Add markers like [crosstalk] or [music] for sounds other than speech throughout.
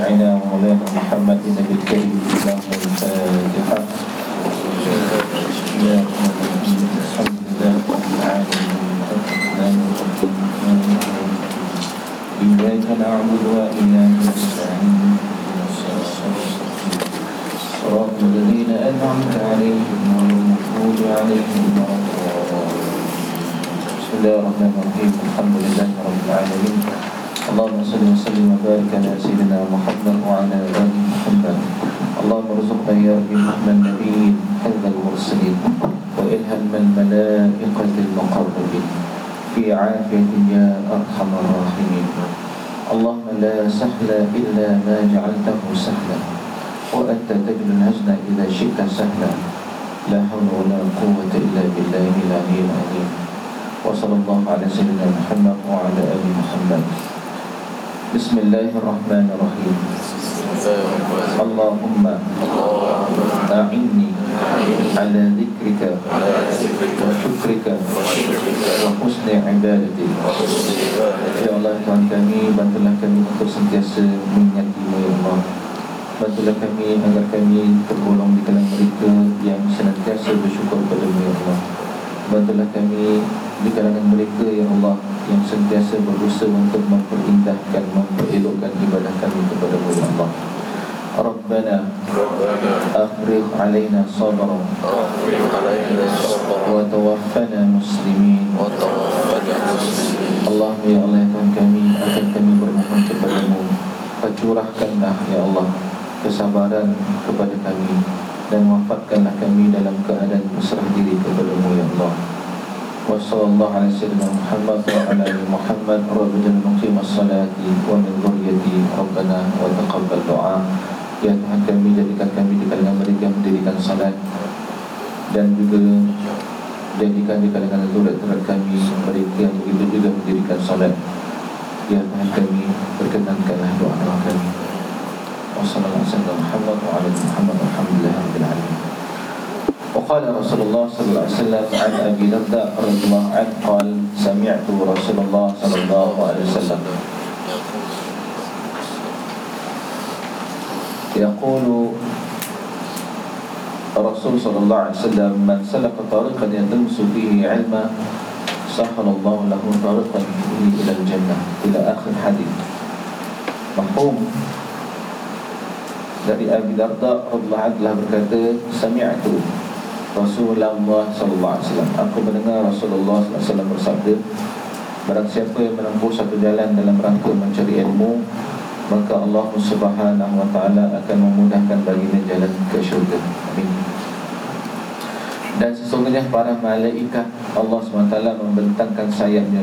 شفيعنا ومولانا محمد النبي الكريم اللهم رحمن الرحيم الحمد لله رب العالمين نعبد نستعين. صراط الذين أنعمت عليهم غير عليهم بسم الله الرحمن الرحيم. الحمد لله رب العالمين. اللهم صل وسلم وبارك على سيدنا محمد وعلى آل محمد. اللهم ارزقنا يا فهم النبيين حفظ المرسلين والهم الملائكة المقربين. في عافية يا أرحم الراحمين. اللهم لا سهل إلا ما جعلته سهلا وأنت تجعل الحزن إذا شئت سهلا. لا حول ولا قوة إلا بالله العلي العظيم. وصلى الله على سيدنا محمد وعلى آل محمد. بسم الله الرحمن الرحيم اللهم أعني على ذكرك وشكرك وحسن عبادتك Ya Allah Tuhan kami Bantulah kami untuk sentiasa Mengingatimu Ya Allah Bantulah kami agar kami tergolong di kalangan mereka Yang senantiasa bersyukur padamu Ya Allah Bantulah kami di kalangan mereka Ya Allah Yang sentiasa berusaha untuk memperindahkan Memperelokkan ibadah kami kepada Ya Allah ربنا أفرغ علينا صبرا وتوفنا مسلمين اللهم ya Allah Tuhan kami akan kami bermohon kepadamu Curahkanlah ya Allah kesabaran kepada kami Dan wafatkanlah kami dalam keadaan berserah diri kepadamu ya Allah وصلى الله على سيدنا محمد وعلى ال محمد رب جل مقيم الصلاة ومن ذريتي ربنا وتقبل دعاء Ya Tuhan kami jadikan kami di kalangan mereka yang mendirikan salat Dan juga jadikan di kalangan zurat-zurat kami Mereka yang begitu juga mendirikan salat Ya Tuhan kami berkenankanlah doa-doa kami Wassalamualaikum warahmatullahi wabarakatuh Alhamdulillah Rabbil Alamin وقال رسول الله صلى الله عليه وسلم عن أبي درداء رضي الله عنه قال سمعت رسول الله صلى الله عليه وسلم يقول الرسول صلى الله عليه وسلم من سلك طريقا يلتمس فيه علما سهل الله له طريقا إلى الجنة. إلى آخر حديث. مفهوم؟ dari Abi Darda anhu telah berkata sami'tu Rasulullah wasallam aku mendengar Rasulullah wasallam bersabda barang siapa yang menempuh satu jalan dalam rangka mencari ilmu maka Allah Subhanahu wa taala akan memudahkan baginya jalan ke syurga. Amin. Dan sesungguhnya para malaikat Allah SWT membentangkan sayapnya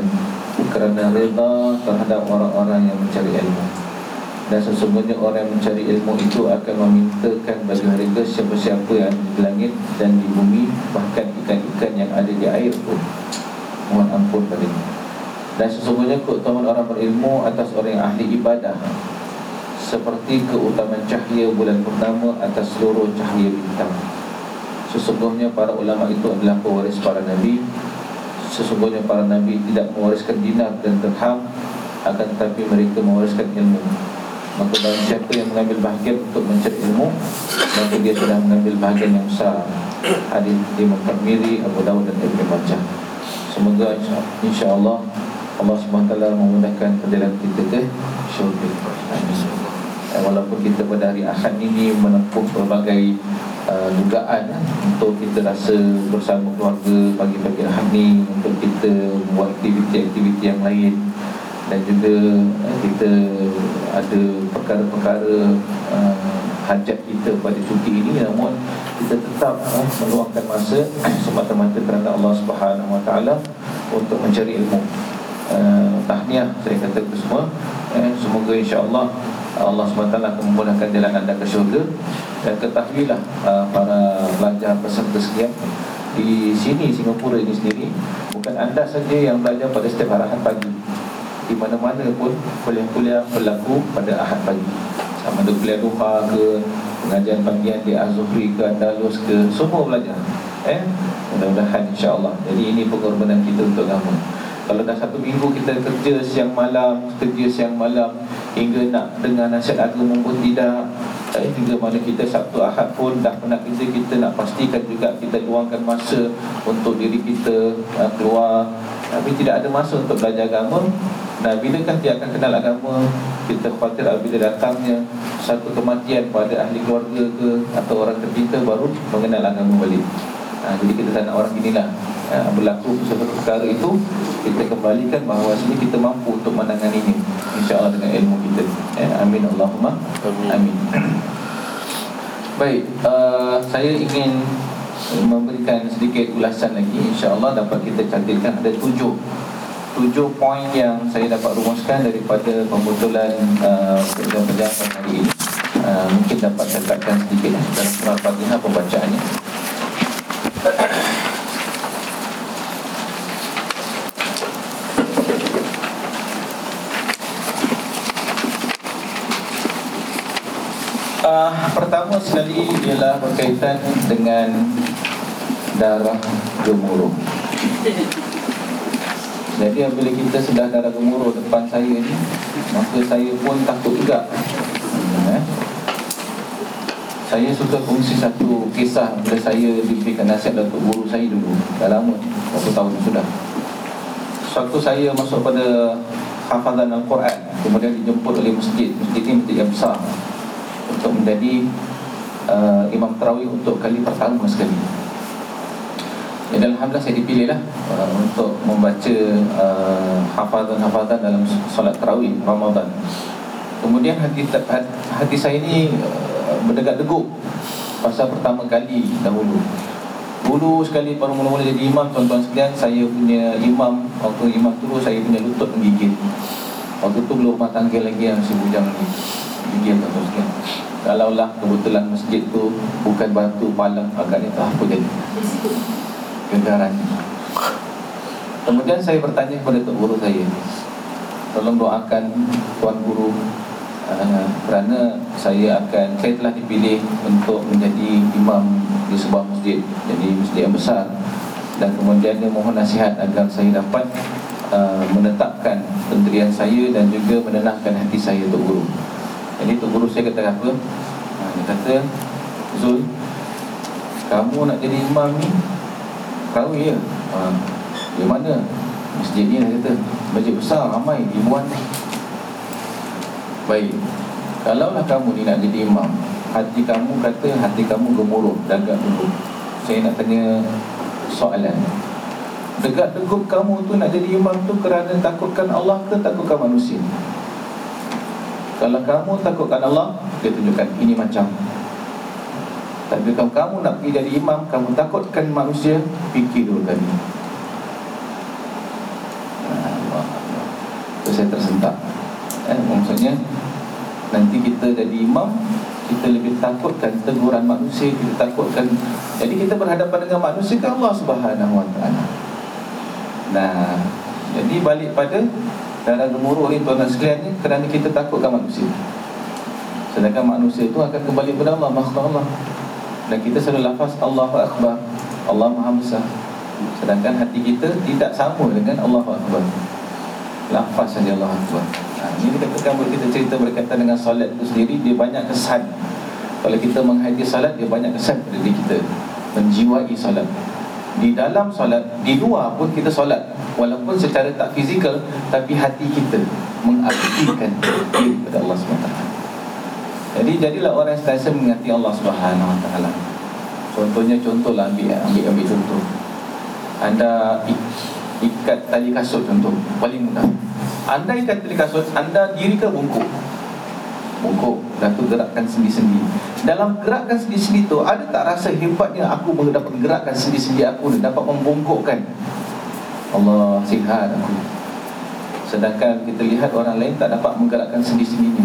kerana reda terhadap orang-orang yang mencari ilmu. Dan sesungguhnya orang yang mencari ilmu itu akan memintakan bagi mereka siapa-siapa yang di langit dan di bumi bahkan ikan-ikan yang ada di air pun mohon ampun padanya. Dan sesungguhnya keutamaan orang berilmu atas orang yang ahli ibadah seperti keutamaan cahaya bulan purnama atas seluruh cahaya bintang. Sesungguhnya para ulama itu adalah pewaris para nabi. Sesungguhnya para nabi tidak mewariskan dinar dan dirham akan tetapi mereka mewariskan ilmu. Maka barang siapa yang mengambil bahagian untuk mencari ilmu Maka dia sudah mengambil bahagian yang besar. Hadis Imam Tirmidzi, Abu Dawud dan Ibn Majah. Semoga insya-Allah Allah SWT memudahkan perjalanan kita ke syurga. Amin. Walaupun kita pada hari Ahad ini menempuh berbagai uh, dugaan eh, Untuk kita rasa bersama keluarga pagi-pagi Ahad ni Untuk kita buat aktiviti-aktiviti yang lain Dan juga uh, kita ada perkara-perkara uh, hajat kita pada cuti ini. Namun kita tetap uh, meluangkan masa semata-mata kerana Allah Subhanahu Wa Taala Untuk mencari ilmu. Uh, tahniah saya kata ke semua. Eh, semoga insya-Allah Allah SWT akan memudahkan jalan anda ke syurga. Dan ketahuilah uh, para pelajar peserta sekian di sini Singapura ini sendiri. Bukan anda saja yang belajar pada setiap arahan pagi di mana-mana pun kuliah-kuliah berlaku pada ahad pagi. Sama ada kuliah duha ke pengajian pagian di Azufri ke Andalus ke semua belajar. Eh? Mudah-mudahan insya-Allah. Jadi ini pengorbanan kita untuk agama kalau dah satu minggu kita kerja siang malam Kerja siang malam Hingga nak dengar nasihat agama pun tidak eh, Hingga mana kita Sabtu Ahad pun dah penat kita Kita nak pastikan juga kita luangkan masa Untuk diri kita uh, keluar Tapi tidak ada masa untuk belajar agama. Nah bila kan dia akan kenal agama? Kita khawatir bila datangnya Satu kematian pada ahli keluarga ke Atau orang tercinta baru mengenal agama balik. Ha, Jadi kita tak nak orang inilah ha, Berlaku sesuatu perkara itu. Kita kembalikan bahawa sini kita mampu untuk menangani ini. InsyaAllah dengan ilmu kita. Eh, Amin. Allahumma Amin, Amin. Baik, uh, saya ingin memberikan sedikit ulasan lagi InsyaAllah dapat kita cantikkan ada tujuh. Tujuh poin yang saya dapat rumuskan daripada pembetulan uh, perjalanan hari ini. Uh, Mungkin dapat saya sedikit dalam surah Fatihah pembacaannya Uh, pertama sekali ialah berkaitan dengan darah gemuruh. Jadi apabila kita sedang darah gemuruh depan saya ni, maka saya pun takut juga. Eh? Saya suka kongsi satu kisah bila saya diberikan nasihat Datuk Guru saya dulu Dah lama, berapa tahun sudah Suatu saya masuk pada hafazan Al-Quran Kemudian dijemput oleh masjid Masjid ini masjid yang besar Untuk menjadi uh, imam terawih untuk kali pertama sekali. Ya, dan Alhamdulillah saya dipilih lah uh, Untuk membaca uh, hafazan-hafazan dalam solat terawih Ramadan. Kemudian hati, hati saya ini uh, berdegat-degup Pasal pertama kali dahulu. Dulu sekali baru mula-mula jadi imam Tuan-tuan sekalian Saya punya imam Waktu imam tu saya punya lutut menggigit Waktu tu belum rumah tangga lagi yang si bujang ni. Gigit tuan-tuan sekalian Kalaulah kebetulan masjid tu Bukan batu palang agaknya tak apa jadi? Gegaran Kemudian saya bertanya kepada Tok Guru saya Tolong doakan Tuan Guru uh, kerana saya akan saya telah dipilih untuk menjadi imam di sebuah masjid jadi masjid yang besar. Dan kemudian dia mohon nasihat agar saya dapat uh, menetapkan pendirian saya dan juga menenangkan hati saya untuk guru jadi untuk guru saya kata apa? Uh, dia kata Zul kamu nak jadi imam ni kau ya uh, di mana? Masjid ni dia kata. Masjid besar ramai ribuan Baik. Kalaulah kamu ni nak jadi imam Hati kamu kata hati kamu gemuruh Dagak dulu Saya nak tanya soalan. Degat degup kamu tu nak jadi imam tu Kerana takutkan Allah ke takutkan manusia Kalau kamu takutkan Allah Dia tunjukkan ini macam. Tapi kalau kamu nak pergi jadi imam Kamu takutkan manusia Fikir dulu kali Allah Saya tersentak. Eh, Maksudnya Nanti kita jadi imam Kita lebih takutkan teguran manusia Kita takutkan Jadi kita berhadapan dengan manusia ke Allah subhanahu wa ta'ala? Nah Jadi balik pada Darah gemuruh ni tuan-tuan sekalian ni Kerana kita takutkan manusia. Sedangkan manusia itu akan kembali kepada Allah Makhluk Allah. Dan kita selalu lafaz Allahu Akbar Allah Maha Besar. Sedangkan hati kita tidak sama dengan Allahu Akbar. Lafaz saja Allah Akbar. Ha, Ini kita kalau kita cerita berkaitan dengan solat itu sendiri Dia banyak kesan. Kalau kita menghadiri solat Dia banyak kesan pada diri kita. Menjiwai solat di dalam solat, di luar pun kita solat. Walaupun secara tak fizikal Tapi hati kita mengabdikan diri kepada Allah SWT Jadi jadilah orang yang sentiasa mengingati Allah SWT Contohnya contohlah ambil, ambil, ambil contoh. Anda ikat tali kasut contoh Paling mudah. Anda ikan tali kasut Anda diri ke bungkuk Bungkuk Dan tu gerakkan sendi-sendi Dalam gerakkan sendi-sendi tu Ada tak rasa hebatnya Aku dapat gerakkan sendi-sendi aku Dan dapat membungkukkan Allah sihat aku. Sedangkan kita lihat orang lain Tak dapat menggerakkan sendi-sendinya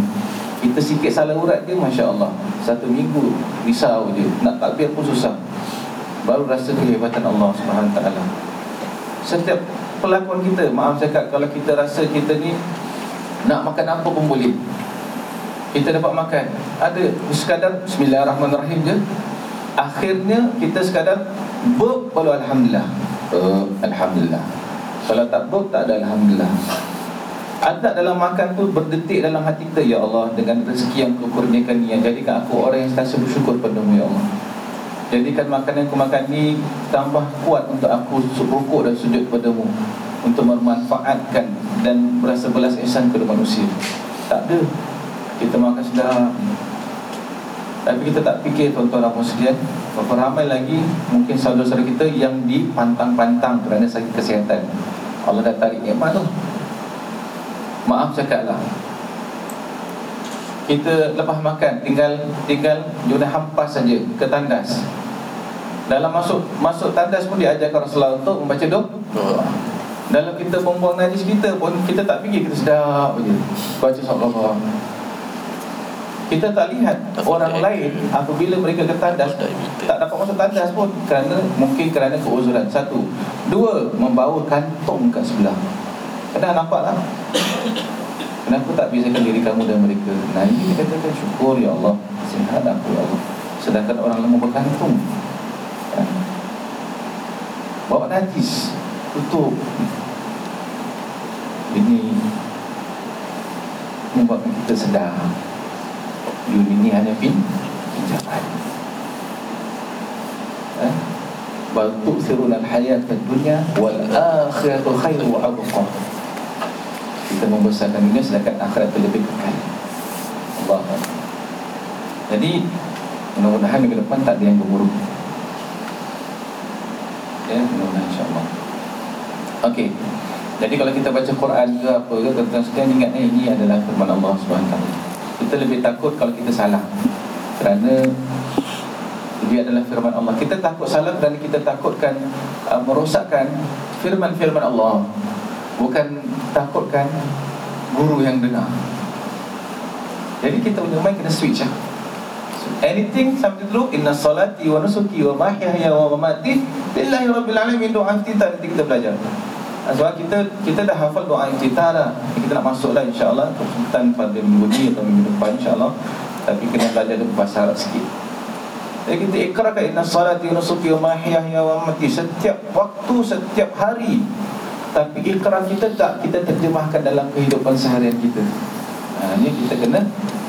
Kita sikit salah urat dia Masya Allah Satu minggu Risau je. Nak takbir pun susah. Baru rasa kehebatan Allah SWT Setiap pelakon kita Maaf cakap kalau kita rasa kita ni Nak makan apa pun boleh Kita dapat makan. Ada sekadar Bismillahirrahmanirrahim je. Akhirnya kita sekadar Burp kalau Alhamdulillah. Uh, Alhamdulillah. Kalau tak burp tak ada Alhamdulillah. Ada dalam makan tu berdetik dalam hati kita Ya Allah dengan rezeki yang kau kurniakan ni Yang jadikan aku orang yang sentiasa bersyukur padamu Ya Allah. Jadikan makanan yang aku makan ni Tambah kuat untuk aku rukuk dan sujud padamu Untuk memanfaatkan dan berasa belas ihsan kepada manusia. Tak ada Kita makan sedap. Tapi kita tak fikir tuan-tuan dan sekalian Berapa ramai lagi mungkin saudara-saudara kita yang dipantang-pantang kerana sakit kesihatan. Allah dah tarik nikmat tu. Maaf cakaplah Kita lepas makan Tinggal tinggal Juna hampas saja ke tandas. Dalam masuk masuk tandas pun diajarkan Rasulullah untuk membaca doa. Dalam kita membuang najis kita pun Kita tak fikir kita sedap je. Baca sahabat kita tak lihat orang lain apabila mereka ke tandas tak dapat masuk tandas pun kerana mungkin kerana keuzuran. Satu. Dua membawa kantong kat sebelah. Kadang nampak lah Kenapa tak bisakan diri kamu dan mereka? Nah ini kita katakan syukur ya Allah. Sihat aku ya Allah. Sedangkan orang lama berkantung ya. Bawa najis. Tutup. Ini Membuatkan kita sedar Dunia ini hanya pin Pinjaman ya. Bal al-hayat dunia Wal akhiratu khairu wa abqa. Kita membesarkan dunia sedangkan akhirat itu lebih kekal. Allah. Jadi mudah-mudahan minggu depan tak ada yang berburuk ya mudah-mudahan insyaAllah. Ok jadi kalau kita baca Quran ke apa ke tuan-tuan sekalian ingat eh, ini adalah firman Allah SWT kita lebih takut kalau kita salah. Kerana dia adalah firman Allah. Kita takut salah kerana kita takutkan uh, merosakkan firman-firman Allah. Bukan takutkan guru yang dengar. Jadi kita punya mind kena switch lah. Anything sampai dulu Inna salati wa nusuki wa mahyaya wa mamati Lillahi rabbil alamin doa iftitah nanti kita belajar Sebab kita kita dah hafal doa iftitah lah. Kita nak masuk lah insyaAllah. Kesempatan pada minggu ni atau minggu depan insyaAllah. Tapi kena belajar tu bahasa Arab sikit. Jadi kita ikrarkan inna salati nusuki wa mahyaya wa mamati. Setiap waktu, setiap hari. Tapi ikrar kita tak kita terjemahkan dalam kehidupan seharian kita. Ha, Ini kita kena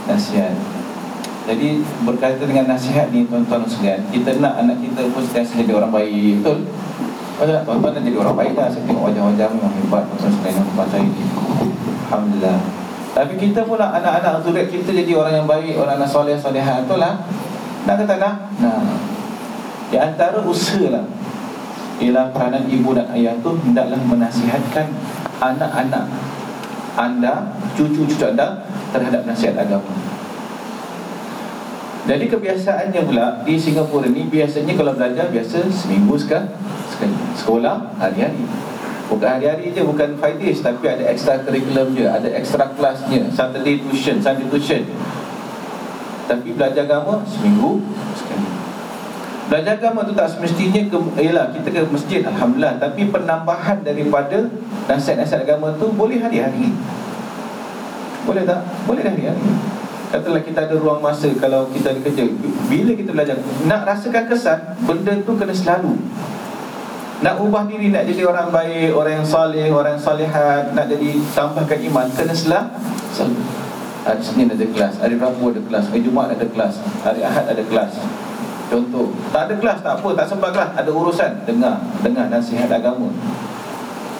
nasihat. Jadi berkaitan dengan nasihat ni tuan-tuan sekalian Kita nak anak kita pun sentiasa jadi orang baik Betul? Betul tuan-tuan jadi orang baik lah Saya tengok wajah-wajah yang hebat tuan-tuan sekalian yang membaca ini Alhamdulillah Tapi kita pula anak-anak zuriat kita jadi orang yang baik Orang anak soleh-solehan Betul lah? Nak kata nak? Nah Di antara usaha lah ialah peranan ibu dan ayah tu hendaklah menasihatkan anak-anak anda, cucu-cucu anda terhadap nasihat agama. Jadi kebiasaannya pula di Singapura ni biasanya kalau belajar biasa seminggu sekali, sekolah hari-hari. Bukan hari-hari je, bukan five days tapi ada extra curriculum je, ada extra kelasnya, Saturday tuition, Sunday tuition. Tapi belajar agama seminggu sekali. Belajar agama tu tak semestinya ke, Yalah kita ke masjid Alhamdulillah Tapi penambahan daripada Nasihat-nasihat agama tu boleh hari-hari Boleh tak? Boleh hari-hari Katalah kita ada ruang masa Kalau kita ada kerja. Bila kita belajar? Nak rasakan kesan Benda tu kena selalu. Nak ubah diri Nak jadi orang baik Orang yang salih Orang yang salihat Nak jadi Tambahkan iman Kena selalu Selalu. Hari Senin ada kelas Hari Rabu ada kelas Hari Jumaat ada kelas Hari Ahad ada kelas. Contoh, tak ada kelas, tak apa, tak sempat kelas Ada urusan, dengar, dengar nasihat agama.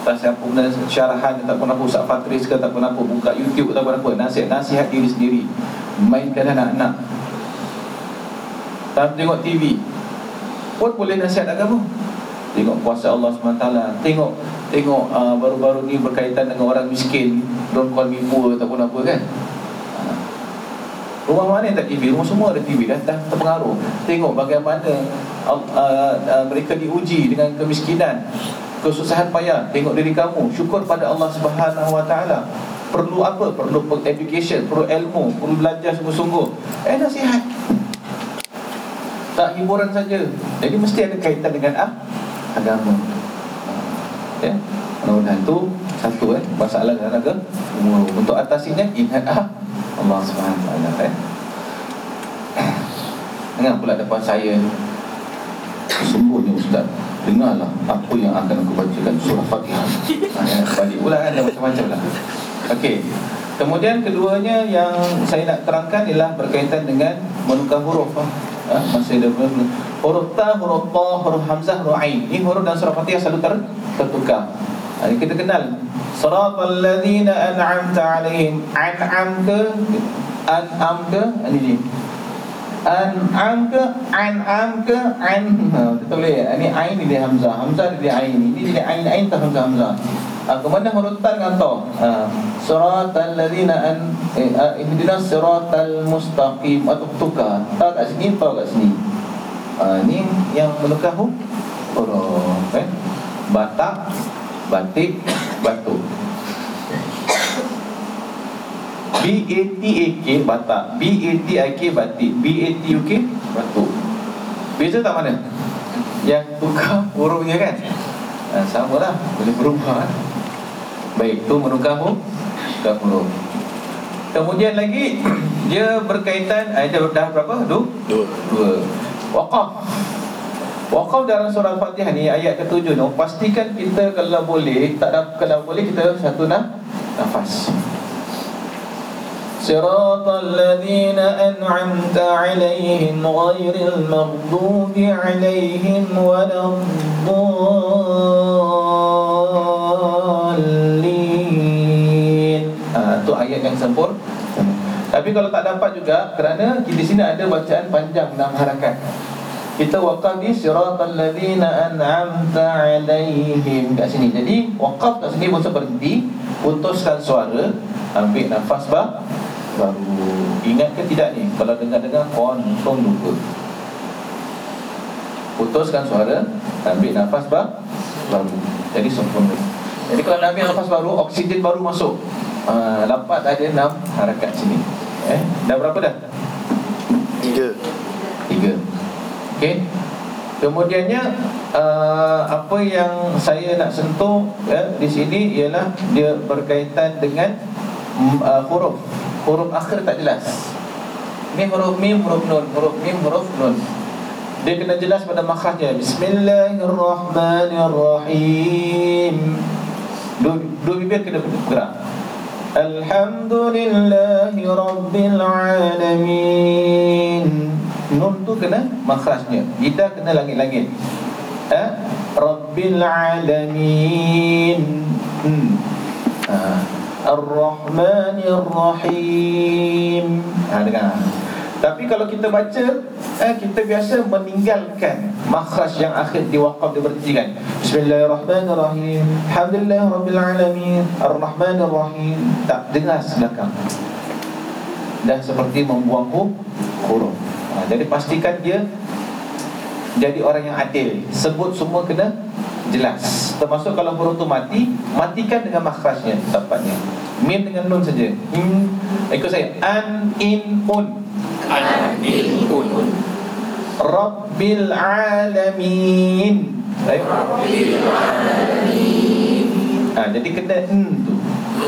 Tak siapa pun syarahan Tak pun apa, Ustaz Fatris ke Tak pun apa, buka YouTube tak pun apa Nasihat, nasihat diri sendiri Mainkan anak-anak Tak tengok TV Pun boleh nasihat agama. Tengok puasa Allah SWT Tengok Tengok uh, baru-baru ni berkaitan dengan orang miskin. Don't call me poor tak pun apa kan. Rumah mana yang tak TV? Rumah semua ada TV dah, dah terpengaruh. Tengok bagaimana uh, uh, uh, mereka diuji dengan kemiskinan. Kesusahan payah. Tengok diri kamu. Syukur pada Allah Subhanahu Taala. Perlu apa? Perlu education Perlu ilmu Perlu belajar sungguh-sungguh. Eh nasihat. Tak hiburan saja. Jadi mesti ada kaitan dengan ah, agama. Ya Mudah-mudahan tu Satu eh Masalah dengan agama. Untuk atasinya Ingat ah Allah SWT eh? Dengar pula depan saya Sesungguhnya Ustaz Dengarlah apa yang akan aku bacakan Surah Fatihah ha, ya, Balik pula kan macam-macam lah Okey. Kemudian keduanya yang saya nak terangkan ialah berkaitan dengan menukar huruf. Ha? Masih ada huruf ta, huruf ta, huruf hamzah, huruf ain. Ini huruf dan surah Fatihah selalu ter tertukar. Ha, kita kenal Siratal ladzina an'amta 'alaihim. An'am ke an'am ke ini ni. An'am ke an'am ke an. [laughs] Ha, kita boleh. Ini ain ni dia hamzah. Hamzah dia ain. Ini dia ain ain tak hamzah hamzah. Ha, kemana huruf ta dengan ta? Ha, siratal ladzina an eh, uh, ihdinas siratal mustaqim atau tukar. Ta kat sini, ta kat sini. Ha, ni yang menukar huruf. Eh? Batak, batik, batu. B-A-T-A-K Batak B-A-T-I-K Batik B-A-T-U-K Batuk Beza tak mana? Yang tukar hurufnya kan? Ha, sama lah Boleh berubah Baik, tu menukar pun Tukar huruf Kemudian lagi [clears throat] Dia berkaitan eh, Ayat dah berapa? Dua. Dua. Dua. Waqaf. Waqaf dalam surah Fatihah ni Ayat ketujuh ni Pastikan kita kalau boleh Tak ada kalau boleh kita satu na Nafas. صراط الذين أنعمت عليهم غير المغضوب عليهم ولا الضالين yang sempurna Tapi kalau tak dapat juga Kerana di sini ada bacaan panjang dalam harakat. Kita wakaf di siratal ladzina an'amta alaihim. Kat sini. Jadi wakaf kat sini maksud berhenti, putuskan suara, ambil nafas bah, baru. Ingat ke tidak ni? Kalau dengar-dengar Confirm lupa. Putuskan suara Ambil nafas bah, baru. Jadi sempurna. Jadi kalau ambil nafas baru Oksigen baru masuk uh, Lapat ada enam harakat sini eh, Dah berapa dah? Tiga Tiga Okey Kemudiannya uh, apa yang saya nak sentuh ya, di sini ialah dia berkaitan dengan uh, huruf huruf akhir tak jelas. Ini huruf mim, huruf nun, huruf mim, huruf nun. Dia kena jelas pada makhrajnya. Bismillahirrahmanirrahim. Dua, dua bibir kena bergerak. Alhamdulillahi Rabbil Alamin Nun tu kena makhrajnya Lidah kena langit-langit eh? Rabbil Alamin hmm. ha. Ar-Rahmanir-Rahim ha, dengar Tapi kalau kita baca eh, Kita biasa meninggalkan Makhraj yang akhir di waqaf dia berhentikan. Bismillahirrahmanirrahim. Alhamdulillah Rabbil Alamin. Ar-Rahmanir-Rahim. Tak dengar sebelakang. Dah seperti membuang huruf. Ha, Jadi pastikan dia Jadi orang yang adil. Sebut semua kena jelas. Termasuk kalau huruf tu mati Matikan dengan makhrajnya Tepatnya Min dengan nun saja. In, Ikut saya. An, in, un An, in, un Rabbil alamin. Ayo Rabbil alamin. Ha, Jadi kena n tu.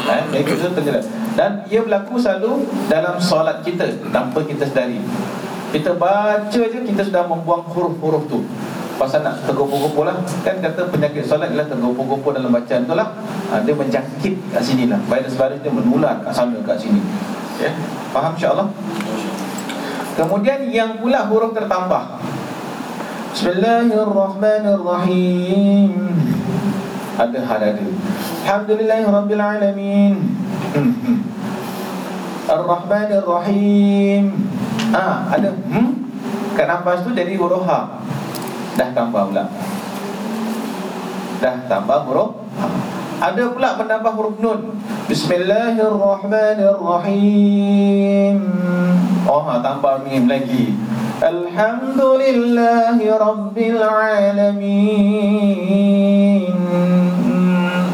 Ha, Jadi kita terjelas Dan ia berlaku selalu Dalam solat kita Tanpa kita sedari. Kita baca je Kita sudah membuang huruf-huruf tu. Pasal nak tergopoh-gopoh lah. Kan kata penyakit solat ialah tergopoh-gopoh dalam bacaan tu lah. Ha, Dia menjangkit kat sini lah. Virus-virus dia menular kat sana kat sini. Ya? Faham insyaAllah? Kemudian yang pula huruf tertambah. Bismillahirrahmanirrahim. Ada hal ada. Alhamdulillahirrabbilalamin. Ar-Rahmanirrahim. Ah, ada hmm? Kat nafas tu jadi huruf ha. Dah tambah pula. Dah tambah huruf Ada pula menambah huruf nun. Bismillahirrahmanirrahim. Oh ha, tambah mim lagi. Alhamdulillahi Rabbil Alamin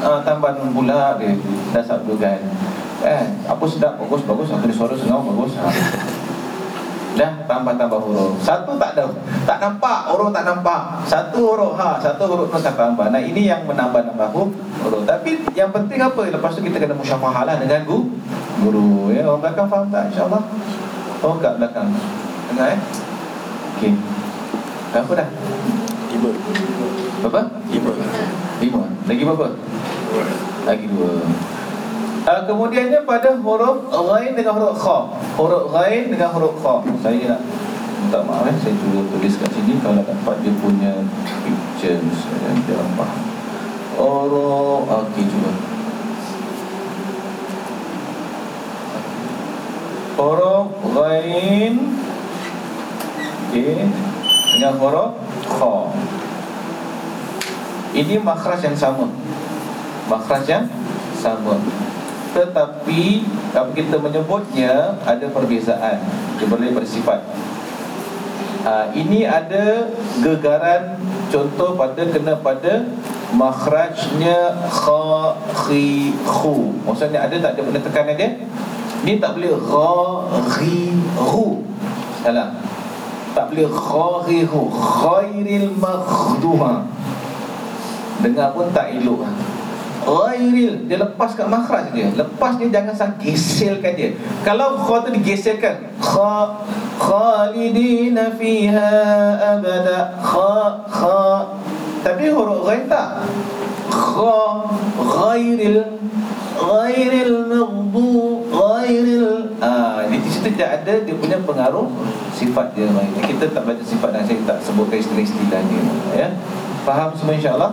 ah, Tambah nun pula dia. Dah sabdukan Eh, apa sedap, bagus, bagus. Aku suara sengau, bagus. Ha. Dah tambah-tambah huruf. Satu tak ada. Tak nampak Huruf tak nampak. Satu huruf ha Satu huruf tu tak tambah. Nah ini yang menambah-nambah huruf. Tapi yang penting apa? Lepas tu kita kena musyafahah lah dengan guru Guru ya. Orang belakang faham tak insyaAllah? Oh kat belakang. Dengar eh Okey. Berapa dah? Lima. Berapa? Lima. Lima. Lagi berapa? Lagi dua uh, Kemudiannya pada huruf Ghain dengan huruf Kha. Huruf Ghain dengan huruf Kha. Saya nak minta maaf eh Saya cuba tulis kat sini. Kalau dapat dia punya picture Saya dia orang faham. Huruf Okey cuba. Huruf Ghain Okey Dengan huruf Kha. Ini makhraj yang sama. Makhraj yang sama Tetapi Kalau kita menyebutnya Ada perbezaan boleh bersifat. Uh, Ini ada Gegaran Contoh pada Kena pada Makhrajnya Kha Khi Khu Maksudnya ada tak ada benda tekanan dia? Ni tak boleh Gha Khi Hu Salah Tak boleh Gha Khi Hu Khairil Makhduha Dengar pun tak elok Ghairil. Dia lepas kat makhraj dia. Lepas dia jangan sang geselkan dia. Kalau kha tu digeselkan Kha Khalidina fiha abada. Kha Kha. Tapi huruf ghair tak? Kha Ghairil Ghairil maghdu Ghairil. Ah, Di situ tidak ada dia punya pengaruh Sifat dia. Kita tak baca sifat dan saya tak sebutkan istilah-istilah dia Ya Faham semua insyaAllah?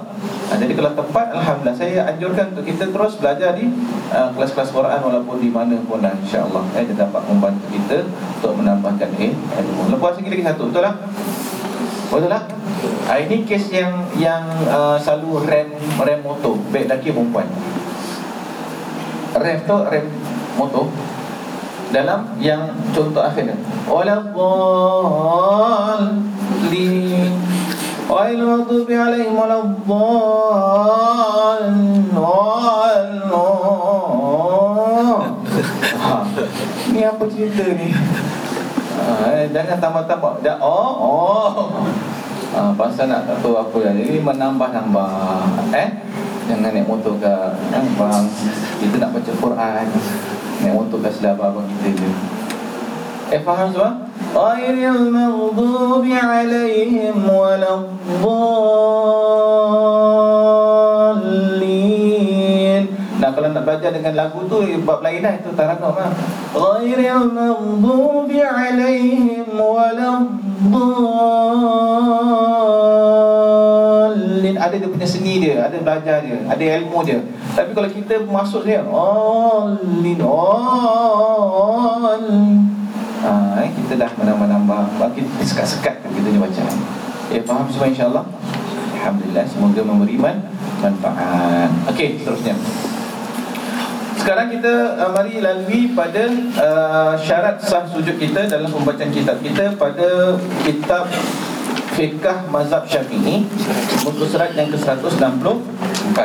Jadi kalau tepat Alhamdulillah. Saya anjurkan untuk kita terus belajar di uh, Kelas-kelas Quran Walaupun di mana pun lah InsyaAllah. Eh, Dia dapat membantu kita Untuk menambahkan eh, ilmu. Lepas lagi lagi satu Betul lah? Betul lah? Ha, ini kes yang yang uh, selalu rem rem motor. Baik lelaki perempuan. Rem tu rem motor. Dalam yang contoh akhirnya. Wala dhalin غير المغضوب عليهم ولا الضالين ha, Ni apa cerita ni? Ha, eh, jangan tambah-tambah Dah, Oh, oh ha, Pasal nak tak tahu apa yang Ini menambah-nambah Eh Jangan naik motor ke eh, Bang Kita nak baca Quran Naik motor ke selabah abang kita je Eh faham semua? Ghairil maghdubi alaihim waladdallin Nah kalau nak belajar dengan lagu tu Bab lain lah itu taranum lah Ghairil maghdubi alaihim waladdallin Ada dia punya seni dia Ada belajar dia Ada ilmu dia. Tapi kalau kita masuk dia Allin Allin ha, eh, Kita dah menambah-nambah Bagi sekat-sekat kan kita ni baca Eh faham semua insyaAllah? Alhamdulillah Semoga memberi man manfaat. Okey seterusnya. Sekarang kita uh, mari lalui pada uh, syarat sah sujud kita dalam pembacaan kitab kita pada kitab Fiqah Mazhab Syafi'i Muka surat yang ke-164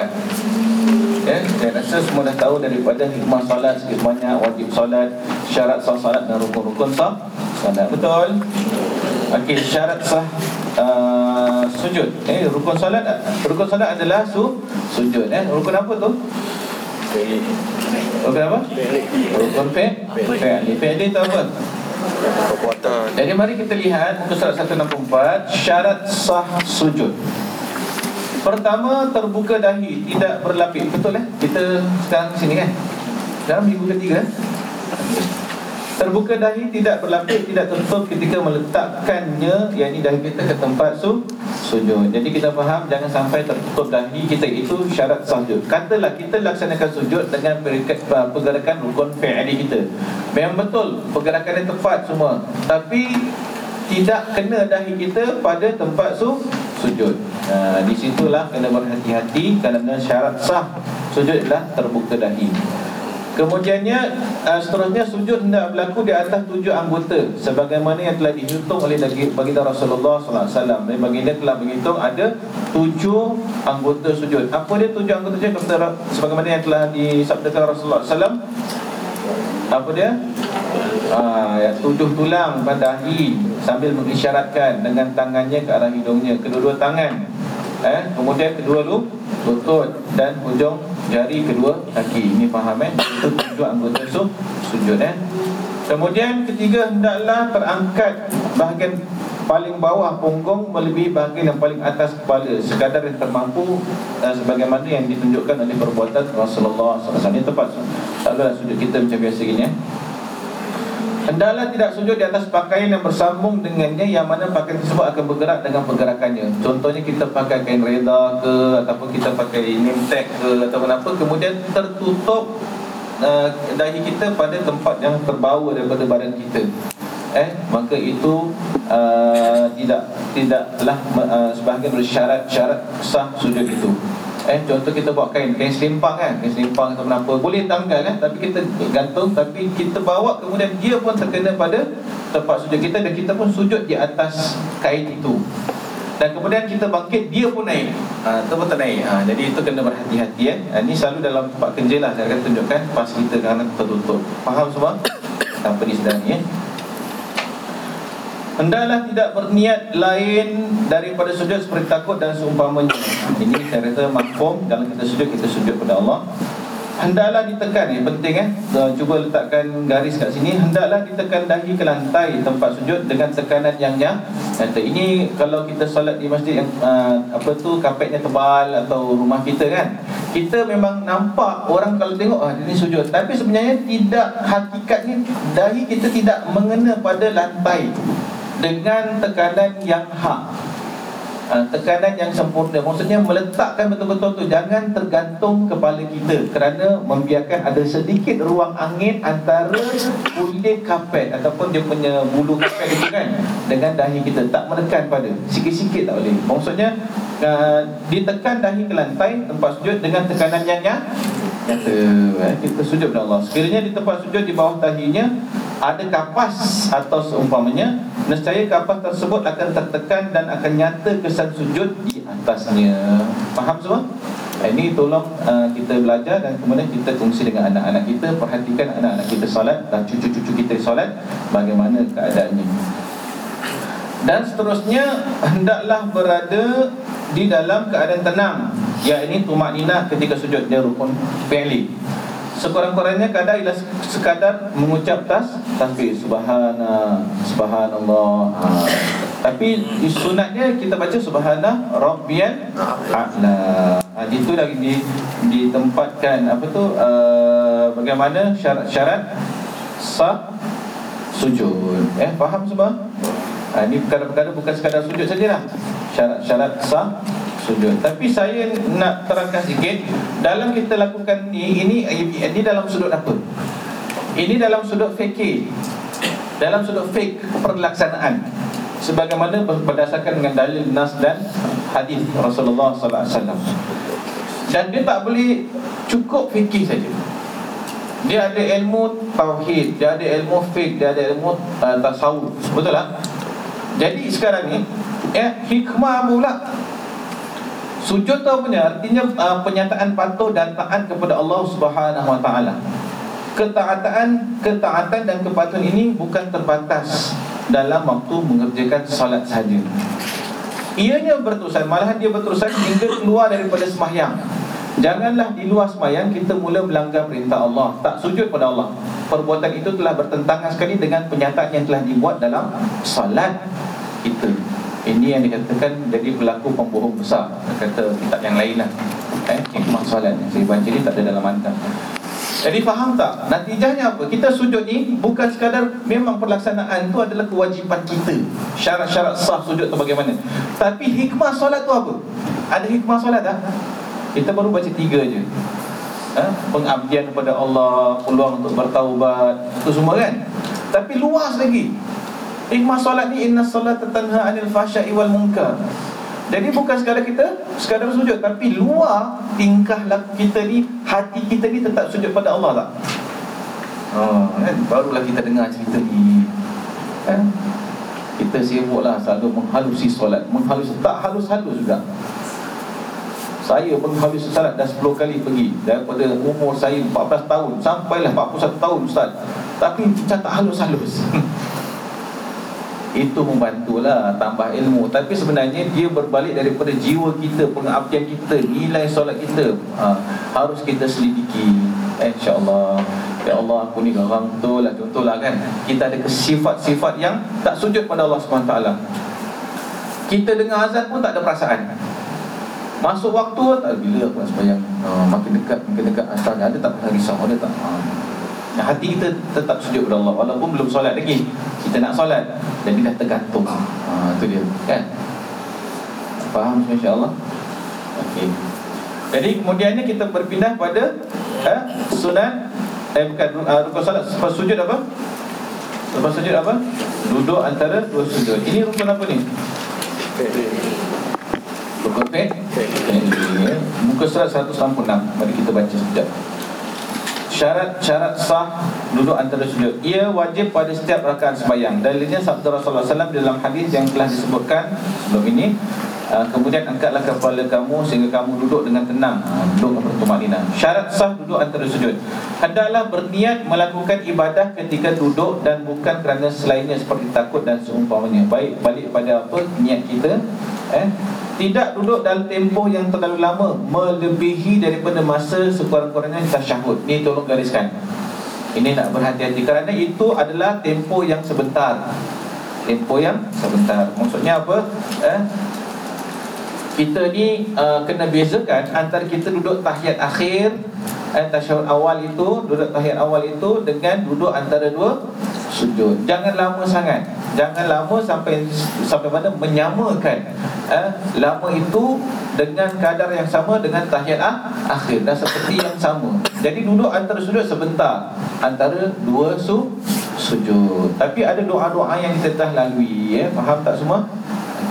Ya, saya rasa semua dah tahu daripada hikmah solat sikit banyak wajib solat, syarat sah solat dan rukun-rukun sah solat. Betul? Okey, syarat sah uh, sujud. Eh, rukun solat rukun solat adalah su sujud eh. Rukun apa tu? Rukun apa? Rukun fe. Fi'li. Fi'li tu apa? Perbuatan Jadi mari kita lihat muka surat 164 syarat sah sujud. Pertama terbuka dahi tidak berlapis. Betul eh? Kita sekarang sini kan dalam minggu ketiga. Eh? terbuka dahi tidak berlapis tidak tertutup ketika meletakkannya yakni dahi kita ke tempat su sujud jadi kita faham jangan sampai tertutup dahi kita itu syarat sujud katalah kita laksanakan sujud dengan pergerakan rukun fi'li kita. Memang betul pergerakannya tepat semua. Tapi tidak kena dahi kita pada tempat su sujud. Ha, di situlah kena berhati-hati kerana syarat sah sujud adalah terbuka dahi. Kemudiannya uh, seterusnya sujud hendak berlaku di atas tujuh anggota sebagaimana yang telah dihitung oleh baginda Rasulullah sallallahu alaihi wasallam. Baginda telah menghitung ada tujuh anggota sujud. Apa dia tujuh anggota sujud? Sebagaimana yang telah disabdakan Rasulullah sallallahu alaihi wasallam. Apa dia? Ya, tujuh tulang pada dahi sambil mengisyaratkan dengan tangannya ke arah hidungnya kedua-dua tangan eh kemudian kedua lu lutut. Dan hujung jari kedua kaki. Ini faham eh? Itu tujuh anggota su, sujud eh? Kemudian ketiga hendaklah terangkat bahagian paling bawah punggung melebihi bahagian yang paling atas kepala. Sekadar yang termampu uh, sebagaimana yang ditunjukkan oleh perbuatan Rasulullah SAW ini tepat taklah sujud kita macam biasa gini ya Hendaklah tidak sujud di atas pakaian yang bersambung dengannya Yang mana pakaian tersebut akan bergerak dengan pergerakannya. Contohnya kita pakai kain reda ke Ataupun kita pakai name tag ke Ataupun apa. Kemudian tertutup uh, dahi kita pada tempat yang terbawah daripada badan kita. Eh maka itu uh, tidak tidaklah uh, sebahagian dari syarat-syarat sah sujud itu eh contoh kita buat kain kain selimpang kan? Kain selimpang atau apa boleh tanggal kan tapi kita gantung tapi kita bawa kemudian dia pun terkena pada tempat sujud kita dan kita pun sujud di atas kain itu. Dan kemudian kita bangkit dia pun naik. Ha, itu pun naik. Ha, jadi itu kena berhati-hati eh. ha, ini selalu dalam tempat kerja lah. Saya akan tunjukkan pas kita kerana tertutup. Faham semua? [coughs] Tanpa ni sedang ni eh. Hendaklah tidak berniat lain daripada sujud seperti takut dan seumpamanya. Ini saya rasa makfum dalam kita sujud kita sujud kepada Allah. Hendaklah ditekan ni penting eh. Cuba letakkan garis kat sini. Hendaklah ditekan dahi ke lantai tempat sujud dengan tekanan yang nyata. Ini kalau kita solat di masjid yang uh, apa tu kapetnya tebal atau rumah kita kan. Kita memang nampak orang kalau tengok ah ini sujud. Tapi sebenarnya tidak hakikatnya dahi kita tidak mengena pada lantai dengan tekanan yang hak. Ha, tekanan yang sempurna. Maksudnya meletakkan betul-betul tu. Jangan tergantung kepala kita kerana membiarkan ada sedikit ruang angin antara kulit kapet ataupun dia punya bulu kapet itu kan dengan dahi kita. Tak menekan pada. Sikit-sikit tak boleh. Maksudnya uh, ditekan dahi ke lantai tempat sujud dengan tekanan yang nyata eh, kita sujud kepada Allah. Sekiranya di tempat sujud di bawah dahinya ada kapas atau seumpamanya nescaya kapas tersebut akan tertekan dan akan nyata kesan sujud di atasnya. Faham semua? Ini tolong uh, kita belajar dan kemudian kita kongsi dengan anak-anak kita. Perhatikan anak-anak kita solat dan cucu-cucu kita solat bagaimana keadaannya. Dan seterusnya hendaklah berada di dalam keadaan tenang ya ini tumak nina ketika sujud dia rukun fi'li Sekurang-kurangnya kadar ialah sekadar mengucap tas tasbih subhana subhanallah. Ha. Tapi sunatnya kita baca subhana rabbiyal a'la. Ha itu lagi di ditempatkan apa tu uh, bagaimana syarat-syarat sah sujud. Eh faham semua? Ha, ini perkara-perkara bukan sekadar sujud sajalah. Syarat-syarat sah sujud. Tapi saya nak terangkan sikit dalam kita lakukan ni ini ini dalam sudut apa? Ini dalam sudut fikih. Dalam sudut fik perlaksanaan. Sebagaimana berdasarkan dengan dalil nas dan hadis Rasulullah wasallam. Dan dia tak boleh cukup fikih saja. Dia ada ilmu tauhid, dia ada ilmu fik, dia ada ilmu uh, tasawuf. Betul tak? Jadi sekarang ni ya hikmah pula Sujud tu apa? Artinya uh, penyataan patuh dan taat kepada Allah Subhanahu Wa Taala. Ketaatan, ketaatan dan kepatuhan ini bukan terbatas dalam waktu mengerjakan salat saja. Ianya berterusan, malahan dia berterusan hingga keluar daripada sembahyang. Janganlah di luar sembahyang kita mula melanggar perintah Allah, tak sujud pada Allah. Perbuatan itu telah bertentangan sekali dengan penyataan yang telah dibuat dalam salat kita. Ini yang dikatakan jadi berlaku pembohong besar Kata kitab yang lain lah eh, Hikmah solat Saya baca ni tak ada dalam mantan Jadi faham tak? Natijahnya apa? Kita sujud ni bukan sekadar Memang pelaksanaan tu adalah kewajipan kita Syarat-syarat sah sujud tu bagaimana Tapi hikmah solat tu apa? Ada hikmah solat tak? Kita baru baca tiga je eh? Pengabdian kepada Allah Peluang untuk bertaubat Itu semua kan? Tapi luas lagi Hikmah solat ni inna solat tanha anil fahsya'i wal munkar. Jadi bukan sekadar kita sekadar sujud tapi luar tingkah laku kita ni, hati kita ni tetap sujud pada Allah tak? Oh, kan? Barulah kita dengar cerita ni. Kan? Kita sibuklah selalu menghalusi solat, menghalusi tak halus-halus juga. Saya menghalusi solat dah 10 kali pergi daripada umur saya 14 tahun sampailah 41 tahun Ustaz. Tapi kita tak halus-halus. [laughs] itu membantulah tambah ilmu. Tapi sebenarnya dia berbalik daripada jiwa kita pengabdian kita nilai solat kita. Ha, harus kita selidiki. Insyaallah. Ya Allah aku ni orang betul lah. Contohlah kan kita ada sifat-sifat yang tak sujud pada Allah SWT Kita dengar azan pun tak ada perasaan. Masuk waktu tak bila aku nak sembahyang. Uh, makin dekat makin dekat. Asal ada tak pernah risau? Ada tak hati kita tetap sujud kepada Allah. Walaupun belum solat lagi. Kita nak solat. Jadi dah tergantung. Uh, itu dia. Kan? Faham insya-Allah okey. Jadi kemudiannya kita berpindah pada eh, sunat eh bukan uh, rukun solat. Lepas sujud apa? Lepas sujud apa? Duduk antara dua sujud. Ini rukun apa ni? Rukun ya. Muka surat 166 Mari kita baca sekejap Syarat-syarat sah duduk antara sujud. Ia wajib pada setiap rakaat sembahyang. Dalilnya sabda Rasulullah SAW dalam hadis yang telah disebutkan sebelum ini Uh, kemudian angkatlah kepala kamu sehingga kamu duduk dengan tenang uh, duduk bertumanina syarat sah duduk antara sujud. Hendaklah berniat melakukan ibadah ketika duduk dan bukan kerana selainnya seperti takut dan seumpamanya. Baik balik pada apa? Niat kita eh tidak duduk dalam tempoh yang terlalu lama melebihi daripada masa sekurang-kurangnya tasyahud ni tolong gariskan. Ini nak berhati-hati kerana itu adalah tempoh yang sebentar. Tempoh yang sebentar. Maksudnya apa? Eh? Kita ni uh, kena bezakan antara kita duduk tahiyat akhir eh, tasyahud awal itu duduk tahiyat awal itu dengan duduk antara dua sujud. Jangan lama sangat jangan lama sampai sampai mana menyamakan eh, lama itu dengan kadar yang sama dengan tahiyat ah, akhir dan seperti yang sama jadi duduk antara sujud sebentar antara dua su sujud tapi ada doa-doa yang kita telah lalui eh. faham tak semua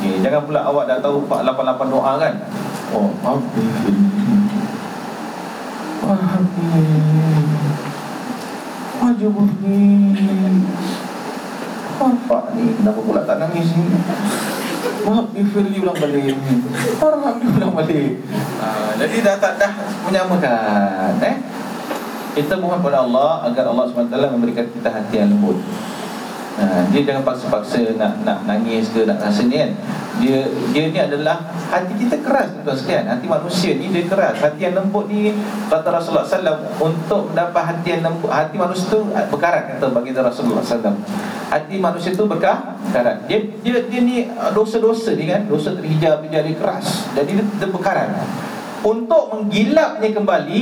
Okey, jangan pula awak dah tahu 88 doa kan? Oh, Rabbi. Rabbi. Wajibni. Apa ni? Kenapa pula tak nangis ni? Rabbi firli ulang balik. Rabbi [laughs] ulang balik. Ha, jadi dah tak dah menyamakan, eh? Kita mohon kepada Allah agar Allah SWT memberikan kita hati yang lembut. Ha, dia jangan paksa-paksa nak nak nangis ke nak rasa ni kan. Dia dia ni adalah hati kita keras tuan sekalian. Hati manusia ni dia keras. Hati yang lembut ni kata Rasulullah sallam untuk mendapat hati yang lembut hati manusia tu berkarat kata bagi Rasulullah sallam. Hati manusia tu berkah karat. Dia dia dia ni dosa-dosa ni kan, dosa terhijab menjadi keras. Jadi dia, dia berkarat. Untuk menggilapnya kembali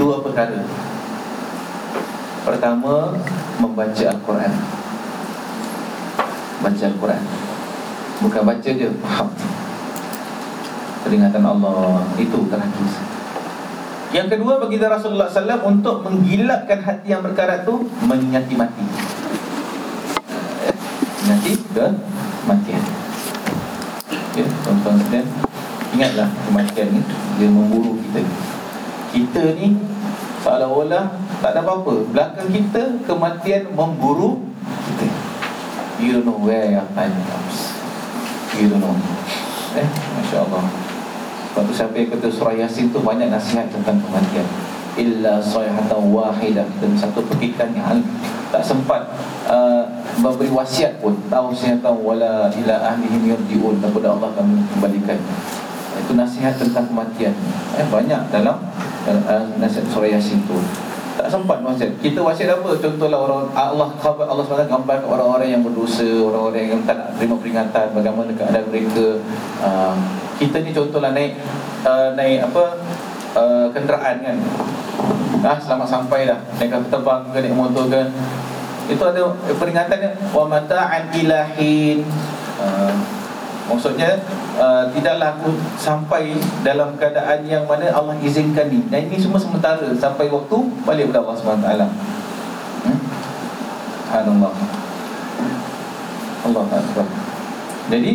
dua perkara. Pertama, membaca Al-Quran baca Al-Quran. Bukan baca je, faham. Peringatan Allah Itu terakhir. Yang kedua bagi Rasulullah SAW Untuk menggilapkan hati yang berkarat tu Menyati mati Menyati ke matian Ya, tuan-tuan sekalian Ingatlah kematian ni Dia memburu kita Kita ni Seolah-olah Tak ada apa-apa. Belakang kita Kematian memburu You don't know where your time comes. You don't know. Eh, Masya Allah Sebab tu siapa yang kata surah Yasin tu Banyak nasihat tentang kematian. Illa sayhatan wahidah Dan satu petikan yang tak sempat uh, Memberi wasiat pun. Tausiatan wala ila ahlihim yurji'un Kepada Allah kami kembalikan. Itu nasihat tentang kematian. Eh, Banyak dalam uh, Nasihat surah Yasin tu tak sempat wasiat. Kita wasiat apa? Contohlah orang Allah khabar Allah SWT gambar orang-orang yang berdosa, orang-orang yang tak nak terima peringatan bagaimana keadaan mereka. Uh, kita ni contohlah naik uh, naik apa uh, kenderaan kan. Ah selamat sampai dah. Naik kapal terbang ke naik motor ke. Itu ada peringatannya wa mata'an ilahin. Uh, Maksudnya uh, Tidaklah aku sampai Dalam keadaan yang mana Allah izinkan ni Dan ini semua sementara Sampai waktu Balik kepada Allah SWT hmm? Allah Allah Akbar Jadi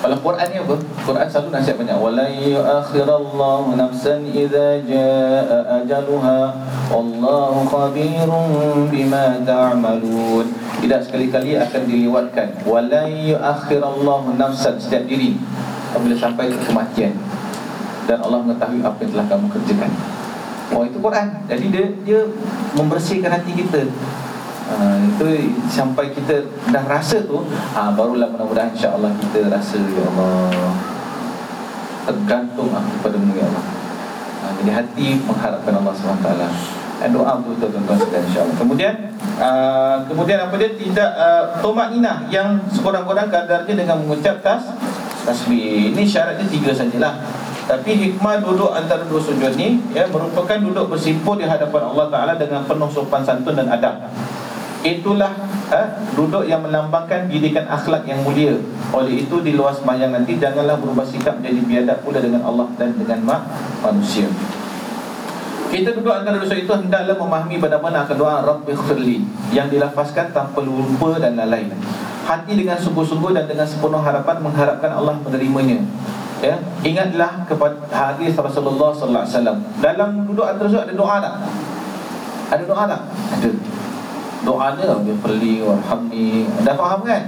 kalau Quran ni apa? Quran selalu nasihat banyak. Wala yu'akhirallahu nafsan idza jaa ajaluha wallahu khabirun bima ta'malun. Tidak sekali-kali akan dilewatkan. Wala yu'akhirallahu nafsan setiap diri apabila sampai ke kematian. Dan Allah mengetahui apa yang telah kamu kerjakan. Oh itu Quran. Jadi dia dia membersihkan hati kita. Uh, itu sampai kita dah rasa tu uh, barulah mudah-mudahan insya-Allah kita rasa ya Allah tergantung aku kepada-Mu ya Allah. Uh, jadi hati mengharapkan Allah SWT Dan doa untuk tuan-tuan sekalian insya-Allah. Kemudian uh, kemudian apa dia tidak uh, tomak inah yang sekurang-kurang kadarnya dengan mengucap tas tasbih. Ini syaratnya tiga sajalah. Tapi hikmah duduk antara dua sujud ni ya merupakan duduk bersimpul di hadapan Allah Taala dengan penuh sopan santun dan adab. Itulah eh, duduk yang melambangkan didikan akhlak yang mulia. Oleh itu di luar sembahyang nanti janganlah berubah sikap menjadi biadab pula dengan Allah dan dengan ma- manusia. Kita duduk antara dosa itu hendaklah memahami bagaimana akan doa Rabbi khirli yang dilafazkan tanpa lupa dan lalai. Hati dengan sungguh-sungguh dan dengan sepenuh harapan mengharapkan Allah menerimanya. Ya ingatlah kepada hadis Rasulullah sallallahu alaihi wasallam. Dalam duduk antara ada doa tak? Ada doa tak? Ada. Doa dia dia perli warhamni dah faham kan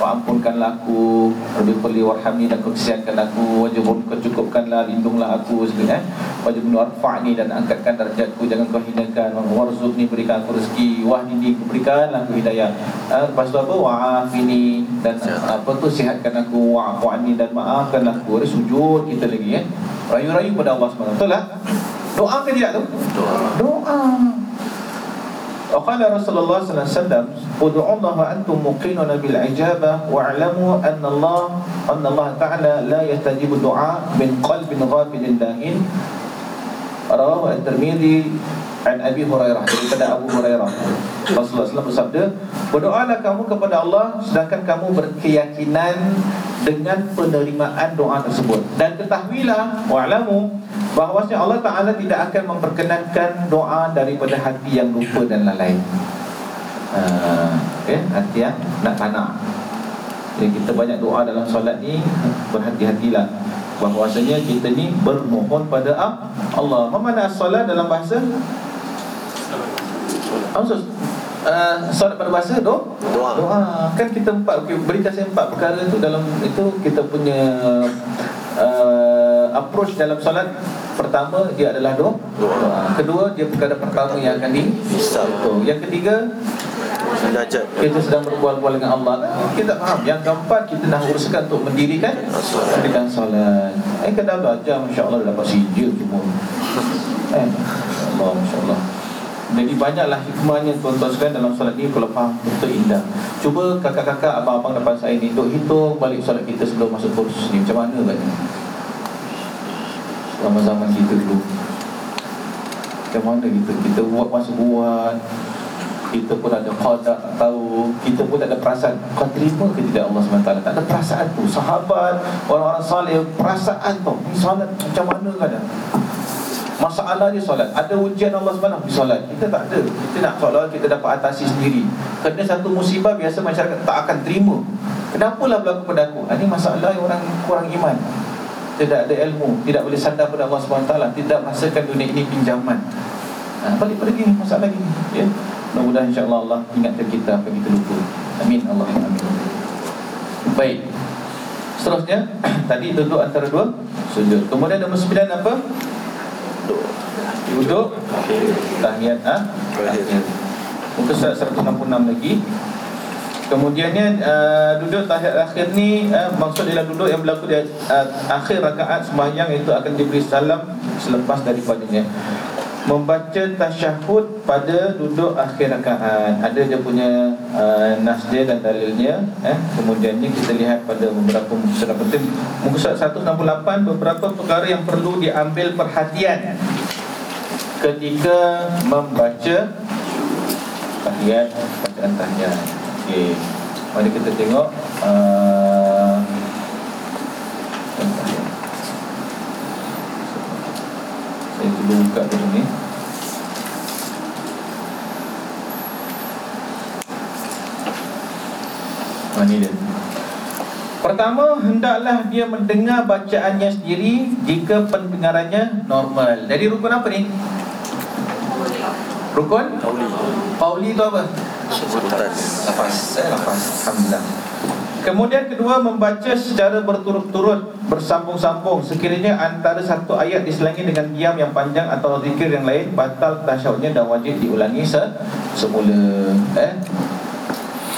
Ampunkanlah aku Lebih perli warhamni dan kesiankan aku Wajib kecukupkanlah Lindunglah aku segala, eh? Wajib warfa'ni dan angkatkan darjatku Jangan kau hinakan Warzubni berikan aku rezeki Wahdini berikanlah aku hidayah ha? Lepas tu apa Wa'afini Dan apa tu sihatkan aku Wa'afa'ni dan maafkanlah aku Ada sujud kita lagi eh? Rayu-rayu pada Allah SWT Betul lah Doa ke tidak tu? Doa Doa Qala Rasulullah sallallahu alaihi wasallam, "Ud'u antum muqinun bil ijaba wa'lamu anna Allah anna Allah ta'ala la yastajibu du'a min qalbin ghafilin dahin Rawahu At-Tirmizi an Abi Hurairah daripada Abu Hurairah. Rasulullah SAW bersabda, "Berdoalah kamu kepada Allah sedangkan kamu berkeyakinan dengan penerimaan doa tersebut. Dan ketahuilah, Wa'alamu bahwasanya Allah Taala tidak akan memperkenankan doa daripada hati yang lupa dan lalai." Uh, ah, okay, hati yang nak tanah Jadi kita banyak doa dalam solat ni Berhati-hatilah bahawasanya kita ni bermohon pada Allah apa mana solat dalam bahasa Maksud uh, solat pada bahasa do? Doa. Doa. Kan kita empat okay, berita saya empat perkara tu dalam itu kita punya uh, approach dalam solat pertama dia adalah do? doa. Kedua dia perkara pertama yang akan di Hisab. Yang ketiga Munajat kita sedang berbual-bual dengan Allah. Kita faham. Yang keempat kita nak uruskan untuk mendirikan Mendirikan solat. Eh kadang belajar Masya Allah dapat sijil semua. Eh Allah Masya Allah jadi banyaklah hikmahnya tuan-tuan sekalian dalam solat ni kalau faham betul indah. Cuba kakak-kakak abang-abang depan saya ni untuk hitung balik solat kita sebelum masuk kursus ni. Macam mana kan? Zaman-zaman kita dulu. Macam mana kita kita buat masa buat kita pun ada qada tahu kita pun tak ada perasaan. Kau terima ke tidak Allah SWT tak ada perasaan tu. Sahabat orang-orang salih perasaan tu. Ni solat macam mana kadang Masalah dia solat. Ada ujian Allah SWT di solat. Kita tak ada. Kita nak solat Kita dapat atasi sendiri. Kena satu musibah Biasa masyarakat tak akan terima. Kenapalah berlaku pada aku? Ini masalah orang kurang iman. Tidak ada ilmu. Tidak boleh sadar pada Allah SWT Tidak merasakan dunia ini pinjaman. Ha, Balik pada gini Masalah gini ya? Mudah-mudahan insyaAllah Allah Ingatkan kita apa kita lupa. Amin. Allah Amin. Baik. Seterusnya [clears throat] Tadi duduk antara dua? Sujud. Kemudian nombor sembilan apa? Duduk. Tahiyat ha? Muka surat 166 lagi. Kemudiannya uh, duduk tahiyat akhir ni uh, Maksud ialah duduk yang berlaku di uh, akhir rakaat sembahyang Itu akan diberi salam selepas daripadanya Membaca tasyahud pada duduk akhir rakaat Ada dia punya uh, nas dia dan dalilnya eh? Kemudiannya kita lihat pada beberapa surat penting Muka surat 168 Beberapa perkara yang perlu diambil perhatian ketika membaca tahiyat bacaan tahiyat. Okey. Mari kita tengok uh, cuba buka dulu ni. Ha, ni dia. Pertama, hendaklah dia mendengar bacaannya sendiri jika pendengarannya normal. Jadi rukun apa ni? Rukun? Pauli Pauli itu apa? Sebutan Lafaz. Eh, lafaz. Alhamdulillah. Kemudian kedua membaca secara berturut-turut bersambung-sambung. Sekiranya antara satu ayat diselangi dengan diam yang panjang atau zikir yang lain batal tasyahudnya dan wajib diulangi se semula. Eh?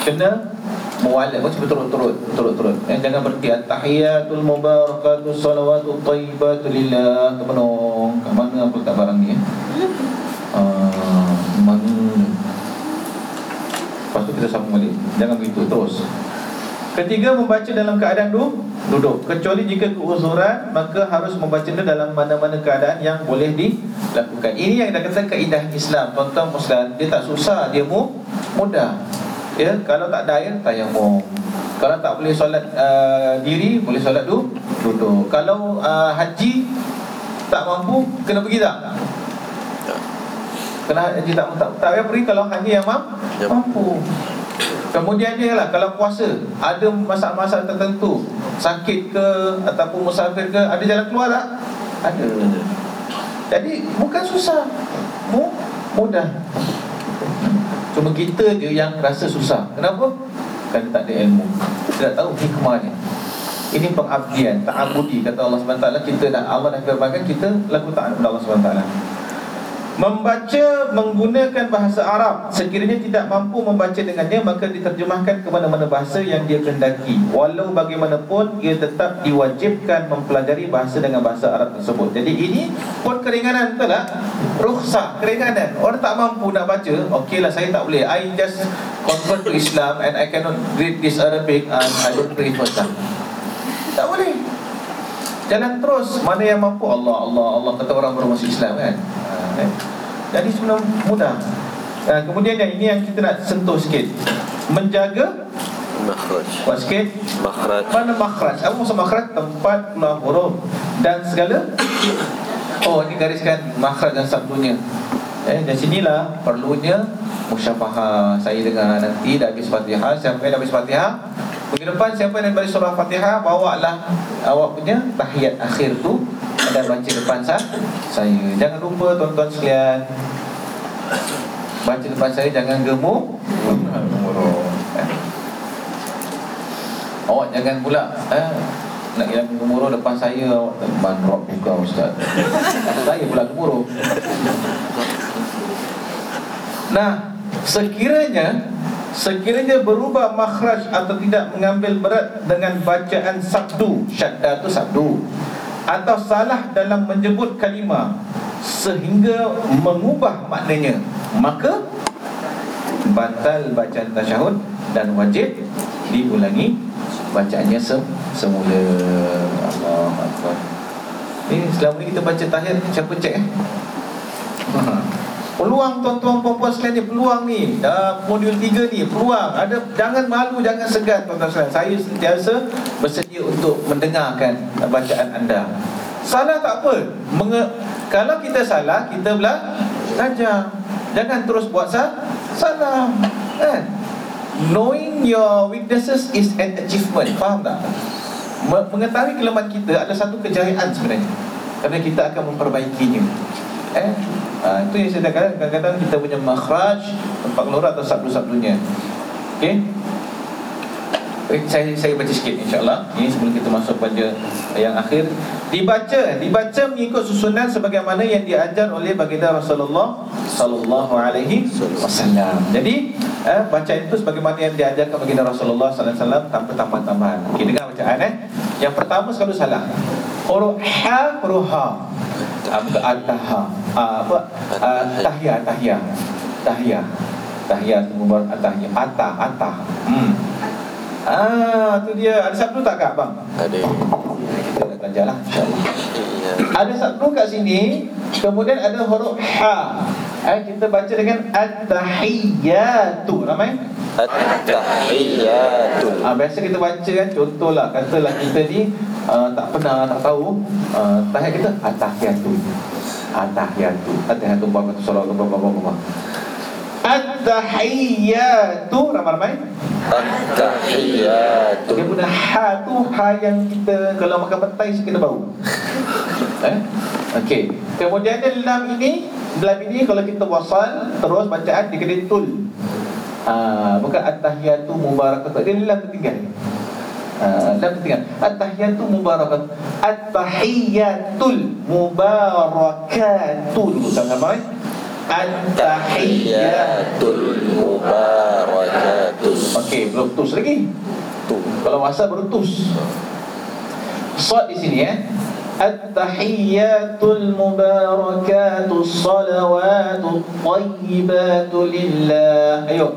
Kena mualaf mesti berturut-turut turut-turut. eh jangan berhenti. Tahiyatul mubarakatu salawatu thayyibatu lillah. Kemenung ke mana? Apa tak barang ni eh? uh, mana? Lepas tu kita sambung balik. Jangan begitu. Terus. Ketiga membaca dalam keadaan du, duduk. Kecuali jika keuzuran Maka harus membacanya dalam mana-mana keadaan yang boleh dilakukan. Ini yang kita kata keindahan Islam. Tuan-tuan Muslim Dia tak susah, dia mu, mudah. Ya, Kalau tak ada air, tayamum. Kalau tak boleh solat uh, diri Boleh solat du, duduk. Kalau uh, haji Tak mampu, kena pergi tak? Kena haji tak mampu Tak, tak payah pergi kalau haji yang mampu, Yep. mampu Kemudian dia lah Kalau puasa Ada masalah-masalah tertentu Sakit ke Ataupun musafir ke Ada jalan keluar tak? Ada. Jadi bukan susah. Mu- Mudah. Cuma kita je yang rasa susah. Kenapa? Kerana tak ada ilmu. Tidak tahu hikmahnya. Ini pengabdian, ta'abudi Kata Allah SWT Kita dah Allah dah firmankan Kita laku ta'at kepada Allah SWT Membaca menggunakan bahasa Arab Sekiranya tidak mampu membaca dengannya Maka diterjemahkan ke mana-mana bahasa yang dia kendaki Walau bagaimanapun Ia tetap diwajibkan mempelajari bahasa dengan bahasa Arab tersebut. Jadi ini pun keringanan betul tak? Rukhsah, keringanan. Orang tak mampu nak baca Okey lah saya tak boleh. I just convert to Islam And I cannot read this Arabic And I don't for that Tak boleh. Jalan terus Mana yang mampu? Allah Allah Allah kata orang baru masuk Islam kan eh? Jadi sebenarnya mudah ha, Kemudian yang ini yang kita nak sentuh sikit. Menjaga Makhraj. Buat sikit. Makhraj. Mana makhraj? Apa maksud makhraj? Tempat keluar huruf Dan segala? Oh ini gariskan makhraj dan sabdunya Eh, dan sinilah perlunya musyafahah Saya dengar nanti dah habis fatihah Siapa yang dah habis fatihah Minggu depan siapa yang baca surah fatihah Bawa lah awak punya tahiyat akhir tu Dan baca depan sah, saya. Jangan lupa tuan-tuan sekalian Baca depan saya jangan gemuk. Eh. Awak jangan pula eh, Nak hilang gemuruh depan saya Awak terbang rock buka ustaz. Saya pula gemuruh. Nah, sekiranya sekiranya berubah makhraj atau tidak mengambil berat dengan bacaan sabdu, syadda tu sabdu atau salah dalam menyebut kalimah sehingga mengubah maknanya, maka batal bacaan tasyahud dan wajib diulangi bacaannya sem- semula. Allah Akbar. Ini selama ni kita baca tahiyat siapa cek eh? [laughs] Peluang tuan-tuan perempuan sekalian ni Peluang ni. Uh, Modul 3 ni Peluang. Ada Jangan malu Jangan segan tuan-tuan sekalian. Saya sentiasa Bersedia untuk mendengarkan Bacaan anda. Salah tak apa. Menge- Kalau kita salah Kita bela Belajar. Jangan terus buat sah Salah Kan? Knowing your weaknesses Is an achievement. Faham tak? Me- Mengetahui kelemahan kita Adalah satu kejayaan sebenarnya. Kerana kita akan memperbaikinya Eh Ha, itu yang saya katakan kadang-kadang kita punya makhraj tempat keluar atau sabdu-sabdunya. Okey. Eh, Saya saya baca sikit insya-Allah. Ini sebelum kita masuk pada yang akhir. Dibaca, dibaca mengikut susunan sebagaimana yang diajar oleh baginda Rasulullah sallallahu alaihi wasallam. Jadi, eh, bacaan itu sebagaimana yang diajarkan baginda Rasulullah sallallahu alaihi wasallam tanpa tambahan-tambahan. Okey, dengar bacaan eh. Yang pertama sekali salah. Huruf ha, huruf ha. Apa? Ah, apa? Ah, tahiyah, tahiyah. Tahiyah. Tahiyah mubarak atahiyah. Atah, atah. Hmm. Ah, tu dia. Ada sabtu tak kak bang? Ada belajar lah. Ada sabtu kat sini Kemudian ada huruf ha eh, Kita baca dengan At-tahiyyatu Ramai? At-tahiyyatul Ah, biasa kita baca kan Contohlah Katalah kita ni uh, Tak pernah Tak tahu uh, Tahiyat kita Bapak Salam Bapak Bapak Bapak At-tahiyyatu Ramai-ramai At-tahiyyatul Dia punya ha tu Ha yang kita Kalau makan petai Kita bau [laughs] eh? Okey Kemudian ada lam ini Lam ini kalau kita wasal Terus bacaan dia kena tul Ah, bukan at-tahiyatu mubarakatuh. Dia lam tertinggal. Ah, lam tertinggal. At-tahiyatu mubarakatuh. At-tahiyatul mubarakatul. Sama-sama. Tahiyyatul mubarakatus Okey, belum tus lagi. Tu Kalau wasal baru tus. Sad di sini eh. At-tahiyyatul mubarakatus salawatut tayyibatu lillah. Ayo.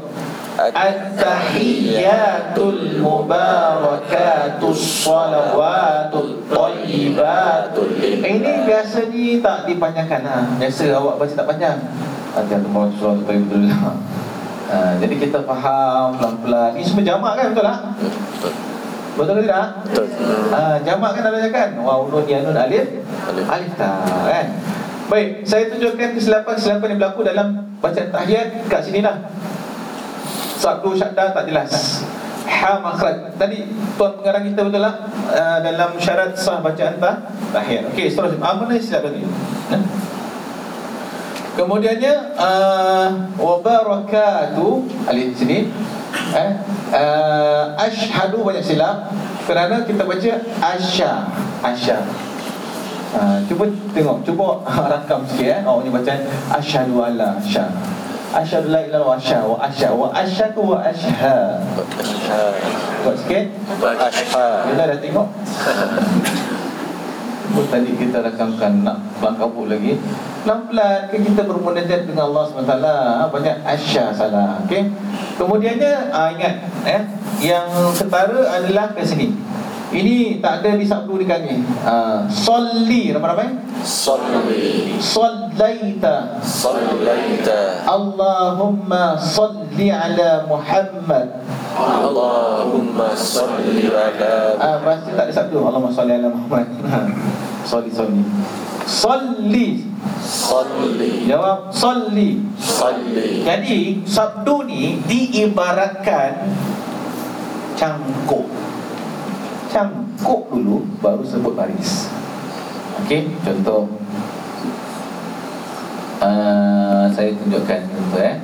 At-tahiyyatul mubarakatus salawatul tayyibatul Ini biasa ni tak dipanjangkan ha. Biasa awak baca tak panjang mubarakatus salawatul tayyibatul ha, Jadi kita faham pelan-pelan Ini semua jamak kan betul tak? Betul. Betul ke tidak? Betul. Ha, jamak kan ada kan? Wa nun ya nun alif Alif. alif ta kan? Baik, saya tunjukkan kesilapan-kesilapan yang berlaku dalam bacaan tahiyat kat sini lah. Sabdu syadda tak jelas. Ha makhraj. Tadi tuan pengarang kita betul lah uh, dalam syarat sah bacaan tah tahiyat. Okey, seterusnya. Ah, mana silap tadi? Ha? Kemudiannya uh, wa barakatuh alif sini eh uh, asyhadu banyak silap kerana kita baca asya asya uh, cuba tengok cuba [laughs] rakam sikit eh oh ni bacaan asyhadu alla asya asyhadu la ilaha illallah wa asya wa asya wa asyhadu wa asya kuat sikit. Ashha. kita dah tengok. [laughs] Tadi kita rakamkan nak kelang kabut lagi. Pelan-pelan kan kita bermunajat dengan Allah SWT Banyak asya salah okay? Kemudiannya ah, ingat eh, Yang ketara adalah ke sini Ini tak ada di sabdu di kami. Ah, Solli ramai-ramai Salli. Sollaita Sallaita. Allahumma salli ala Muhammad. Allahumma salli ala Ah, pasti tak ada sabdu Allahumma salli ala Muhammad. [laughs] Salli, salli. Salli. Salli. Jawab Salli. Salli. Jadi sabdu ni diibaratkan Cangkuk Cangkuk dulu Baru sebut baris Okey, contoh uh, Saya tunjukkan contoh eh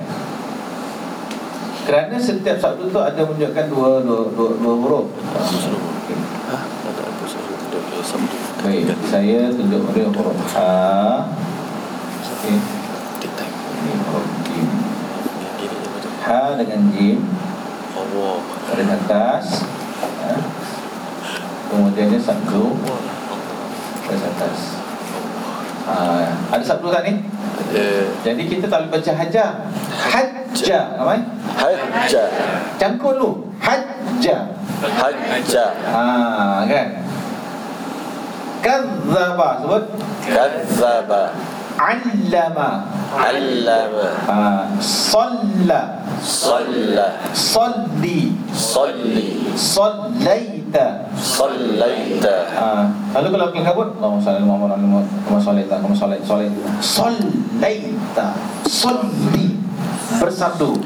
Kerana setiap sabdu tu ada menunjukkan dua, dua, dua, dua huruf. Ha? Ada apa saya. Baik, tunjuk dia huruf H Okey, Kita. ini huruf Jim Yang gini je macam. H dengan Jim Allah. Dari atas ha. Kemudiannya sabdu Dari atas ha. Ada sabdu tak ni? Eh, Jadi kita tak boleh baca hajar Hajja Apa? Hajjah. Cangkul dulu Hajja Hajjah. ha, Kan? Kadzaba Sebut Kadzaba. Allama Allama. ha. Salla Salla. Salli Salli. Sallaita Sallaita. ha. Lalu kalau kita kabut Allahumma salli ala Muhammad Allahumma salli Allahumma salli salli Sallaita Salli Bersabdu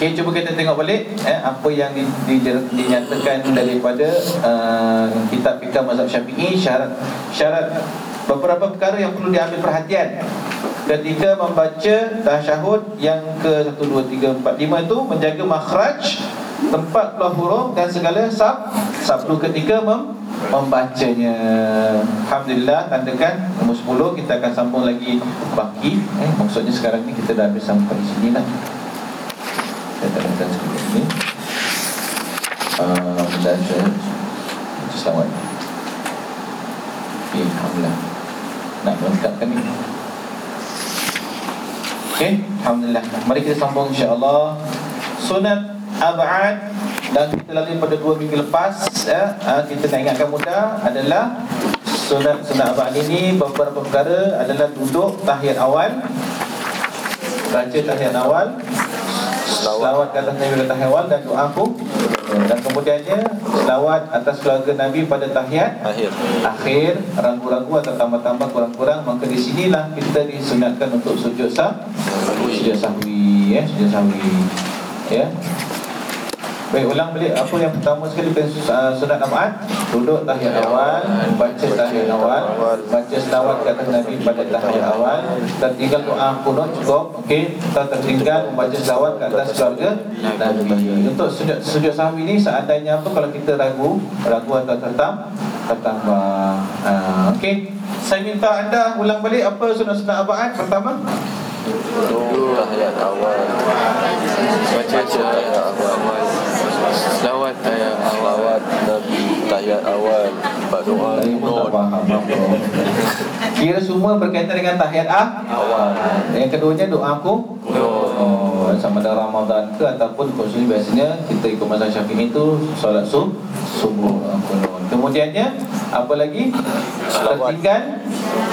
Okey, cuba kita tengok balik eh, Apa yang di, di, dinyatakan daripada uh, Kitab Fikah Mazhab Syafi'i Syarat Syarat Beberapa perkara yang perlu diambil perhatian. Ketika membaca tasyahud yang ke 1, 2, 3, 4, 5 itu Menjaga makhraj Tempat keluar huruf dan segala sab Sabtu ketika mem, membacanya. Alhamdulillah tandakan Nombor 10 kita akan sambung lagi Baki. Eh, Maksudnya sekarang ni kita dah habis sampai sini lah. Tak kata seperti ini uh, Dan saya Selamat. Alhamdulillah Nak melengkapkan ni? Okay, Alhamdulillah. Mari kita sambung insyaAllah. Sunat Ab'ad Dan kita lalui pada dua minggu lepas ya, ah, Kita nak ingatkan mudah adalah Sunat Sunat Ab'ad ini Beberapa perkara adalah duduk tahiyat awal Baca tahiyat awal Selawat ke atas Nabi tahiyat awal Dan doa pun Dan kemudiannya Selawat atas keluarga Nabi pada tahiyat Akhir. akhir ragu-ragu atau tambah-tambah kurang-kurang maka di sinilah kita disunatkan untuk sujud sah sujud sahwi ya sujud sahwi ya Baik, ulang balik. Apa yang pertama sekali kita uh, sunat Ahmad Duduk tahiyat awal Baca tahiyat awal. Baca selawat ke atas Nabi pada tahiyat awal. Tertinggal doa kunut cukup Okey, kita tertinggal membaca selawat ke atas keluarga Nabi. Untuk sujud, sujud sahwi ni seandainya apa kalau kita ragu Ragu atau tertam Tertambah. Uh, Okey, saya minta anda ulang balik apa sunat-sunat abad pertama? Duduk tahiyat awal. Baca tahiyat awal. Selawat awal. Selawat Nabi tahiyat awal. Empat doa Saya pun tak kunut. faham apa Kira semua berkaitan dengan tahiyat ah Awal. Yang keduanya doa aku. Oh, sama ada Ramadan ke ataupun khususnya biasanya kita ikut mazhab Syafi'i itu solat sub subuh uh, kunut. Kemudiannya apa lagi? Selawat. Tertinggal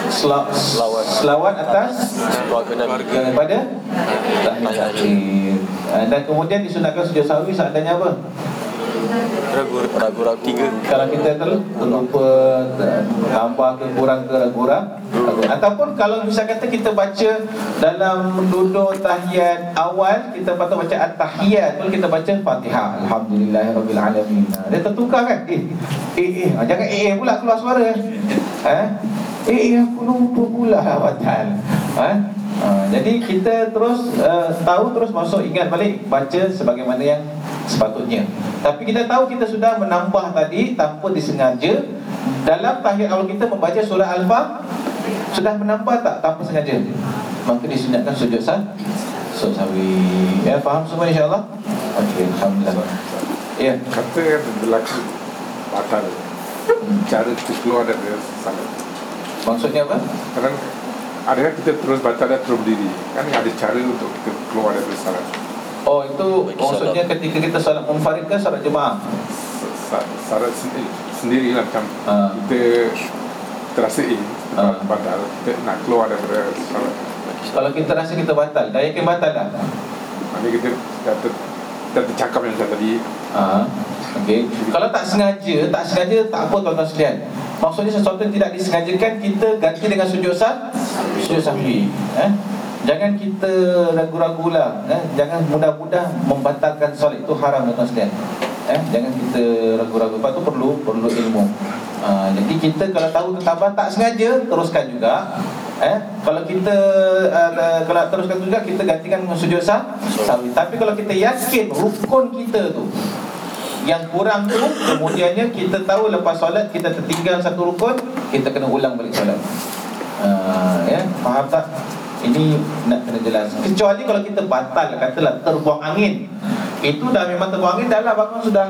sel- Selawat. selawat atas Keluarga Nabi kepada akhir. Uh, Dan kemudian disunatkan sujud sahwi seadanya apa? Ragu-ragu. Tiga. Kalau kita ter- terlupa ter- Tambah ke kurang ke kurang Ataupun kalau misal kata kita baca Dalam duduk tahiyat awal Kita patut baca at-tahiyat Pun kita baca fatihah. Alhamdulillahirrabbilalamin Dia tertukar kan? Eh, eh, eh. Jangan eh, eh pula keluar suara. Eh Eh, aku lupa pula [laughs] Batal Eh Ha, jadi kita terus uh, tahu terus masuk ingat balik baca sebagaimana yang sepatutnya. Tapi kita tahu kita sudah menambah tadi tanpa disengaja dalam tahiyat awal kita membaca surah Al-Fa sudah menambah tak tanpa sengaja. Maka disunatkan sujud sah sujud sawi. Ya faham semua insya-Allah? Okey, alhamdulillah. Ya. Kata yang berlaku batal Cara kita keluar dari salat Maksudnya apa? Kadang ada kan kita terus batal dan terus berdiri Kan ada cara untuk kita keluar dari salat Oh itu Bagi maksudnya ketika kita solat munfarid ke solat jemaah? Sa- Salat sendiri, sendiri lah macam Ha. Kita terasa eh Ha. kita batal Kita nak keluar daripada salat Kalau kita rasa kita batal, dah yakin batal dah? Nanti kita dah, ter, dah tercakap yang saya tadi Ha, okay. Kalau tak sengaja, tak sengaja tak apa tuan-tuan sekalian. Maksudnya sesuatu yang tidak disengajakan kita ganti dengan sujud sah, sujud sahwi. Eh? Jangan kita ragu-ragu lah eh? Jangan mudah-mudah membatalkan solat itu haram tuan-tuan sekalian eh? Jangan kita ragu-ragu Lepas tu perlu perlu ilmu ha, Jadi kita kalau tahu tetap tak sengaja Teruskan juga eh? Kalau kita uh, Kalau teruskan juga Kita gantikan dengan sujud sah. Tapi kalau kita yakin Rukun kita tu yang kurang tu kemudiannya kita tahu lepas solat kita tertinggal satu rukun kita kena ulang balik solat. Uh, ya faham tak? Ini nak kena jelas kecuali kalau kita batal katalah terbuang angin. Itu dah memang terbuang angin dah lah bangun sudah.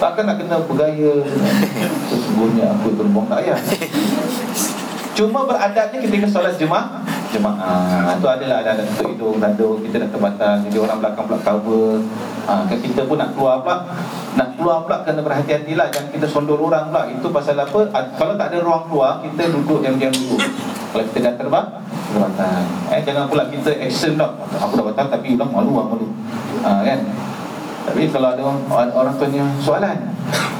Takkan nak kena bergaya. Sesungguhnya aku terbuang tak payah. Cuma beradabnya ketika solat jemaah Jemaah Itu adalah ada tutup hidung, tanduk. Kita dah terbatal. Jadi orang belakang pula cover. Ha, kan Kita pun nak keluar pula. Nak keluar pula kena berhati-hatilah Jangan kita sondor orang pula. Itu pasal apa? Ah, Kalau tak ada ruang keluar Kita duduk diam-diam dulu. Kalau kita dah terbang Terbatal eh, Jangan pula kita action tak Aku dah batal tapi ulang malu lah malu. Ha, kan? Tapi kalau ada orang, orang tanya soalan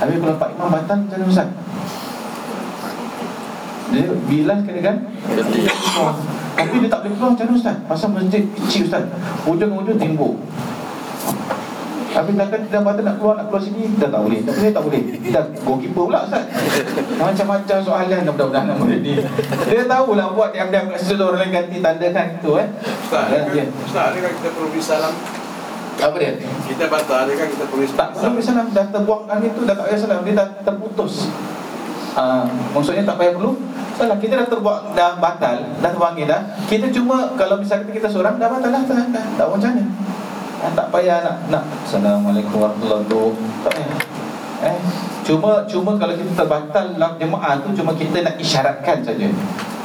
Tapi kalau Pak Imam batal macam mana Ustaz? Dia bilang kena kan. Tapi dia tak boleh keluar macam mana Ustaz? Pasal masjid kecil Ustaz. Hujung-hujung tembok Tapi takkan dia dah nak keluar Nak keluar sini Dah tak boleh. Tak boleh tak boleh. Dah goalkeeper pula Ustaz. Macam-macam soalan Mudah-mudahan nak murid ni. Dia tahulah buat Diam-diam kat situ Orang lain ganti tandakan itu eh. Ustaz, Ya, ya. kan, Ustaz, ni kan kita perlu salam. Apa dia? Kita batal ni kan kita perlu Tak perlu salam. Dah terbuang angin tu Dah tak payah salam. Dia dah terputus. Uh, maksudnya tak payah perlu Salah kita dah terbuat Dah batal Dah terbangun dah. Kita cuma Kalau misalnya kita seorang Dah batal lah dah, dah, macam mana? Ah, Tak payah nak, nak. Assalamualaikum warahmatullahi wabarakatuh. Tak payah. Eh, Cuma cuma kalau kita terbatal dalam jemaah tu Cuma kita nak isyaratkan saja.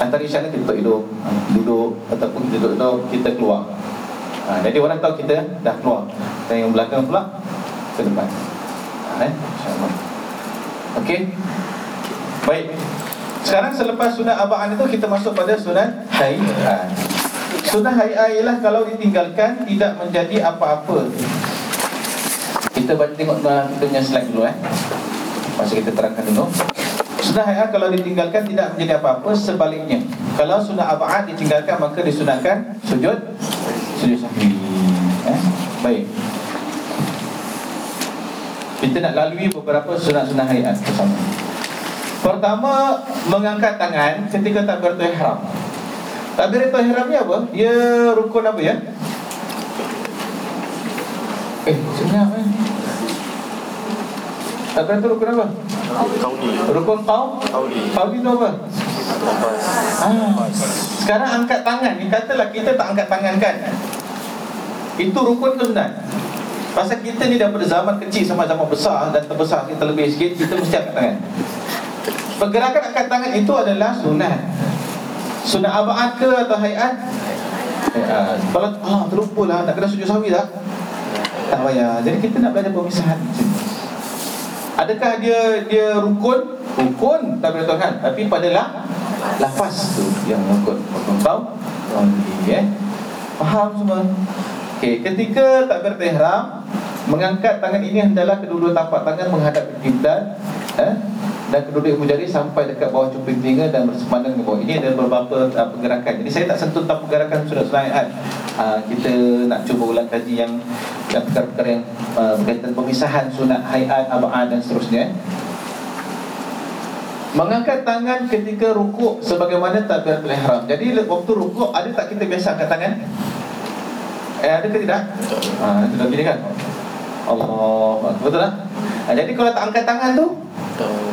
Antara isyarat kita duduk ah, Duduk Ataupun kita duduk hidung Kita keluar. Ha, Jadi orang tahu kita dah keluar. Dan yang belakang pula Ke depan. Ha, eh? InsyaAllah. Okey? Baik Sekarang selepas sunat abaan itu Kita masuk pada sunat hay'ah Sunat hay'ah ialah Kalau ditinggalkan Tidak menjadi apa-apa. Kita baca tengok dalam Kita punya slide dulu eh. Masa kita terangkan dulu. Sunat hay'ah kalau ditinggalkan Tidak menjadi apa-apa Sebaliknya. Kalau sunat abaan ditinggalkan Maka disunatkan Sujud Sujud sahwi eh? Baik. Kita nak lalui beberapa sunat-sunat hayat bersama. Pertama, mengangkat tangan ketika takbiratul ihram. Takbiratul ihram ni apa? Dia rukun apa ya? Eh, sebenarnya eh. Takbiratul rukun apa? Kauni Rukun qaum? Kauni Qaum itu apa? Ah. Sekarang angkat tangan ni Katalah kita tak angkat tangan kan Itu rukun ke sunat? Pasal kita ni daripada zaman kecil Sampai zaman besar dan terbesar kita lebih sikit Kita mesti angkat tangan Pergerakan angkat tangan itu adalah sunat Sunat abad ke atau hayat? hayat Kalau ah, terlupa lah Nak kena sujud sawi tak Tak payah Jadi kita nak belajar pemisahan. Adakah dia dia rukun? Rukun boleh Tuhan Tapi padalah Lafaz tu yang rukun Oh, eh. Faham semua? Okey, ketika takbir ihram mengangkat tangan ini hendaklah kedua-dua tapak tangan menghadap kiblat eh? Dan kedua-dua ibu jari sampai dekat bawah cuping telinga dan bersemandang ke bawah. Ini ada beberapa uh, pergerakan. Jadi saya tak sentuh tentang pergerakan sunat-sunat ayat. Uh, kita nak cuba ulang kaji yang yang perkara-perkara yang uh, berkaitan pemisahan sunat hayat, abad dan seterusnya. Mengangkat tangan ketika rukuk sebagaimana takbiratul ihram. Jadi waktu rukuk ada tak kita biasa angkat tangan? Eh ada ke tidak? Ha, itu dah kan? Allah Betul tak? Ha, jadi kalau tak angkat tangan tu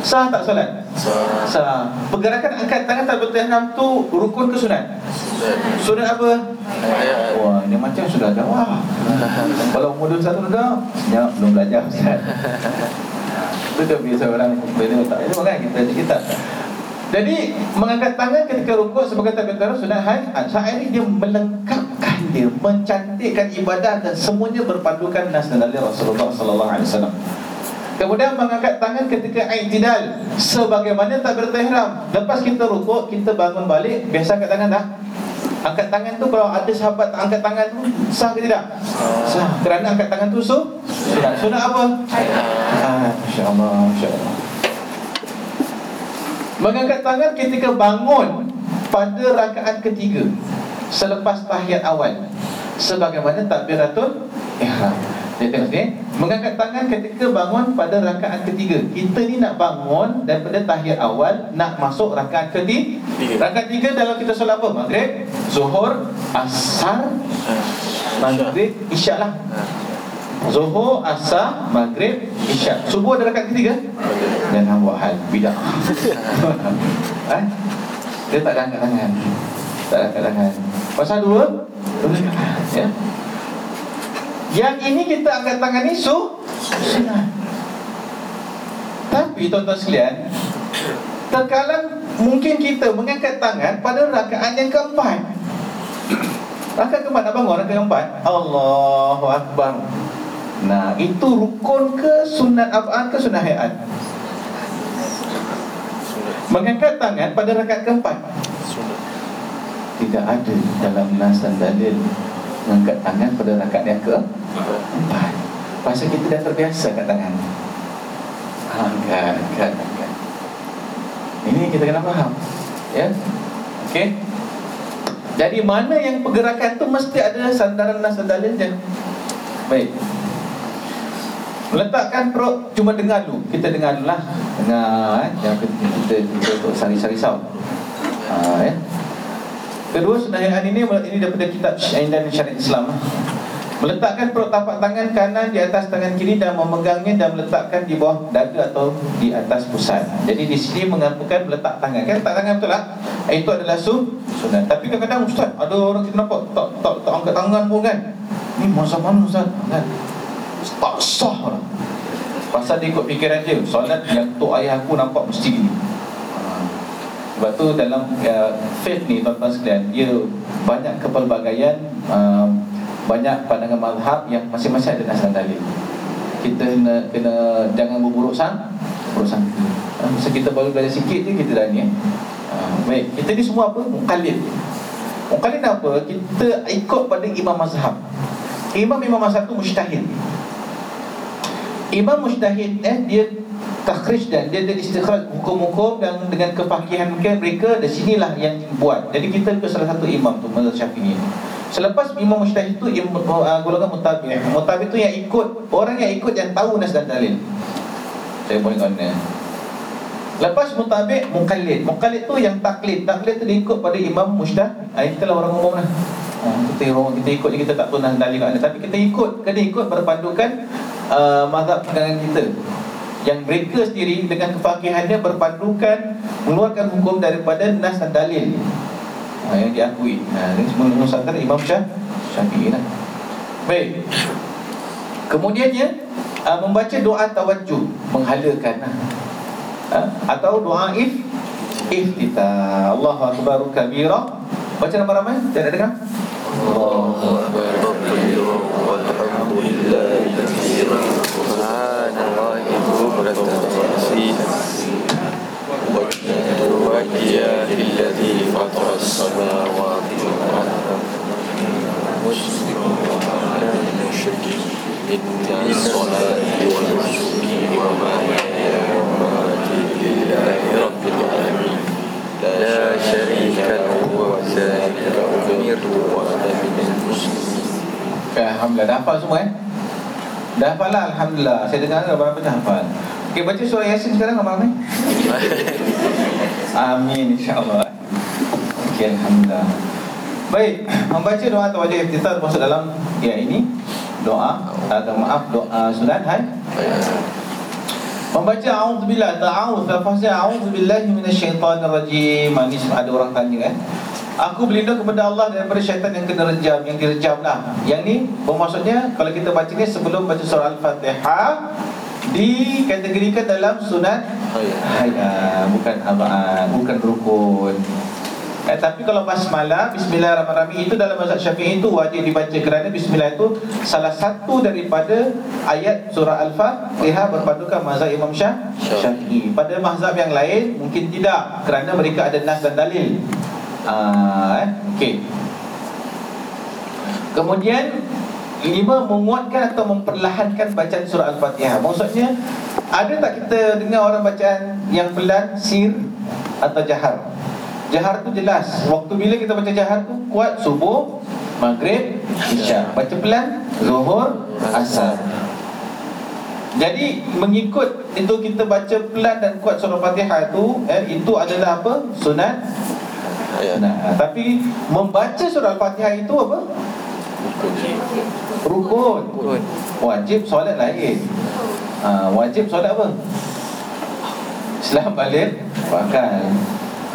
Sah tak solat? Sah. Sah Pergerakan angkat tangan tak betul ihram tu Rukun ke sunat? Sunat apa? Ayat. Wah ini macam sudah jawab [laughs] Kalau umur 21 dah Ya belum belajar Ustaz Itu dah biasa orang Benda tak Itu kan kita kita jadi mengangkat tangan ketika rukuk sebagai takbiratul sunat hai saat ini dia melengkapkan dia mencantikkan ibadah dan semuanya berpandukan nas dan dalil Rasulullah sallallahu alaihi wasallam. Kemudian mengangkat tangan ketika i'tidal sebagaimana takbiratul ihram. Lepas kita rukuk, kita bangun balik, biasa angkat tangan tak? Angkat tangan tu kalau ada sahabat tak angkat tangan tu sah ke tidak? Sah. Kerana angkat tangan tu so sunat. Sunat apa? Ah, masya-Allah, masya-Allah. Mengangkat tangan ketika bangun pada rakaat ketiga selepas tahiyat awal sebagaimana takbiratul ihram. Dia tengok sini Mengangkat tangan ketika bangun pada rakaat ketiga Kita ni nak bangun daripada tahiyat awal Nak masuk rakaat ketiga Tiga. Rakaat tiga dalam kita solat apa? Maghrib, Zuhur, Asar, Maghrib, Isyak lah Zuhur, Asar, Maghrib, Isyak Subuh ada rakaat ketiga? Jangan buat hal bidah [laughs] eh? Dia tak ada angkat tangan Tak ada angkat tangan Pasal dua ya? Yang ini kita angkat tangan ni su Sunat Tapi tuan-tuan sekalian Terkadang mungkin kita mengangkat tangan pada rakaat yang keempat. Rakaat keempat nak bangun rakaat keempat? Allahu Akbar. Nah itu rukun ke sunat abad ke sunat hayat? Mengangkat tangan pada rakaat keempat. Tidak ada dalam nas dan dalil Mengangkat tangan pada rakaat yang keempat Pasal kita dah terbiasa angkat tangan. Angkat, angkat, angkat. Ini kita kena faham Ya? Okey? Jadi mana yang pergerakan tu Mesti ada sandaran dan je Baik. Meletakkan perut Cuma dengar dulu. Kita dengar dulu lah Dengar eh Jangan kita, kita, kita sari-sari sound. Ha, ya. Kedua senayan ini Ini daripada kitab Syaidan Syariat Islam Meletakkan perut tapak tangan kanan di atas tangan kiri dan memegangnya dan meletakkan di bawah dada atau di atas pusat. Jadi di sini mengapukan meletak tangan. Kan letak tangan betul lah. Itu adalah sun sunat. Tapi kadang-kadang ustaz ada orang kita nampak tak tak tak angkat tangan pun kan. Ni masa mana ustaz? Kan? Tak sah orang. Pasal dia ikut fikiran dia Solat yang tok ayah aku nampak mesti gini. Sebab tu dalam uh, faith ni tuan-tuan sekalian Dia banyak kepelbagaian uh, Banyak pandangan mazhab yang masing-masing ada nas dan dalil Kita kena, kena jangan berburuk sang Buruk sangka uh, Masa kita baru belajar sikit je kita dah ni eh. uh, Baik, kita ni semua apa? Muqallid Muqallid apa? Kita ikut pada imam mazhab Imam-imam mazhab tu mujtahid Imam Mujtahid eh dia takhrij dan dia ada istikhraj hukum-hukum dan dengan kefakihan mereka, mereka dari sinilah yang buat. Jadi kita ke salah satu imam tu mazhab Syafi'i. Selepas imam mujtahid tu im, uh, golongan mutabi'. Mutabi' tu yang ikut orang yang ikut yang tahu nas dan dalil. Saya boleh kena. Lepas mutabi' muqallid. Muqallid tu yang taklid. Taklid tu ikut pada imam mujtahid. Ah itulah orang umum lah. Ha, kita kita ikut je kita tak tahu nas dalil kat mana tapi kita ikut kena ikut berpandukan Uh, mazhab pandangan kita. Yang mereka sendiri dengan kefakihannya berpandukan mengeluarkan hukum daripada nas dan dalil ha, ah, yang diakui. Ha, ini semua Nusantara Imam Syah Syafi'i lah. Baik. Kemudiannya ha, membaca doa tawajud menghalakan ha, atau doa if if kita Allah Akbar Kabirah. Baca nama ramai tidak dengar? Allah Akbar Kabirah. Alhamdulillah Subhanallah ibu berkomunikasi Wakiyah illadhi fatras sabawati Muslimah Muslimah Inna salati wa nusuki wa mahiya wa mahati lillahi rabbil alamin La syarika wa zahika wa miru wa alamin al-muslimin Alhamdulillah, dapat semua eh? Dah hafal lah Alhamdulillah. Saya dengar beberapa dah hafal. Okay baca surah Yasin sekarang Abang ni. [laughs] Amin insyaAllah. Okay Alhamdulillah. Baik [coughs] Membaca doa atau wajah iftitah Masuk dalam Ya ini. Doa Atau maaf Doa sunat Hai. Membaca A'udzubillah Ta'awuz Lafaznya A'udzubillahi minasyaitanirrajim. Ini ada orang tanya kan Aku berlindung kepada Allah daripada syaitan yang kena rejam Yang direjam lah. Yang ni bermaksudnya Kalau kita baca ni sebelum baca surah Al-Fatihah Dikategorikan dalam sunat Hayat Bukan abaan Bukan rukun. Eh, tapi kalau basmalah Bismillahirrahmanirrahim Itu dalam mazhab syafi'i itu wajib dibaca Kerana bismillah itu Salah satu daripada Ayat surah Al-Fatihah Berpadukan mazhab Imam Syafi'i. Pada mazhab yang lain Mungkin tidak Kerana mereka ada nas dan dalil Ah, eh? Okey. Kemudian lima menguatkan atau memperlahankan bacaan surah Al-Fatihah. Maksudnya ada tak kita dengar orang bacaan yang pelan, sir atau jahar? Jahar tu jelas. Waktu bila kita baca jahar tu kuat subuh, maghrib, isya. Baca pelan, zuhur, asar. Jadi mengikut itu kita baca pelan dan kuat surah Fatihah tu eh, itu adalah apa? Sunat Ayat Nah, tapi membaca surah Al-Fatihah itu apa? Rukun. Rukun. Wajib solat lain. Ha, wajib solat apa? Islam balik pakai.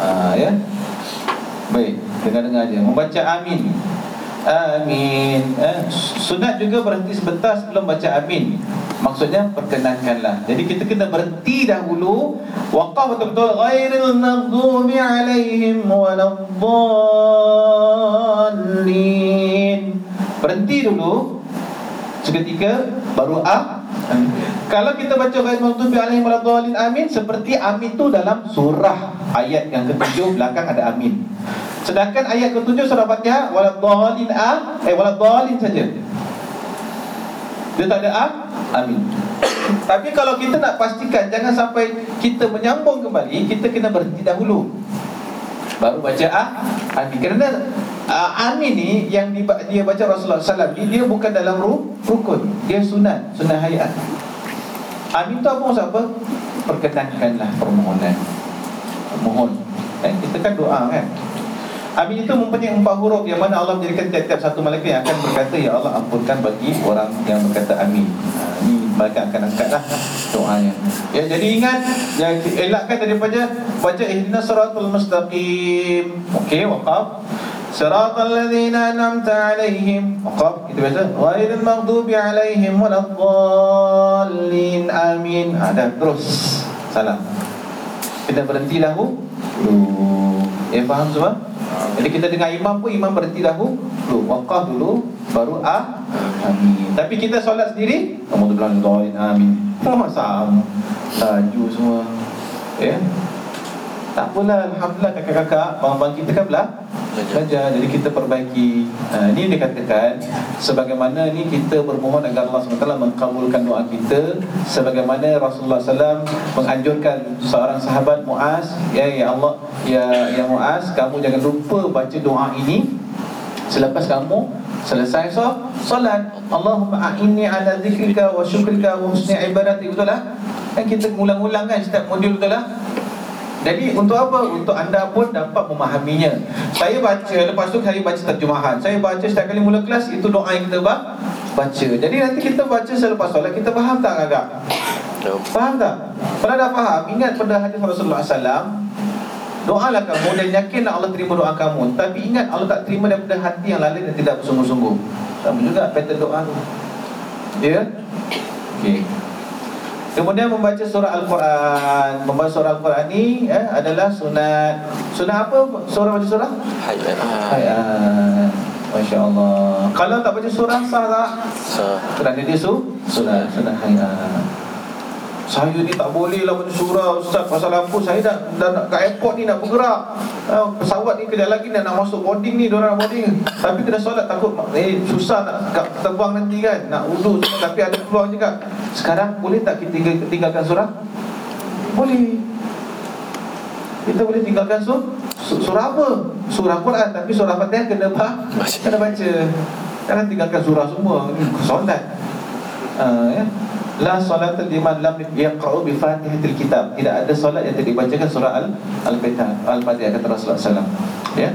Ha, ya. Baik, dengar-dengar aja. Membaca amin. Amin. Eh, sunat juga berhenti sebentar sebelum baca amin. Maksudnya perkenankanlah. Jadi kita kena berhenti dahulu waqaf betul-betul ghairil maghdubi alaihim waladdallin. Berhenti dulu seketika baru ah kalau kita baca ghairil maghdubi alaihim waladdallin amin seperti amin tu dalam surah ayat yang ketujuh belakang ada amin. Sedangkan ayat ketujuh surah Fatihah waladdallin ah eh waladdallin saja. Dia tak ada ah amin. [coughs] Tapi kalau kita nak pastikan jangan sampai kita menyambung kembali, kita kena berhenti dahulu. Baru baca ah amin. Kerana uh, amin ni yang di, dia baca Rasulullah SAW dia bukan dalam ru, rukun, dia sunat, sunat hayat. Amin tu apa maksud apa? Perkenankanlah permohonan. Mohon. Eh, kita kan doa kan. Amin itu mempunyai empat huruf yang mana Allah menjadikan tiap-tiap satu malaikat yang akan berkata Ya Allah ampunkan bagi orang yang berkata amin ha, Ini malaikat akan angkatlah doanya Ya jadi ingat ya, Elakkan daripada baca Ihdina suratul mustaqim Okey waqaf Alaihim Waqaf kita biasa. Ghairil maghdubi alaihim waladdallin amin ha, Dan terus. Salam. Kita berhenti dahulu. Ya faham semua? Jadi kita dengar imam pun imam berhenti dahulu. Waqaf dulu Baru ah. Amin. Tapi kita solat sendiri. Kamu tu bilang Doain. Amin. Oh sama Laju semua. Ya tak apalah, Alhamdulillah kakak-kakak. Bang-bang kita kan belah Belajar Jadi kita perbaiki. Ha, Ini dikatakan Sebagaimana ni kita bermohon agar Allah SWT Mengkabulkan doa kita Sebagaimana Rasulullah SAW Menganjurkan seorang sahabat Muaz Ya ya Allah Ya ya Muaz Kamu jangan lupa baca doa ini. Selepas kamu selesai so, solat. Allahumma a'inni ala zikrika wa syukrika wa husni ibadati Betul lah. Kan kita ulang-ulang kan setiap modul betul lah jadi untuk apa? Untuk anda pun dapat memahaminya Saya baca, lepas tu saya baca terjemahan Saya baca setiap kali mula kelas Itu doa yang kita baca Jadi nanti kita baca selepas solat Kita faham tak agak? Faham tak? Kalau dah faham, ingat pada hadis Rasulullah SAW Doalah kamu dan yakinlah Allah terima doa kamu Tapi ingat Allah tak terima daripada hati yang lalai dan tidak bersungguh-sungguh Sama juga pattern doa tu Ya? Okay Kemudian membaca surah Al-Quran. Membaca surah Al-Quran ni eh, adalah sunat. Sunat apa? Surah baca surah? Hayat. Hayat. Masya Allah Kalau tak baca surah sah tak? Sah. Kerana dia su Sunnah Sunnah hayat saya ni tak boleh lah surah Ustaz pasal apa. Saya dah, dah nak kat airport ni nak bergerak. Uh, Pesawat ni kejap lagi nak, nak masuk boarding ni Diorang nak boarding. Tapi kena solat takut Eh susah nak kat terbang nanti kan Nak uduk semua Tapi ada peluang juga. Sekarang boleh tak kita tinggal, tinggalkan surah? Boleh. Kita boleh tinggalkan sur, surah apa? Surah Quran Tapi surah Fatihah kena, bah, kena baca. Jangan tinggalkan surah semua. Solat. Uh, ya? La solat liman lam yaqra'u bi fatihatil kitab. Tidak ada solat yang tidak dibacakan surah Al- Al-Fatihah Al-Fatihah kata Rasulullah SAW Ya?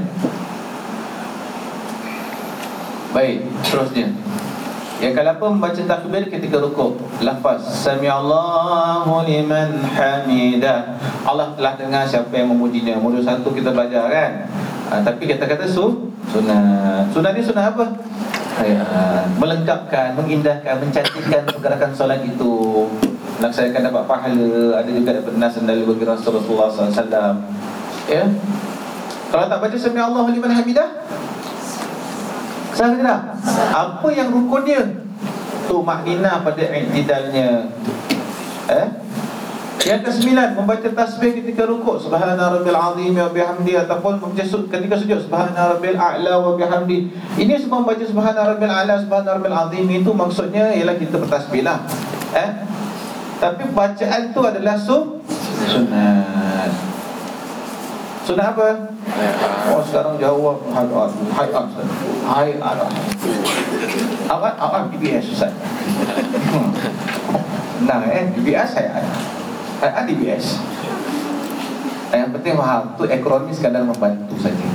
Baik, terusnya yang kenapa membaca takbir ketika rukuk Lafaz Sami'allahu liman hamidah. Allah telah dengar siapa yang memujinya. Mulut satu kita belajar kan? Ha, Tapi kata-kata su Sunnah. Sunnah ni sunnah apa? Hayat Melengkapkan, mengindahkan, mencantikkan pergerakan solat itu Laksanakan dapat pahala Ada juga dapat nas dari bagi Rasulullah SAW Ya Kalau tak baca Sami'allahu liman hamidah tak? Apa yang rukun dia? Tu maknina pada i'tidalnya. Eh? Yang kesembilan membaca tasbih ketika rukuk. Subhana rabbil azim wa bihamdi. Ataupun membaca sujud ketika sujud. Subhana rabbil a'la wa bihamdi. Ini semua membaca subhana rabbil a'la subhana rabbil azim. Itu maksudnya ialah kita bertasbih lah. Eh? Tapi bacaan tu adalah sun sunat. Sunat apa? Oh sekarang jawab hayat hayat hayat awak awak DBS Ustaz? Senang eh? DBS hayat hayat DBS yang penting faham tu ekonomi sekadar membantu saja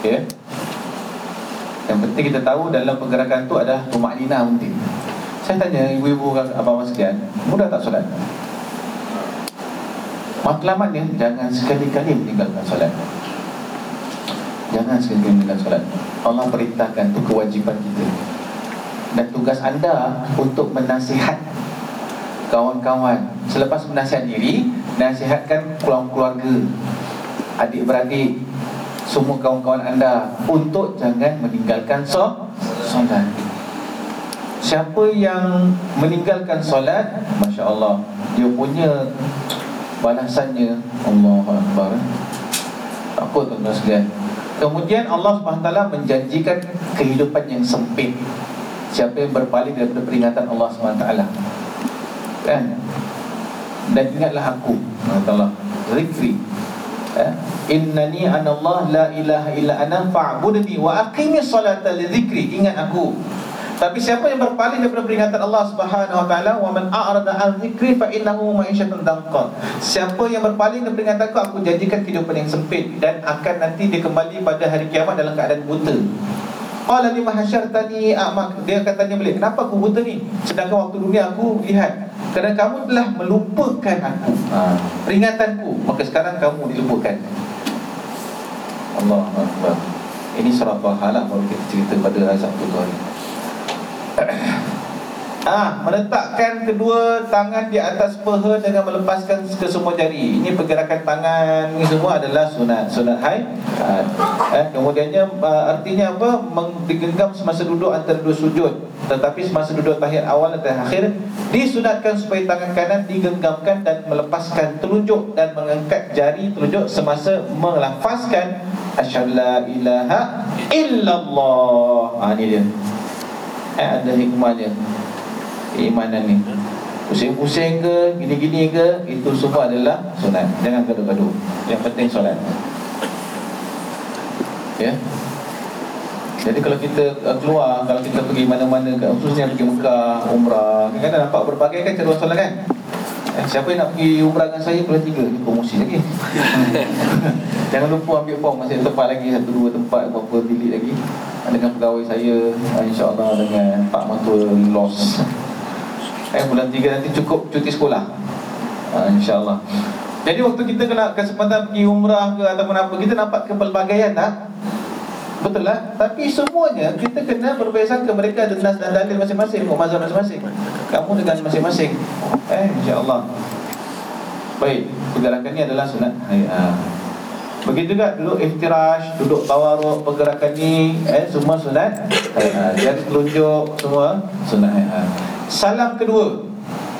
okay? yang penting kita tahu dalam pergerakan tu ada pemaknina penting saya tanya ibu-ibu abang-abang sekalian mudah tak solat? Matlamatnya jangan sekali-kali meninggalkan solat. Jangan sekali-kali meninggalkan solat. Allah perintahkan itu kewajiban kita. Dan tugas anda untuk menasihat kawan-kawan. Selepas menasihat diri, nasihatkan keluarga, adik-beradik, semua kawan-kawan anda untuk jangan meninggalkan solat. Siapa yang meninggalkan solat, masya-Allah, dia punya balasannya Allah Akbar Takut tuan-tuan sekalian Kemudian Allah SWT menjanjikan kehidupan yang sempit Siapa yang berpaling daripada peringatan Allah SWT Kan? Dan ingatlah aku Kata Allah Zikri eh? Innani anallah la ilaha illa ana fa'budni wa aqimi salata li zikri Ingat aku tapi siapa yang berpaling daripada peringatan Allah Subhanahu wa taala, wa man a'rada an dzikri fa innahu ma'isyatan danqa. Siapa yang berpaling daripada peringatanku, aku janjikan kehidupan yang sempit dan akan nanti dia kembali pada hari kiamat dalam keadaan buta. Qala lima hasyartani a'mak. Dia akan tanya balik, kenapa aku buta ni? Sedangkan waktu dunia aku lihat. Kerana kamu telah melupakan aku. Ha. Peringatanku, maka sekarang kamu dilupakan. Allah Akbar. Ini surah Taha lah Kalau kita cerita pada Sabtu tu Ah, meletakkan kedua tangan di atas peha dengan melepaskan ke semua jari. Ini pergerakan tangan ini semua adalah sunat, sunat hai. Ah, eh, kemudiannya uh, artinya apa? Digenggam semasa duduk antara dua sujud. Tetapi semasa duduk tahiyat awal dan akhir disunatkan supaya tangan kanan digenggamkan dan melepaskan telunjuk dan mengangkat jari telunjuk semasa melafazkan asyhadu la ilaha illallah. Ah, ini dia. Eh, ada hikmahnya Keimanan ni. Pusing-pusing ke, gini-gini ke Itu semua adalah sunat. Jangan gaduh-gaduh. Yang penting solat Ya? Jadi kalau kita uh, keluar, kalau kita pergi mana-mana Khususnya pergi Mekah, Umrah Kadang-kadang nampak berbagai kan cara solat kan? Eh, Siapa yang nak pergi Umrah dengan saya Boleh tiga, ni promosi lagi. [laughs] Jangan lupa ambil form Masih tempat lagi, satu dua tempat Berapa bilik lagi. Dengan pegawai saya InsyaAllah dengan Pak Matul Loss Eh bulan 3 nanti cukup cuti sekolah. Uh, InsyaAllah. Jadi waktu kita kena kesempatan pergi umrah ke Ataupun apa Kita nampak kepelbagaian tak? Betul lah Tapi semuanya kita kena berbeza ke mereka nas dan dalil masing-masing Mazhab masing-masing. Kamu dengan masing-masing. Eh insyaAllah. Baik Pergerakan adalah sunat. Uh, Begitu juga duduk iftirash, duduk tawaruk, pergerakan ni eh, Semua sunat. Jadi telunjuk semua sunat hayat Salam kedua.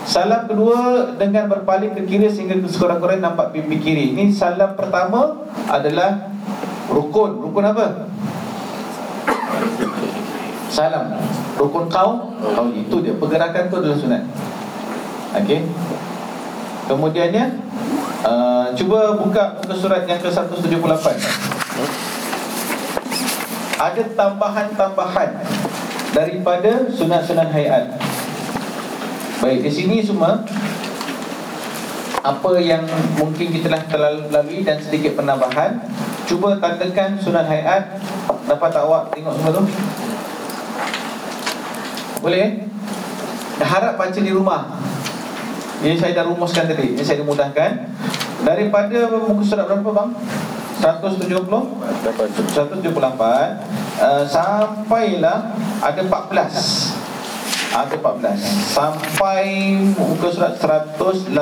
Salam kedua dengan berpaling ke kiri sehingga sekurang-kurang nampak pipi kiri. Ini salam pertama adalah rukun. Rukun apa? Salam. Rukun kaum? Kaum. Itu dia. Pergerakan tu adalah sunat. Okey. Kemudiannya uh, Cuba buka muka surat yang ke-178 Ada tambahan-tambahan Daripada sunat-sunat hayat Baik, di sini semua Apa yang mungkin kita telah lalui dan sedikit penambahan Cuba tandakan sunat hayat Dapat tak awak tengok semua tu? Boleh? Harap baca di rumah Ini saya dah rumuskan tadi. Ini saya dimudahkan. Daripada muka surat berapa bang? 170 178 uh, Sampailah Ada 14 ada 14 Sampai muka surat 189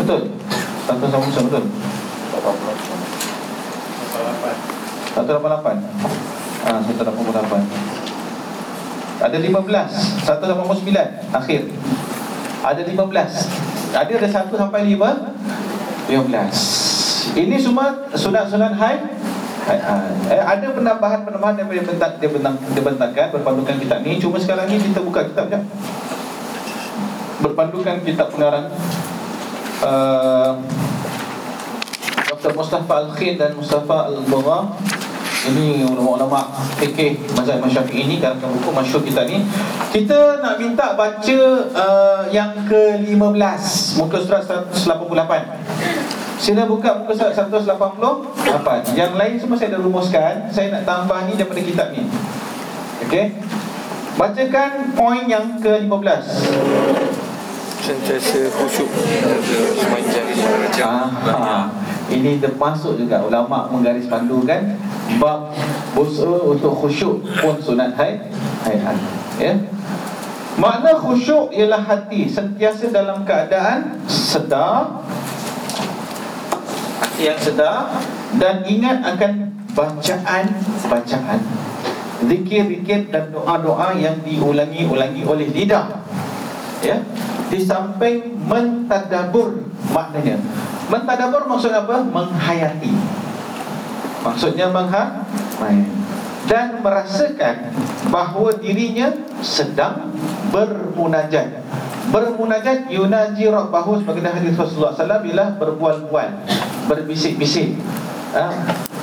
Betul? Sama sama betul? 188 Ah, 188 Ada 15 189 Akhir. Ada 15 ada ada satu sampai lima Lima belas. Ini semua sunat-sunat hai eh, Ada penambahan-penambahan yang dia bentak, dia bentang, dia bentangkan Berpandukan kitab ni. Cuma sekarang ni kita buka kitab je Berpandukan kitab pengarang uh, Dr. Mustafa Al-Khin dan Mustafa Al-Bawah ini ulama-ulama fikih mazhab Syafi'i ini dalam buku masyhur kita ni. Kita nak minta baca uh, yang ke-15 muka surat 188. Sila buka muka surat 188. Yang lain semua saya dah rumuskan. Saya nak tambah ni daripada kitab ni. Okey. Bacakan poin yang ke-15 sentiasa khusyuk sepanjang ah, ini termasuk juga ulama menggaris pandu kan bab busa untuk khusyuk pun sunat hai hayat ya. Makna khusyuk ialah hati sentiasa dalam keadaan sedar yang sedar dan ingat akan bacaan-bacaan zikir-zikir dan doa-doa yang diulangi-ulangi oleh lidah ya. Di samping mentadabur maknanya mentadabur maksud apa menghayati Maksudnya mengha dan merasakan bahawa dirinya sedang bermunajat. Bermunajat yunaji rabbahu sebagaimana hadis Rasulullah SAW bila berbual-bual, berbisik-bisik. Ha?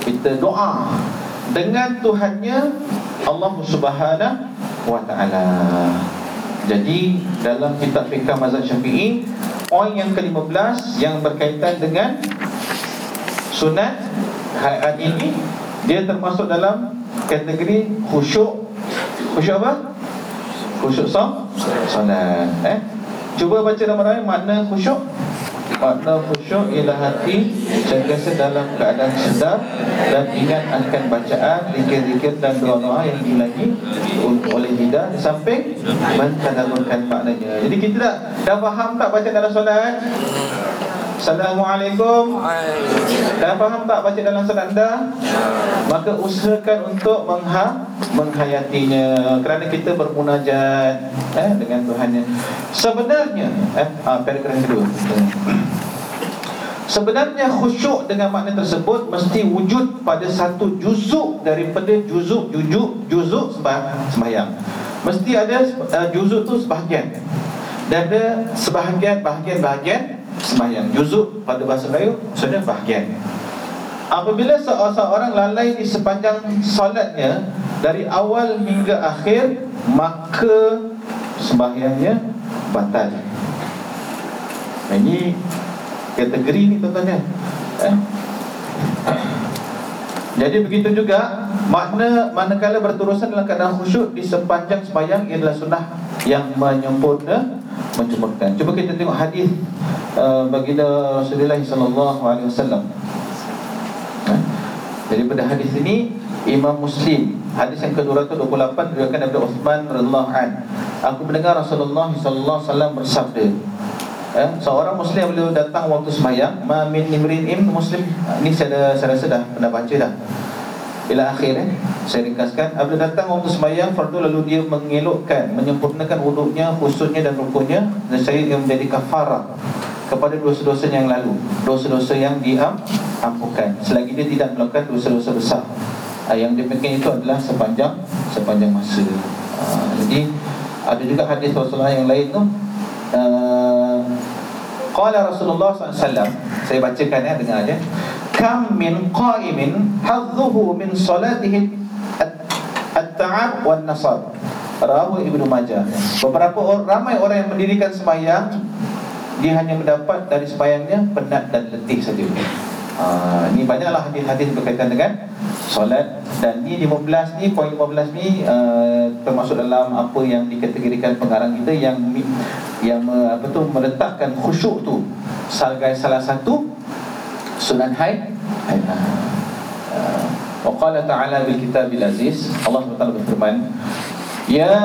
Kita doa dengan Tuhannya Allah Subhanahu wa taala. Jadi dalam kitab fikih mazhab Syafi'i poin yang ke-15 yang berkaitan dengan sunat hayat ini. Dia termasuk dalam kategori khusyuk. Khusyuk apa? khusyuk solat eh? Cuba baca nama-nama makna khusyuk makna khusyuk ialah hati sentiasa dalam keadaan sedar dan ingat akan bacaan zikir-zikir dan doa-doa yang diulangi oleh lidah samping mentadabburkan maknanya. Jadi kita dah dah faham tak baca dalam solat Assalamualaikum. Dah faham tak baca dalam salat anda? Maka usahakan untuk mengha menghayatinya Kerana kita bermunajat eh, dengan Tuhannya Sebenarnya eh, ah, Paragraf kedua. Sebenarnya khusyuk dengan makna tersebut Mesti wujud pada satu juzuk Daripada juzuk, juzuk, juzuk sembahyang. Mesti ada uh, juzuk tu sebahagian. Dan ada sebahagian, bahagian, bahagian sembahyang Juzuk pada bahasa Melayu Maksudnya bahagian. Apabila seorang lalai di sepanjang solatnya Dari awal hingga akhir Maka sembahyangnya batal. Ini kategori ni tuan-tuan eh? [coughs] Jadi begitu juga Makna manakala berterusan dalam keadaan khusyuk Di sepanjang sembahyang ialah sunnah Yang menyempurna Mencumurkan Cuba kita tengok hadis Uh, baginda Rasulullah sallallahu alaihi wasallam. Ha? Jadi pada hadis ini Imam Muslim Hadis yang ke-228 Diriwayatkan daripada Uthman radhiyallahu an. Aku mendengar Rasulullah sallallahu alaihi wasallam bersabda eh, Seorang Muslim bila datang waktu sembahyang Ma min imrin im Muslim Ini saya, dah, saya rasa dah pernah baca dah Bila akhir eh Saya ringkaskan Apabila datang waktu sembahyang Fardu lalu dia mengelokkan Menyempurnakan wuduknya Khususnya dan rukunnya Dan saya yang menjadi kafarah Kepada dosa-dosa yang lalu Dosa-dosa yang diampunkan Selagi dia tidak melakukan dosa-dosa besar. Uh, Yang demikian itu adalah sepanjang Sepanjang masa. Uh, Jadi Ada juga hadis Rasulullah yang lain tu uh, Qala Rasulullah SAW Saya bacakan ya Dengar aja Kam min qa'imin Hadzuhu min salatihi At-ta'ab wal nasab. Rahu Ibnu Majah. Beberapa orang, ramai orang yang mendirikan sembahyang Dia hanya mendapat dari sembahyangnya Penat dan letih saja. Uh, ni banyaklah hadis-hadis berkaitan dengan solat. Dan ni 15 ni poin 15 ni uh, termasuk dalam apa yang dikategorikan pengarang kita yang yang apa tu meletakkan khusyuk tu sebagai salah satu sunan haid. Haid uh, wa qala ta'ala bil kitabil aziz. Allah SWT berfirman يا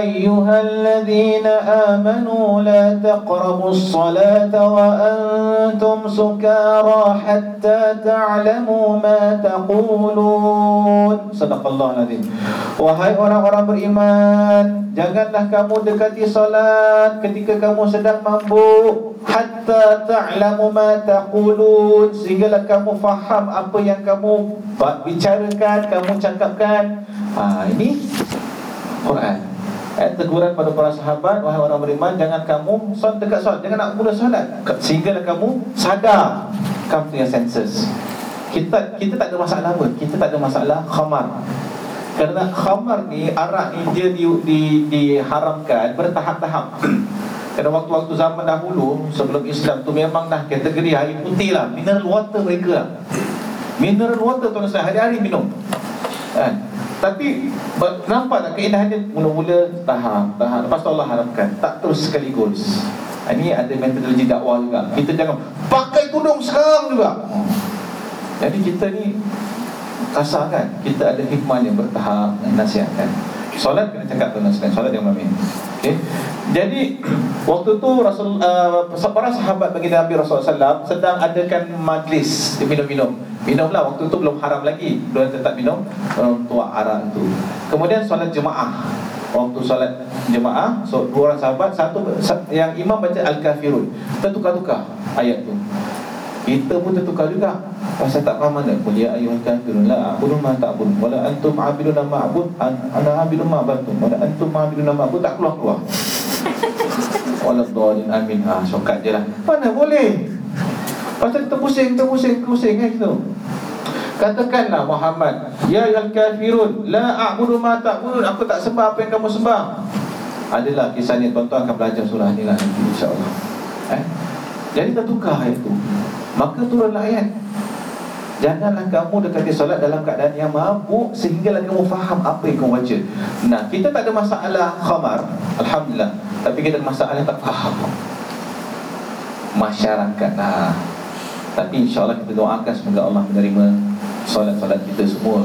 أيها الذين آمنوا لا تقربوا الصلاة وأنتم سكارى حتى تعلموا ما تقولون صدق الله العظيم Wahai orang-orang beriman Janganlah kamu dekati salat Ketika kamu sedang mabuk Hatta ta'lamu ma taqulun Sehinggalah kamu faham Apa yang kamu bicarakan Kamu cakapkan ha, Ini Quran eh, Teguran pada para sahabat Wahai orang beriman Jangan kamu solat dekat solat. Jangan nak mula solat. Sehinggalah kamu sadar. To your senses. Kita kita tak ada masalah pun Kita tak ada masalah khamar. Kerana khamar ni Arak ni dia di, di, diharamkan Bertahap-tahap. [clears throat] Kerana waktu-waktu zaman dahulu Sebelum Islam tu memang dah kategori air putih lah. Mineral water mereka lah. Mineral water tuan-tuan hari-hari minum. Kan? Tapi nampak tak keindahan dia mula-mula tahap, tahap. Lepas tu Allah harapkan tak terus sekaligus. Ini ada metodologi dakwah juga. Kita jangan pakai tudung sekarang juga. Jadi kita ni kasar kan? Kita ada hikmah yang bertahap nasihatkan. Solat kena cakap tu nasihat. Solat yang mamin. Okay. Jadi [clears throat] waktu tu Rasul uh, para sahabat bagi Nabi Rasulullah SAW sedang adakan majlis minum-minum. Minumlah waktu tu belum haram lagi. Belum tetap minum um, Tuak arak tu. Kemudian solat jemaah Waktu solat jemaah so, Dua orang sahabat Satu yang imam baca Al-Kafirun. Tertukar-tukar ayat tu. Kita pun tertukar juga. Pasal tak faham mana? Qul ya ayuhal kafirun La a'budu ma ta'bud Wala antum a'bidun ma a'bud Ana a'bidun ma bantum Wala antum a'bidun ma a'bud. Tak keluar-keluar. [laughs] Wala dhalin amin. Ha, Syokat je lah. Mana boleh Pasal kita pusing, kita pusing, pusing kan kita Katakanlah Muhammad Ya ayuhal kafirun La a'budu ma ta'bud Aku tak sembah apa yang kamu sembah. Adalah kisah ni Tuan-tuan akan belajar surah ni lah InsyaAllah. Eh? Jadi tertukar ayat tu. Maka turunlah ayat. Janganlah kamu dekati solat dalam keadaan yang mabuk Sehinggalah kamu faham apa yang kamu baca. Nah, kita tak ada masalah khamar Alhamdulillah. Tapi kita ada masalah tak faham. Masyarakat nah. Tapi insyaAllah kita doakan Semoga Allah menerima solat-solat kita semua.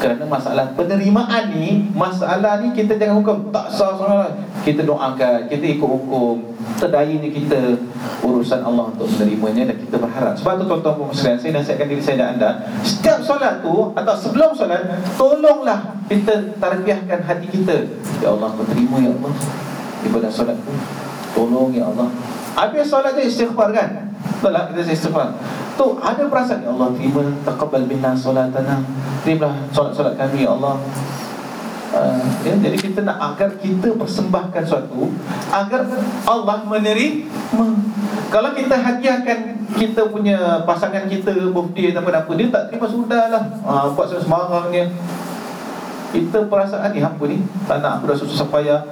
Kerana masalah penerimaan ni Masalah ni kita jangan hukum Tak sah solat. Kita doakan Kita ikut hukum. Terdaya ni kita Urusan Allah untuk menerimanya Dan kita berharap. Sebab tu tuan-tuan pemuslihan Saya nasihatkan diri saya dan anda Setiap solat tu Atau sebelum solat Tolonglah Kita tarbiahkan hati kita. Ya Allah aku terima ya Allah Ibadah solat tu. Tolong ya Allah Habis solat tu istighfar kan? Betul lah kita istighfar. Tu ada perasaan Ya Allah terima Taqabbal minna solatana. Terimalah solat-solat kami Ya Allah. Uh, ya, Jadi kita nak agar kita persembahkan suatu Agar Allah menerima. Kalau kita hadiahkan Kita punya pasangan kita Birthday atau apa Dia tak terima sudah lah. Uh, Buat semarangnya Kita perasaan ni apa ni Tak nak dah susah payah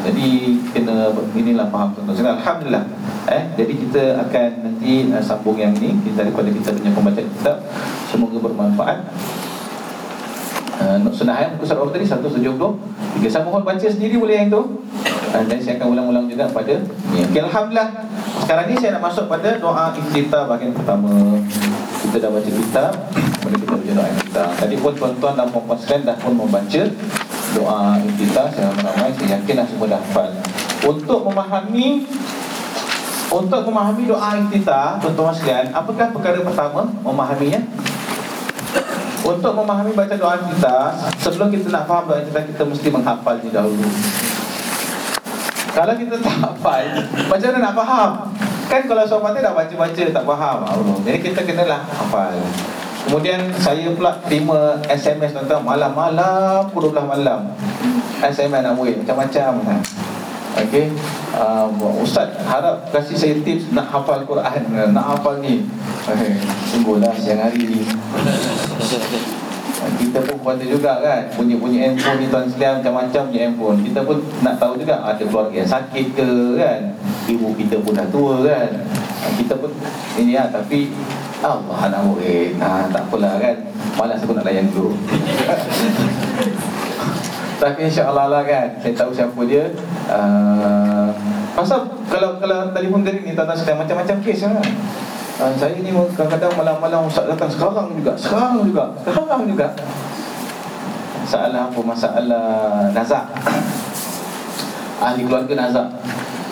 jadi kena inilah faham tuan-tuan. Alhamdulillah. Eh, jadi kita akan nanti uh, sambung yang ni kita daripada kita punya pembacaan kitab. Semoga bermanfaat. Uh, sunnah ayat muka surat tadi 170 Tiga sama mohon baca sendiri boleh yang tu uh, Dan saya akan ulang-ulang juga pada ni. Okay, Alhamdulillah Sekarang ni saya nak masuk pada doa iftitah bahagian pertama Kita dah baca kitab daripada kita baca doa kita. Tadi pun tuan-tuan dan puan-puan sekalian dah pun membaca doa kita secara ramai saya yakin dah semua hafal. Untuk memahami untuk memahami doa kita, tuan-tuan sekalian, apakah perkara pertama memahaminya? Untuk memahami baca doa kita, sebelum kita nak faham doa kita, kita mesti menghafal je dahulu. Kalau kita tak hafal, macam mana nak faham? Kan kalau patah dah baca-baca tak faham Allah. Jadi kita kenalah hafal. Kemudian saya pula terima SMS tuan-tuan malam-malam pukul 12 malam. SMS nak buat macam-macam. Okey. Uh, Ustaz harap kasih saya tips nak hafal Quran, nak hafal ni. Okay. Sungguhlah siang hari ni. Kita pun pada juga kan. Punya-punya handphone ni tuan sekalian Macam-macam punya handphone. Kita pun nak tahu juga Ada keluarga yang sakit ke kan. Ibu kita pun dah tua kan. Kita pun Ini lah tapi Allah nak murid. Nah, Tak apalah kan. Malas aku nak layan dulu [laughs] Tapi insyaAllah lah kan. Saya tahu siapa dia. Uh, Pasal Kalau kalau telefon dari ni Tuan-tuan Macam-macam kes kan Uh, saya ni kadang-kadang malam-malam Ustaz datang sekarang juga Sekarang juga Sekarang juga. Masalah apa? Masalah nazak. [clears throat] Ahli keluarga nazak.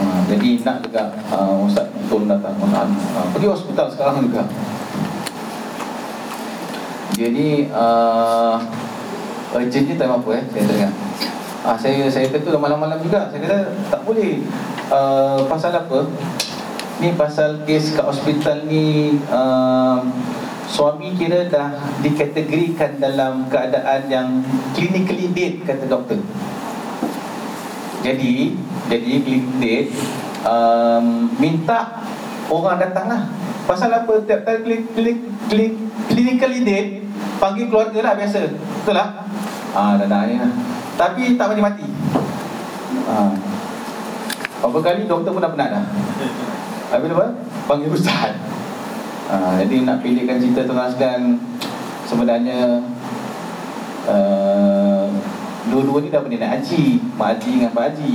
Uh, Jadi nak juga uh, Ustaz Tun datang uh, Pergi hospital sekarang juga. Jadi uh, Urgent ni time apa eh Saya dengar Ah, saya saya kata malam-malam juga. Saya kata tak boleh. Uh, pasal apa Ni pasal kes kat hospital ni uh, Suami kira dah dikategorikan dalam keadaan yang clinically dead kata doktor. Jadi Jadi clinically dead um, Minta orang datang lah Pasal apa? Tiap kali klik, klik, klik, clinically dead Panggil keluarga lah biasa. Betul lah? Ah, dah dah lah. Tapi tak mati-mati ah. Berapa kali doktor pun dah penat dah Habis apa? Panggil ustaz. Ha, [laughs] Jadi nak pilihkan cerita tuan sekalian Sebenarnya uh, Dua-dua ni dah pernah nak haji. Mak Haji dengan Pak Haji.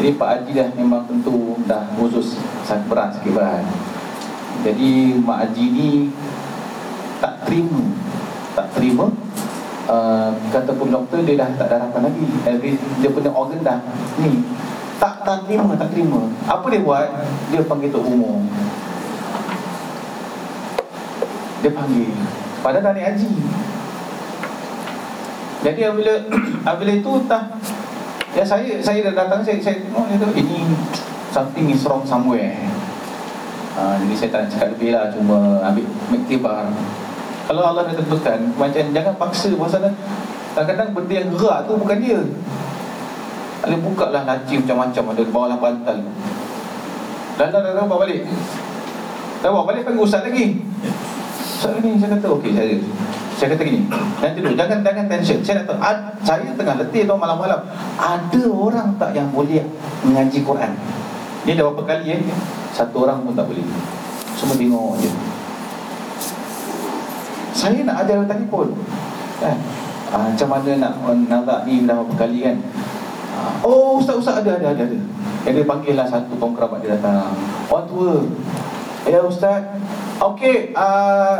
Jadi Pak Haji dah memang tentu Dah khusus sangat berat sikit berat. Jadi Mak Haji ni Tak terima Tak terima uh, Kata pun doktor dia dah tak ada harapan lagi. Every, Dia punya organ dah Ni tak terima, tak terima. Apa dia buat? Dia panggil Tok Umur. Dia panggil. Padahal dah naik haji. Jadi apabila [clears throat] apabila itu tak ya saya saya dah datang saya saya tengok dia tu ini something is wrong somewhere. Ha, jadi saya tak nak cakap lebih lah Cuma ambil mektibar Kalau Allah dah tentukan Macam jangan paksa Pasal kadang-kadang benda yang gerak tu bukan dia ada buka lah laci macam-macam Ada bawah lah bantal. Dan dah dah bawa balik. Dah bawa balik panggil ustaz lagi. Ustaz ni saya kata okey saya saya kata gini Nanti dulu jangan jangan tension. Saya nak tahu ad, Saya tengah letih tu malam-malam. Ada orang tak yang boleh Mengaji Quran? Ni dah berapa kali eh? Satu orang pun tak boleh. Semua tengok je Saya nak ajar telefon kan? Ah, macam mana nak nazak ni dah berapa kali kan Oh ustaz-ustaz ada ada ada ada. Yang dia panggil lah satu kaum kerabat dia datang. Orang tua. Ya ustaz. Okey, uh,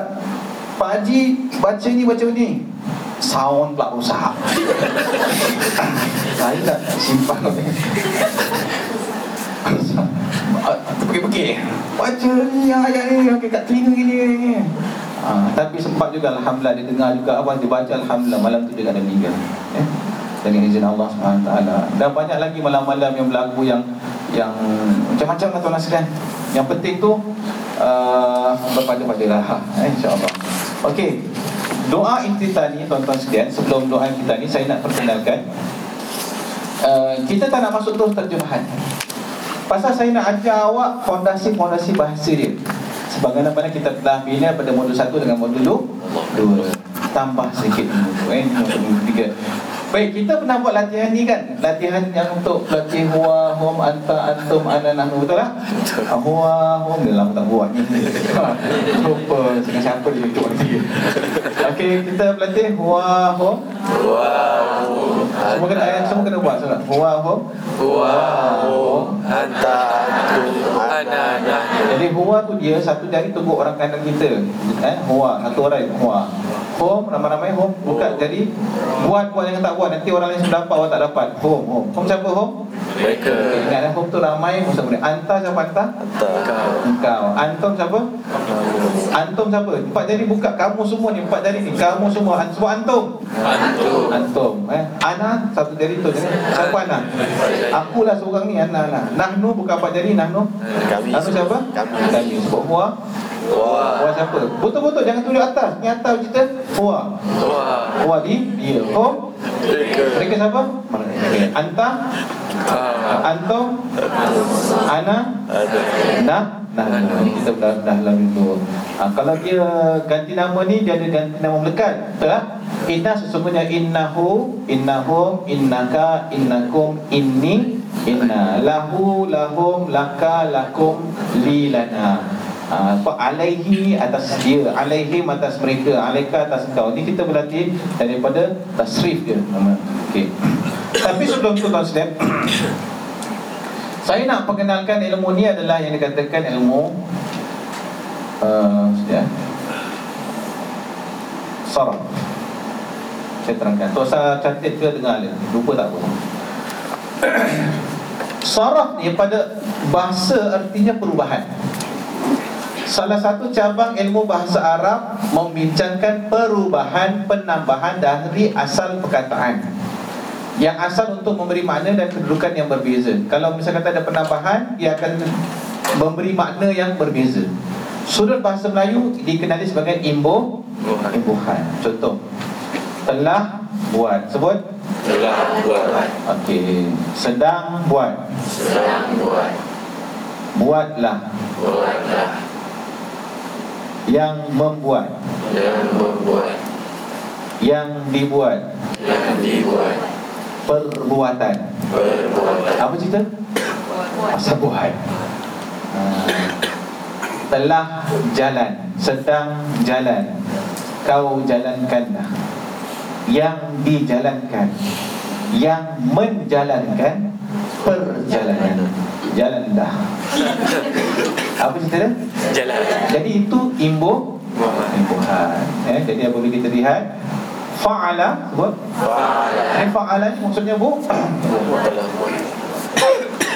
Pak Haji baca ni baca ni. Sound pula rosak. Saya [laughs] tak simpan. [laughs] Pergi-pergi Baca ni ayat ni okay, Kat telinga gini ni ha, Tapi sempat juga Alhamdulillah Dia dengar juga apa Dia baca Alhamdulillah Malam tu dia ada meninggal eh? Dengan izin Allah SWT dan banyak lagi malam-malam yang berlaku yang yang macam-macam lah tuan sekalian. Yang penting tu uh, berpada-pada lah eh, insyaAllah. Ok doa intita ni tuan-tuan sekalian sebelum doa kita ni saya nak perkenalkan uh, kita tak nak masuk terus terjemahan. Pasal saya nak ajar awak fondasi-fondasi bahasa dia. Sebagaimana kita telah bina pada modul 1 dengan modul 2 tambah sedikit modul eh, modul 3 Baik, kita pernah buat latihan ni kan? Latihan yang untuk latih huwa, hum, anta, antum, ana, nahnu Betul tak? Ah, huwa, hum, dia lama tak buat. Ni [laughs] Lupa, dengan siapa dia hidup nanti Okey, kita berlatih huwa, hum. Huwa, hum, Semua kena, ayat, semua kena buat salah. Huwa, hum. Huwa, hum, anta, antum, Jadi huwa tu dia, satu jari tunggu orang kanan kita. Eh, Huwa, satu orang huwa Home, ramai-ramai home Buka jadi Buat-buat yang tak buat. Nanti orang lain sudah dapat Awak tak dapat. Home, home Home siapa home? Mereka. Okay, ingat home tu ramai. Masa boleh Anta siapa anta? Kau Engkau. Antum siapa? Antum siapa? Empat jari buka. Kamu semua ni Empat jari ni. Kamu semua. An- Sebut antum. Antum. Antum. Eh. Ana Satu jari tu jangan. Siapa Ana? Akulah seorang ni Ana Ana Nahnu buka empat jari Nahnu Kami. Nahnu siapa? Kami. Kami. Huwa Wah Huwa siapa? Betul-betul Jangan tunjuk atas. Ni atas cerita Huwa Wah Huwa di Dia. Home Mereka. Mereka siapa? Okay. Anta? Ah. Antum Ana? Ada. Nah, nah, nah, kita dah dah lalu tu. Ha, kalau dia ganti nama ni dia ada ganti nama melekat, betul tak? Inna sesungguhnya innahu, innahum, innaka, innakum, inni, inna, lahu, lahum, laka, lakum, li, lana. Ha, apa alaihi atas dia, alaihim atas mereka, alaika atas kau. Ni kita berlatih daripada tasrif dia nama. Okey. Tapi sebelum tu tuan step [coughs] saya nak perkenalkan ilmu ni adalah yang dikatakan ilmu uh, ya. Saraf. Saya terangkan. Tuan saya catat ke dengar dia. Lupa tak apa. [coughs] Saraf ni pada bahasa artinya perubahan. Salah satu cabang ilmu bahasa Arab membincangkan perubahan penambahan dari asal perkataan yang asal untuk memberi makna dan kedudukan yang berbeza. Kalau misalnya kata ada penambahan, dia akan memberi makna yang berbeza. Sudut bahasa Melayu dikenali sebagai imbuh, imbuhan. Contoh, telah buat. Sebut. Telah buat Okey. Sedang buat. Sedang buat Buatlah. Buatlah Yang membuat. Yang membuat Yang dibuat. Yang dibuat Perbuatan. Perbuatan Apa cerita? Pasal buat. Ha. Telah jalan, sedang jalan. Kau jalankanlah. Yang dijalankan. Yang menjalankan perjalanan. Jalan dah. Apa cerita dia? Jalan Jadi itu imbuh imbuhan. Eh, jadi apabila kita lihat fa'ala sebut Fa'ala Ini fa'ala ni maksudnya bu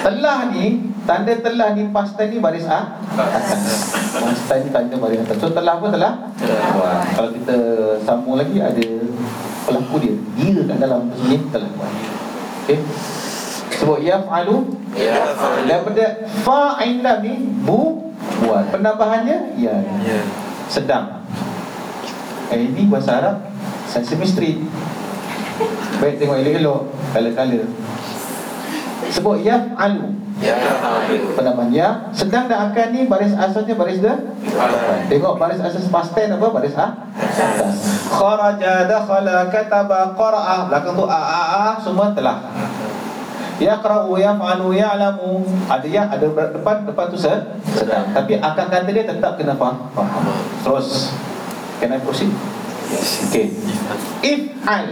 Telah ni Tanda telah ni pasta ni baris A Atas Pasta ni tanda baris atas So telah apa telah? Telah. Kalau kita sambung lagi ada Pelaku dia Dia kat dalam sini telah buat Okay Sebut yaf'alu Ya fa'ala Daripada fa'inda ni Bu Buat Penambahannya Ya. Ya. Sedang. Eh ini bahasa Arab Sesame Street. Baik tengok elok-elok Kala-kala Sebut yaf'alu. Ya Penambahan ya. Sedang dan akan ni baris asalnya baris dah Tengok baris asas past tense apa? Baris A atas Kharaja dakhala kataba qara'a. Belakang tu a a a semua telah. Yaqra'u yaf'alu ya'lamu. Ada ya ada depan depan tu se- sedang. Tapi akan kata dia tetap kena faham. Terus Can I proceed? Okay. If'al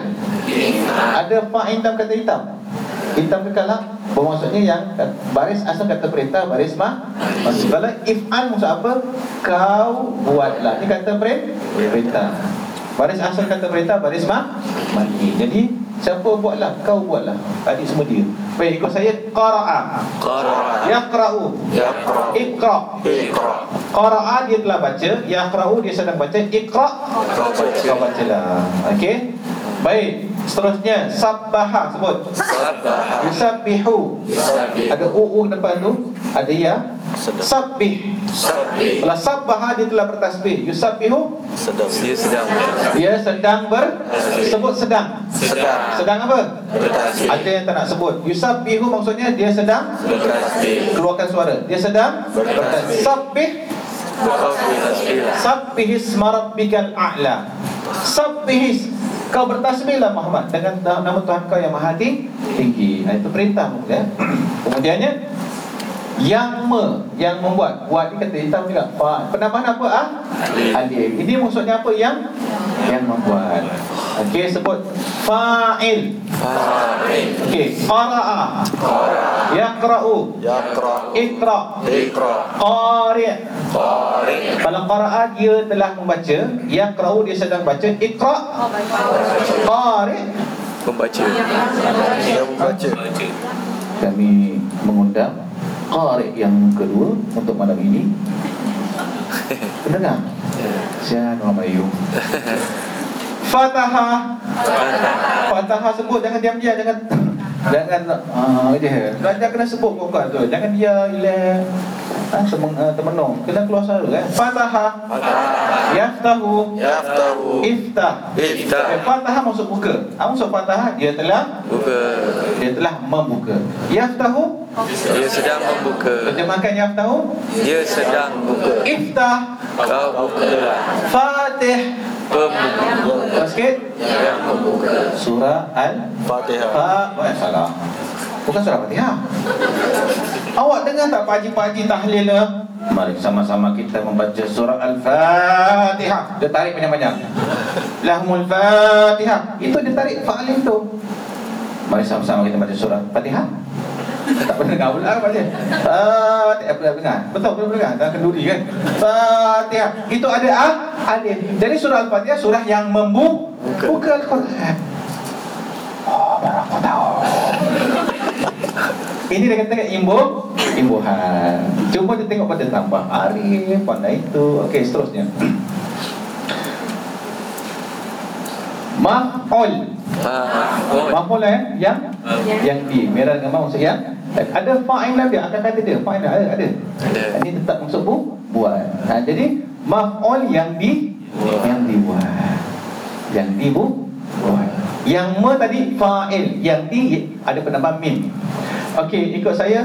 Ada fa'in dalam kata hitam. Hitam ke kalak Bermaksudnya yang Baris asal kata perintah Baris ma Maksud. Kalau if'al maksud apa? Kau buatlah. Ini kata perin- perintah Baris asal kata perintah Baris ma Mati Jadi Siapa buatlah Kau buatlah. Tadi semua dia. Baik ikut saya. Qara'a. Qara'a. Yaqra'u. Yaqra' Iqra' Iqra' Qara'a dia telah baca Yaqra'u dia sedang baca Iqra' Kau baca. Kau bacalah. Okey? Baik Seterusnya Sabbaha sebut. Sabbaha. Yusabbihu. Yusabbih Ada u depan tu Ada ya Sabbih. Sabbih. Kalau sabbaha dia telah bertasbih. Yusabbihu? Sedang Dia sedang Dia sedang ber Sebut sedang. Sedang Sedang apa? Bertasbih. Ada yang tak nak sebut. Yusabbihu maksudnya dia sedang Bertasbih. Keluarkan suara. Dia sedang Bertasbih. Sabbih? Kau bertasbihlah Sabbihis marabbikal a'la. Sabbihis. Kau bertasbihlah Muhammad Dengan nama Tuhan kau yang maha tinggi. Tinggi. Nah, Itu perintah ya. [clears throat] Kemudiannya Yang me Yang membuat. Buat ni kata hitam juga. Fa. Penambahan apa ah? Alif. Alif. Ini maksudnya apa? Yang Yang membuat. Okey sebut Fa'il. Fa'il. Okey Qara'a. Yaqra'u. Yaqra Iqra. Iqra. Qari' Qari. Kalau qara'a dia telah membaca. Yaqra'u dia sedang baca. Iqra. Qari' Membaca. Dia membaca. Kami mengundang Qari' yang kedua Untuk malam ini. [laughs] Pendengar. Sian orang Melayu. Fatahah Fatahah sebut jangan diam-diam jangan [laughs] jangan ah dia. Belajar kena sebut bukan tu. Jangan dia ilah ah, temeng, ah, temenung. Kena keluar suara kan. Fatahah Yaftahu. Yaftahu. Iftah. Iftah. Eh, Fatahah maksud buka Apa maksud fatahah? Dia telah Buka Dia telah membuka. Yaftahu? Dia sedang membuka. Terjemahkan Yaftahu? Dia sedang buka. Iftah. Kau bukalah Fatih. Pembuka. Sikit? Yang membuka. Surah Al Fatihah Fa salah. Bukan surah Fatihah. Awak dengar tak Haji tahlil lah? Mari sama-sama kita membaca surah Al-Fatihah. Dia tarik panjang-panjang. Lahmul Fatihah. Itu dia tarik fa'alif tu. Mari sama-sama kita baca surah Fatihah. Tak pernah dengar pula apa dia. Fatihah pernah dengar. Betul pernah dengar dalam kenduri kan. Fatihah. Itu ada ah alif. Jadi surah Al-Fatihah surah yang membuka Al-Quran. Oh, baru aku tahu. Ini dia katakan imbuh, imbuhan. Cuba kita tengok pada tambah arif, pandai itu. Okey, seterusnya. Maf'ul. Fa'ul Maf'ul eh yang yang di merah dengan maksud yang ada fa'il lah dia akan kata dia fa'il ada ada. Ada. Ini tetap maksud bu buat. Ha, jadi maf'ul yang di yang dibuat. Yang dibu buat. Yang me tadi fa'il, yang di ada penambah mim. Okey, ikut saya.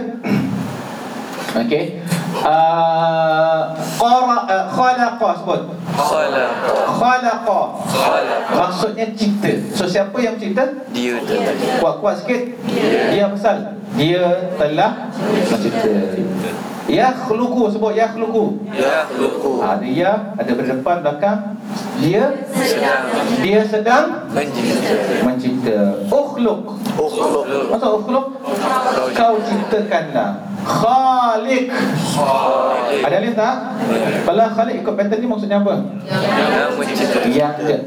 [clears throat] Okey. Uh, qara uh, khalaqa sebut. Khalaq Khalaqa. Khalaq Maksudnya cipta. So siapa yang cipta? Dia telah Kuat-kuat sikit. Dia pasal dia telah mencipta. Yakhluqu sebut yakhluqu. Yakhluqu Ha, dia ada berdepan belakang. Dia Sedang dia sedang Mencipta mencipta. Ukhluq. Ukhluk Maksud ukhluq? Kau ciptakanlah. Khaliq. Ada alif tak? Kalau khaliq ikut pattern ni maksudnya apa? Yang mencipta Yang dia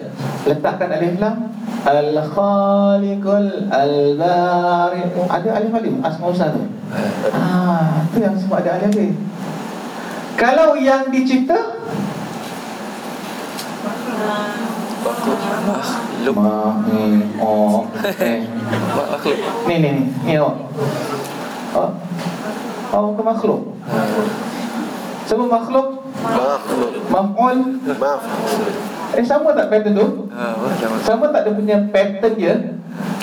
letakkan alif lam Al-Khaliqul Al-Bari Ada alif alif Asma Usah tu Ah, tu yang sebab ada alif alif Kalau yang dicipta Makhluk Ma, ni, oh, eh Makhluk Ni, ni, ni, ni awak Oh, oh ke makhluk Sebab makhluk Makhluk Maf'ul Maaf Eh sama tak pattern tu? Sama tak dia punya pattern dia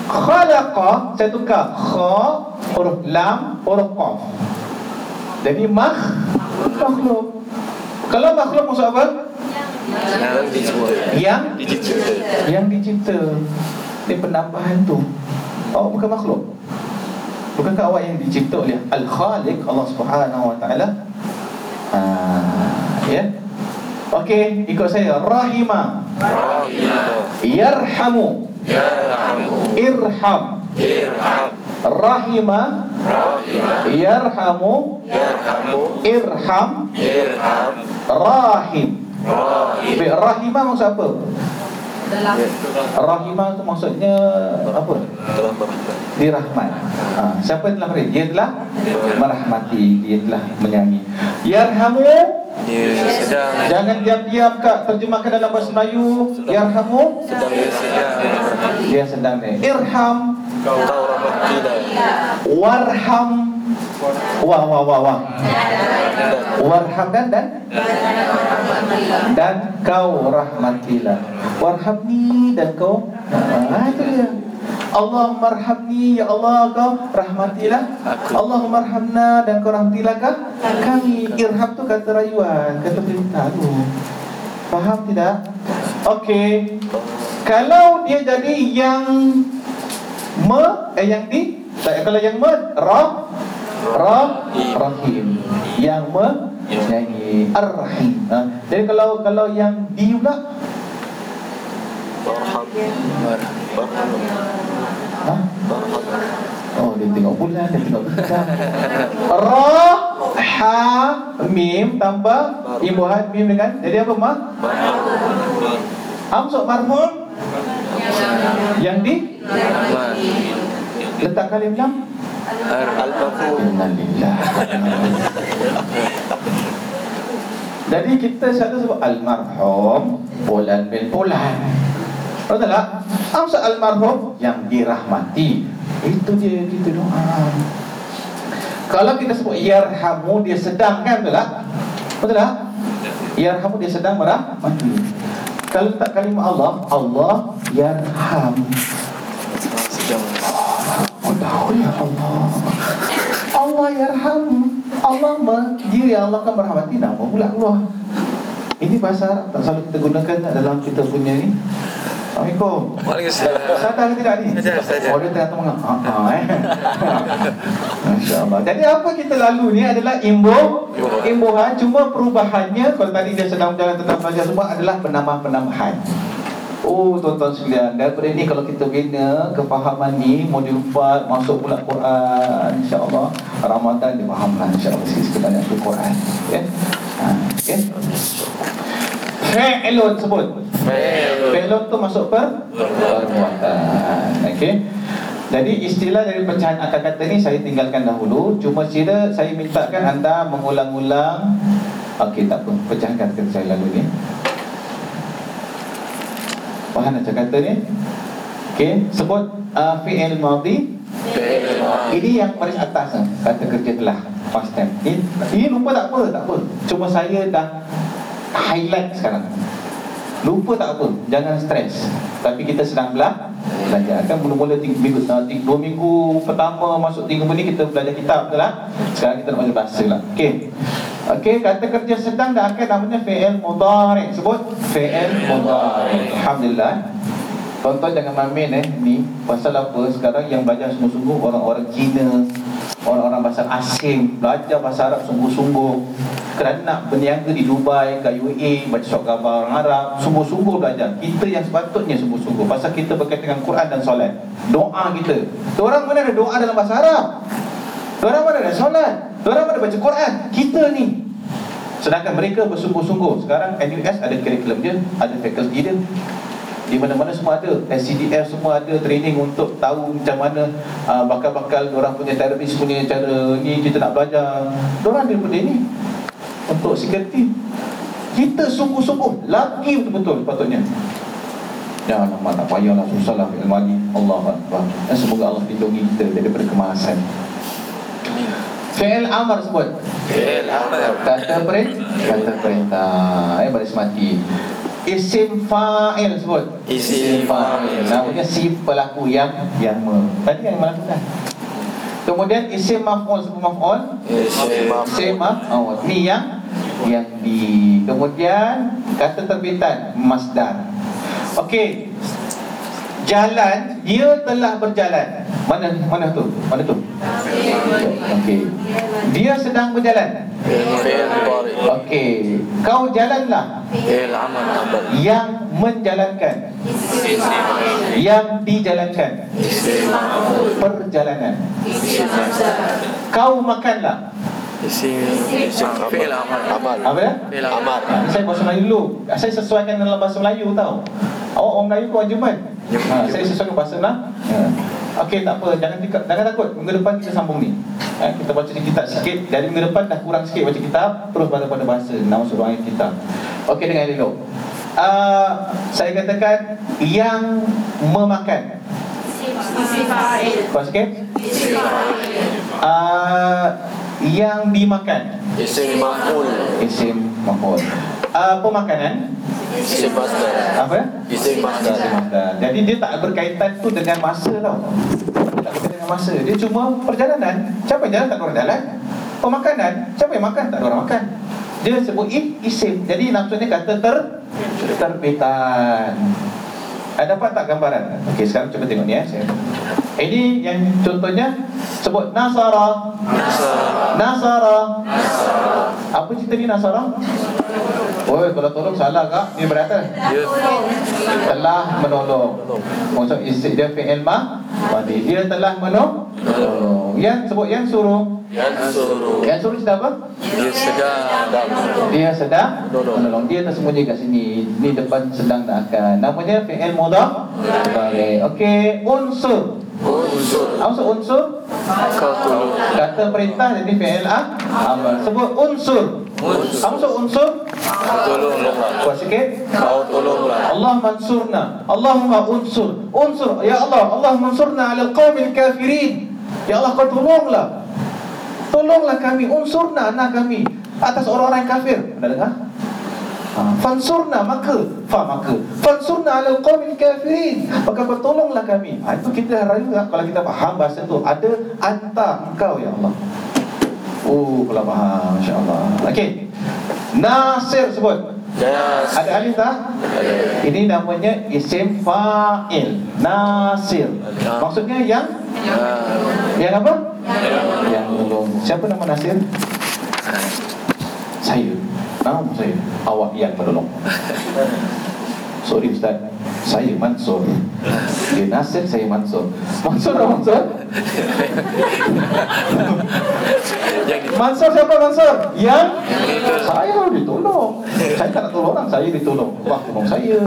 Khalaqa Saya tukar Kha Huruf lam Huruf qaf Jadi makh Makhluk Kalau makhluk maksud apa? Yang dibuat Yang? Dicipta Yang dicipta Ini penambahan tu. Awak bukan makhluk. Bukankah awak yang dicipta oleh Al-Khaliq Allah Subhanahu Wa Taala? Ah, ya. Okey, ikut saya. Rahimah, Rahimah. Yarhamu, Yarhamu. Irham, Irham. Rahimah, Rahimah. Yarhamu, Yarhamu. Irham, Irham. Rahim. Baik, rahimah maksud apa? Rahimah tu maksudnya apa? Telah Dirahmat. Ha, siapa yang telah beri? Dia telah merahmati, dia telah menyayangi. Yarhamu Dia sedang Jangan diam-diam kak terjemahkan dalam bahasa Melayu. Yarhamu Dia sedang dia sedang ni. Irham Kau tahu rahmatilah warham wah wah wah wah. Warham dan dan kau rahmatilah. Warhamni dan kau ah itu dia. Allah marhamni ya Allah kau rahmatilah Allah marhamna dan kau rahmatilah kah? kami irham tu kata rayuan kata perintah tu faham tidak okey kalau dia jadi yang me eh yang di tak, kalau yang me ra ra rahim yang me nyanyi ar-rahim ha. jadi kalau kalau yang di pula Barham. Barham. Ha? Barham. Oh dia tengok bulan Dia tengok bintang Ra Ha Mim Tambah Imbuhan Mim dengan Jadi apa mak? Amsuk marhum Yang di. Letak kalim lam Innalillah [laughs] Jadi kita selalu sebut Almarhum Bulan bin bulan Betul tak? Amsuk almarhum Yang dirahmati Itu dia kita doa Kalau kita sebut Yarhamu dia sedang kan betul tak? Betul tak? Yarhamu dia sedang merahmati Kalau tak kalimah Allah Allah Yarham Sedang. Oh tahu ya Allah. Allah yarham. Allah mah Dia yang Allah akan merahmati. Nama pula Allah Ini bahasa Arab. Tak selalu kita gunakan tak dalam kita punya ni. Assalamualaikum. Waalaikumsalam. Sadar ke tidak ni? Sadar, sadar. Oh dia tengah tengah. Ha, ha, eh. Masya Allah Jadi apa kita lalu ni adalah imbuh Imbuhan Cuma perubahannya Kalau tadi dia sedang berjalan tentang belajar semua Adalah penambah-penambahan Oh tuan-tuan sekalian Daripada ni kalau kita bina Kefahaman ni Modul 4 Masuk pula Quran InsyaAllah. Ramadan dia faham lah InsyaAllah Sikit banyak tu Quran. Ya ha, Ya Fe'elun sebut. Fe'elun tu masuk per Perbuatan. Okey? Jadi istilah dari pecahan akar kata ni saya tinggalkan dahulu. Cuma kira saya mintakan anda mengulang-ulang. Okey tak apa. Pecahan kata saya lalu ni Faham nak cakap kata ni? Okey, sebut uh, fi'il madhi. Ini yang baris atas ni, kata kerja telah past tense. Ini, ini lupa tak apa, tak apa. Cuma saya dah highlight sekarang. Lupa tak apa, jangan stres. Tapi kita sedang bela belajar. Kan mula-mula tiga minggu, tiga, dua minggu pertama masuk tiga minggu ni kita belajar kitab betul lah. Sekarang kita nak belajar bahasa lah. Okey. Okey, kata kerja sedang dah akan namanya fi'il mudhari. Sebut fi'il mudhari. Alhamdulillah. Tuan-tuan jangan main eh ni pasal apa sekarang yang belajar sungguh-sungguh orang-orang Cina, orang-orang bahasa asing belajar bahasa Arab sungguh-sungguh kerana nak berniaga di Dubai, kat UAE, baca surat khabar orang Arab, sungguh-sungguh belajar. Kita yang sepatutnya sungguh-sungguh pasal kita berkaitan dengan Quran dan solat. Doa kita. Orang mana ada doa dalam bahasa Arab? Orang mana ada solat? Orang mana baca Quran? Kita ni. Sedangkan mereka bersungguh-sungguh. Sekarang NUS ada kurikulum dia, ada fakulti dia. Di mana-mana semua ada SCDF semua ada training untuk tahu macam mana uh, bakal-bakal orang punya terapis punya cara ni kita nak belajar. Orang daripada ni untuk security. Kita sungguh-sungguh lagi betul-betul patutnya. Jangan nama tak payahlah susahlah fi'il madi. Allah Akbar. Dan semoga Allah lindungi kita daripada kemalasan. Fi'il amar sebut. Fi'il amar. Kata perintah. Kata perintah. Eh baris mati. Isim fa'il sebut. Isim fa'il. Namanya si pelaku yang yang me. Tadi yang melakukan. Kemudian isim maf'ul sebut maf'ul. Isim Isim maf'ul. Ni yang yang di. Kemudian kata terbitan masdar. Okey. Jalan dia telah berjalan. Mana mana tu? Mana tu? Okey. Dia sedang berjalan. Okey. Kau jalanlah yang menjalankan yang dijalankan perjalanan kau makanlah Isim Isim Fi'il amar. Amal. apa ya? Fi'il. Amal. Ha, saya bahasa Melayu dulu. Saya sesuaikan dalam bahasa Melayu tau Awak orang Melayu kewajiban ha, Saya sesuaikan bahasa lah ha. Okey tak apa. Jangan, tika, jangan takut. Minggu depan kita sambung ni. Ha, Kita baca di kitab sikit. Dari minggu depan dah kurang sikit baca kitab Terus pada pada bahasa. Nak masuk ruangan kitab. Okey dengan elok. Uh, Saya katakan Yang memakan. Kau sikit uh, Yang dimakan Isim maf'ul. Isim maf'ul uh, Pemakanan Isim masdar. Apa ya? Isim masdar. Jadi dia tak berkaitan tu dengan masa tau Tak berkaitan dengan masa Dia cuma perjalanan Siapa yang jalan tak ada orang jalan Pemakanan Siapa yang makan tak ada orang makan Dia sebut isim Jadi maksudnya kata ter Terbitan ada dapat tak gambaran? Okey, sekarang cuba tengok ni ya. Saya. Ini yang contohnya sebut Nasara. Nasara. Nasara. Apa cerita ni Nasara? Oh, kalau tolong salah kak, ni berata. Ya. Telah menolong. Maksud isi dia fi'il ma, madi. Dia telah menolong. Yang sebut yang suruh. Yang suruh. Yang suruh sedang apa? Dia sedang Dia sedang Menolong. menolong. Dia tersembunyi kat sini. Ni depan sedang nak akan. Namanya fi'il mudhaf. Baik. Okey, unsur. Unsur. Apa maksud unsur? Kata perintah jadi fi'il amal. Sebut unsur. Apa maksud unsur? Kau tolonglah. Kuat sikit. Kau tolonglah. Allah mansurna Allahumma unsur Unsur Ya Allah Allah mansurna ala qawmil kafirin Ya Allah kau tolonglah Tolonglah kami Unsurna anak kami Atas orang-orang kafir Anda dengar? Fansurna maka. Fa maka. Fansurna ala qawmil kafirin. Maka kau tolonglah kami. Ha, Itu kita juga Kalau kita faham bahasa tu. Ada anta engkau ya Allah. Oh kalau faham Masya Allah Okey. Nasir sebut. Nas. ada alif tak? Ini namanya isim fa'il. Nasir. Maksudnya yang? Yang. Apa? Yang. Siapa nama Nasir? Saya Nama saya Awak yang menolong. Sorry Ustaz Saya Mansur. Dia Nasir, saya Mansur. Mansur atau Mansur? Mansur siapa Mansur? Yang? Saya ditolong. Saya tak nak tolong orang Saya ditolong. Wah tolong saya.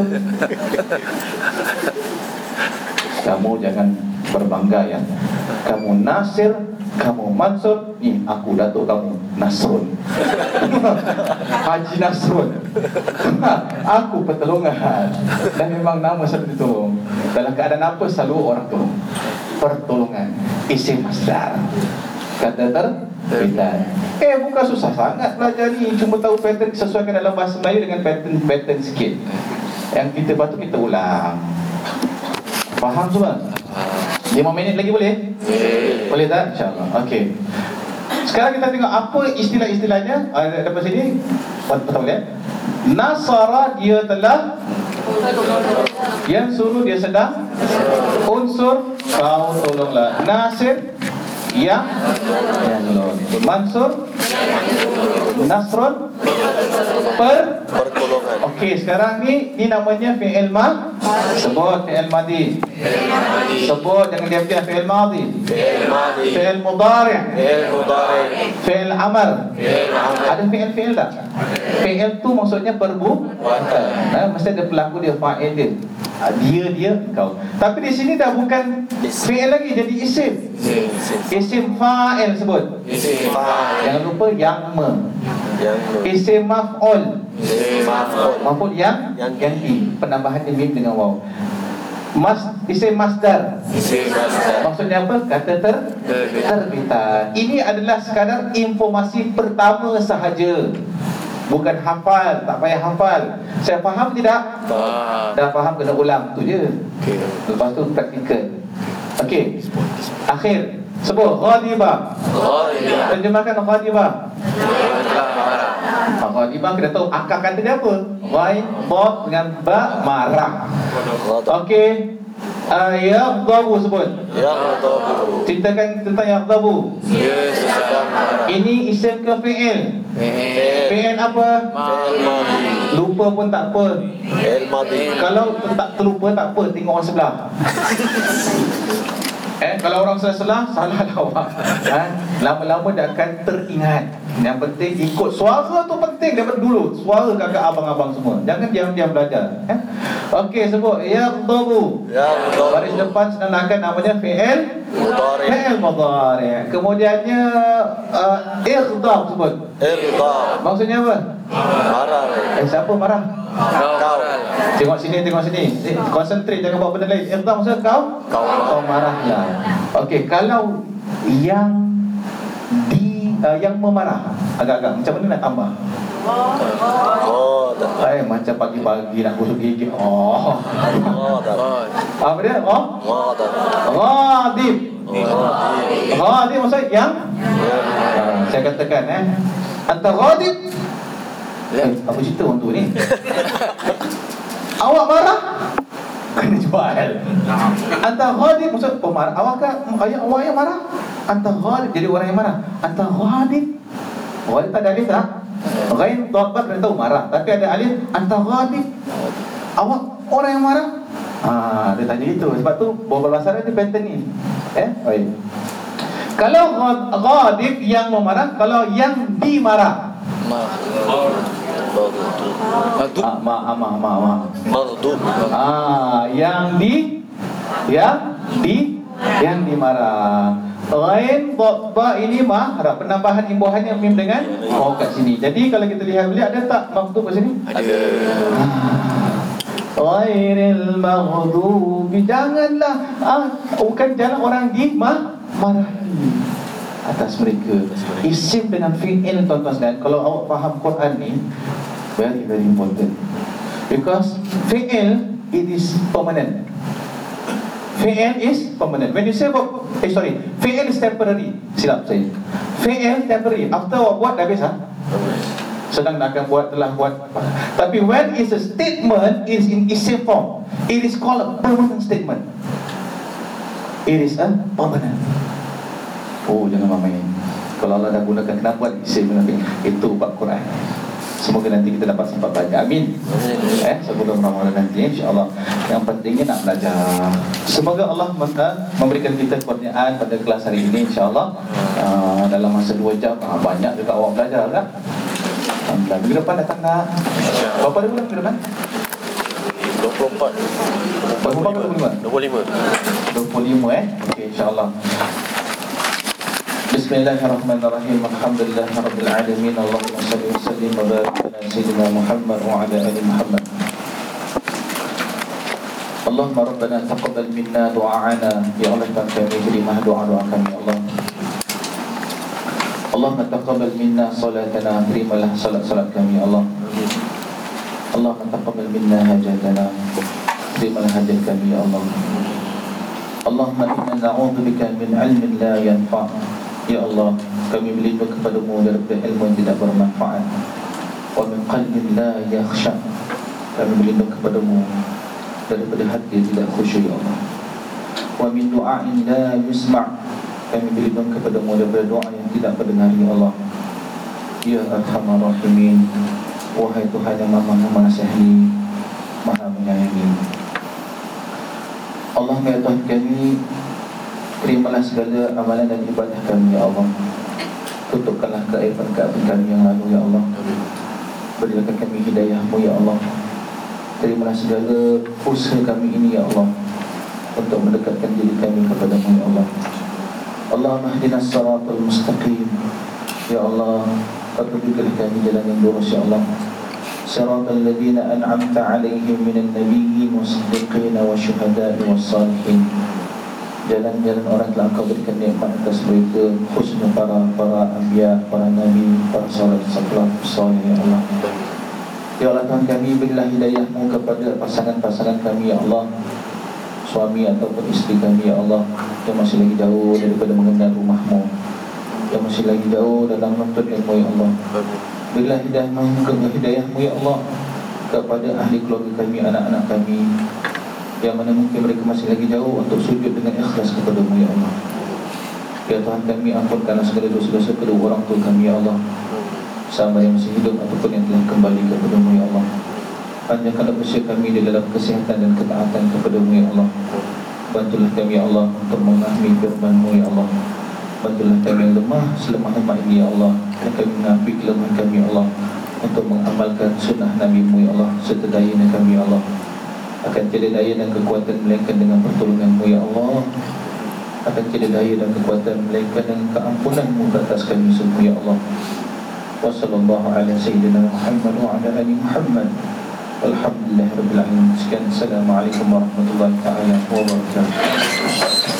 Kamu jangan berbangga ya. Kamu Nasir Kamu Mansur Ni aku datuk kamu Nasrun. [laughs] Haji Nasrun. [laughs] Aku pertolongan. Dan memang nama selalu ditolong Dalam keadaan apa selalu orang tolong. Pertolongan. Isim masdar. Kata ter. Eh bukan susah sangat belajar ni. Cuma tahu pattern sesuaikan dalam bahasa Melayu Dengan pattern-pattern sikit. Yang kita patut kita ulang. Faham semua? 5 minit lagi boleh? Boleh tak? InsyaAllah Okey Sekarang kita tengok apa istilah-istilahnya uh, Dapat sini Betul boleh? Nasara dia telah Yang suruh dia sedang Unsur Kau tolonglah Nasir Yang Yang tolong Mansur Nasrun Per Pertolongan. Okey, sekarang ni ni namanya fi'il ma. Sebut fi'il madi. Sebut jangan diam-diam fi'il madi. Fi'il madi. Fi'il mudhari'. Fi'il mudhari. Fi'il amal. Ada fi'il fi'il tak? Fi'il tu maksudnya perbuatan. Ha, mesti ada pelaku dia, fa'il dia. Ha, Dia dia kau. Tapi di sini dah bukan fi'il lagi jadi isim. Isim fa'il sebut. Isim fa'il. Jangan lupa yang me. Yang Isim maf'ul. Isim maf'ul. Yang Yang ganti penambahan mim dengan waw. Mas isim masdar. Isim masdar. Maksudnya apa? Kata ter terbitan. Ini adalah sekadar informasi pertama sahaja. Bukan hafal, tak payah hafal. Saya faham tidak? Faham. Dah faham kena ulang tu je. Okey. Lepas tu praktikal. Okey. Akhir. Sebut ghadibah. Ghadibah. Terjemahkan ghadibah. Marah. Ghadibah kita tahu akar kata dia apa? Ghaib, ba dengan ba marah. Okey. Uh, yaghdabu sebut. Yaghdabu. Ceritakan tentang yaghdabu. Dia sedang marah. Ini isim ke fi'il? Fi'il. Fi'il apa? Madi. Lupa pun tak apa. Fi'il madi. Kalau tak terlupa tak apa, tengok orang sebelah. [laughs] Eh, kalau orang sebelah salah awak. Ha? Lama-lama dia akan teringat. Yang penting ikut suara tu penting daripada dulu. Suara kakak abang-abang semua. Jangan diam-diam belajar. Eh? Okey, sebut yaghdabu. Yaghdabu. Baris depan senangkan namanya fi'il Mudhari. Fi'il mudhari. Kemudiannya uh, ighdab sebut. Irda. Maksudnya apa? Marah. Eh siapa marah? Kau Kau. Tengok sini, tengok sini. Eh, Konsentrate jangan buat benda lain. Ighdab maksudnya kau? Kau. Kau marah ya. Okey, kalau yang di uh, yang memarah agak-agak macam mana nak tambah? Oh, tak. Eh macam pagi-pagi nak gosok gigi. Oh. Oh, tak. Oh. Apa dia? Oh. Oh, tak. Ghadib. Oh, Ghadib maksudnya yang Ah, saya katakan eh Anta ghadib Ya. eh, Apa cerita orang tu ni? Awak marah? Kena jual. Anta ghadib Maksud pemarah. Awak kan ayah, Awak yang marah? Anta ghadib Jadi orang yang marah. Anta ghadib Ghadib tak ada alif tak Ghain Ba kena tahu marah. Tapi ada alif Anta ghadib Awak orang yang marah? Ah, dia tanya itu Sebab tu bahasa dia pattern ni. Eh? Baik. Kalau ghadib yang memarah Kalau yang dimarah Madu. ah, Ma ma ma ma Ah, yang di yang di yang dimarah. Ghain ba ini ma ada penambahan imbuhannya mim dengan oh kat sini. Jadi kalau kita lihat boleh ada tak maktub kat sini? Ada. Ghairil maghdubi janganlah ah bukan jangan orang di ma marahi atas mereka. Isim dengan fi'il tuan-tuan sekalian. Kalau awak faham Quran ni very very important. Because fi'il it is permanent. Fi'il is permanent. When you say about, eh sorry, fi'il is temporary. Silap saya. Fi'il temporary. After awak buat dah habis ha? Sedang nak akan buat, telah buat. Tapi when is a statement is in isim form, it is called a permanent statement. It is a permanent. Oh, jangan main. Kalau Allah dah gunakan, kenapa isim nanti? Itu bab Quran. Semoga nanti kita dapat sempat belajar. Amin. Eh, sebelum Ramadan nanti insya-Allah. Yang pentingnya nak belajar. Semoga Allah maka memberikan kita kurniaan pada kelas hari ini insya-Allah. Uh, dalam masa 2 jam uh, banyak juga awak belajar kan? Alhamdulillah. Minggu depan datang tak? Berapa hari bulan minggu depan? 24 25. 25 25 eh. Okey insya-Allah. Bismillahirrahmanirrahim. Alhamdulillah rabbil alamin. Allahumma salli wa sallim wa barik ala sayyidina Muhammad wa ala ali Muhammad. Allahumma rabbana taqabbal minna du'aana ya Allah kami terima doa-doa kami ya Allah. Allahumma taqabbal minna salatana terimalah salat-salat kami ya Allah. Allahumma taqabbal minna hajatana terimalah hajat kami ya Allah. Allahumma inna na'udhu bika min ilmin la yanfa' Ya Allah, kami berlindung kepadamu daripada ilmu yang tidak bermanfaat. Wa min qalbin la yakhsha. Kami berlindung kepadamu daripada hati yang tidak khusyuk Ya Allah. Wa min du'ain la yusma' Kami berlindung kepadamu daripada doa yang tidak terdengar Ya Allah. Ya Arhamar Rahimin Wahai Tuhan yang maha mengasihani Maha menyayangi. Allah Tuhan kami Terimalah segala amalan dan ibadah kami ya Allah Tutupkanlah keaiban-keaiban kami yang lalu ya Allah Berilah kami hidayahmu ya Allah Terimalah segala usaha kami ini ya Allah Untuk mendekatkan diri kami kepadamu ya Allah Allahumma hdina saratul mustaqim Ya Allah Petunjuklah kami jalan yang lurus ya Allah صراط الذين أنعمت عليهم من النبيين والصديقين والشهداء والصالحين Jalan-jalan orang telah kau berikan nikmat atas mereka Khususnya para para anbiya, para nabi, para salat, salat, salih ya Allah. Ya Allah Tuhan kami berilah hidayahmu kepada pasangan-pasangan kami ya Allah. Suami ataupun isteri kami ya Allah Yang masih lagi jauh daripada mengenal rumahmu. Yang masih lagi jauh dalam menuntut ilmu ya Allah. Berilah hidayahmu, hidayahmu ya Allah Kepada ahli keluarga kami, anak-anak kami Yang mana mungkin mereka masih lagi jauh Untuk sujud dengan ikhlas kepadamu ya Allah. Ya Tuhan kami ampunkanlah segala dosa-dosa kedua orang tua kami ya Allah. Sama yang masih hidup ataupun yang telah kembali kepadamu ya Allah. Panjangkanlah usia kami di dalam kesihatan dan ketaatan kepadamu ya Allah. Bantulah kami ya Allah untuk memahami firmanmu ya Allah. Bantulah kami yang lemah selemah-lemah ini ya Allah. Dan kami mengakui kelemahan kami ya Allah Untuk mengamalkan sunnah Nabi-Mu ya Allah Serta dayanya kami ya Allah Akan tiada daya dan kekuatan melainkan dengan pertolonganmu ya Allah. Akan tiada daya dan kekuatan melainkan dengan keampunanmu ke atas kami semua ya Allah. Wassallallahu ala sayyidina Muhammad wa ala ali Muhammad. Alhamdulillah Rabbil Alamin. Sekian. Assalamualaikum warahmatullahi wabarakatuh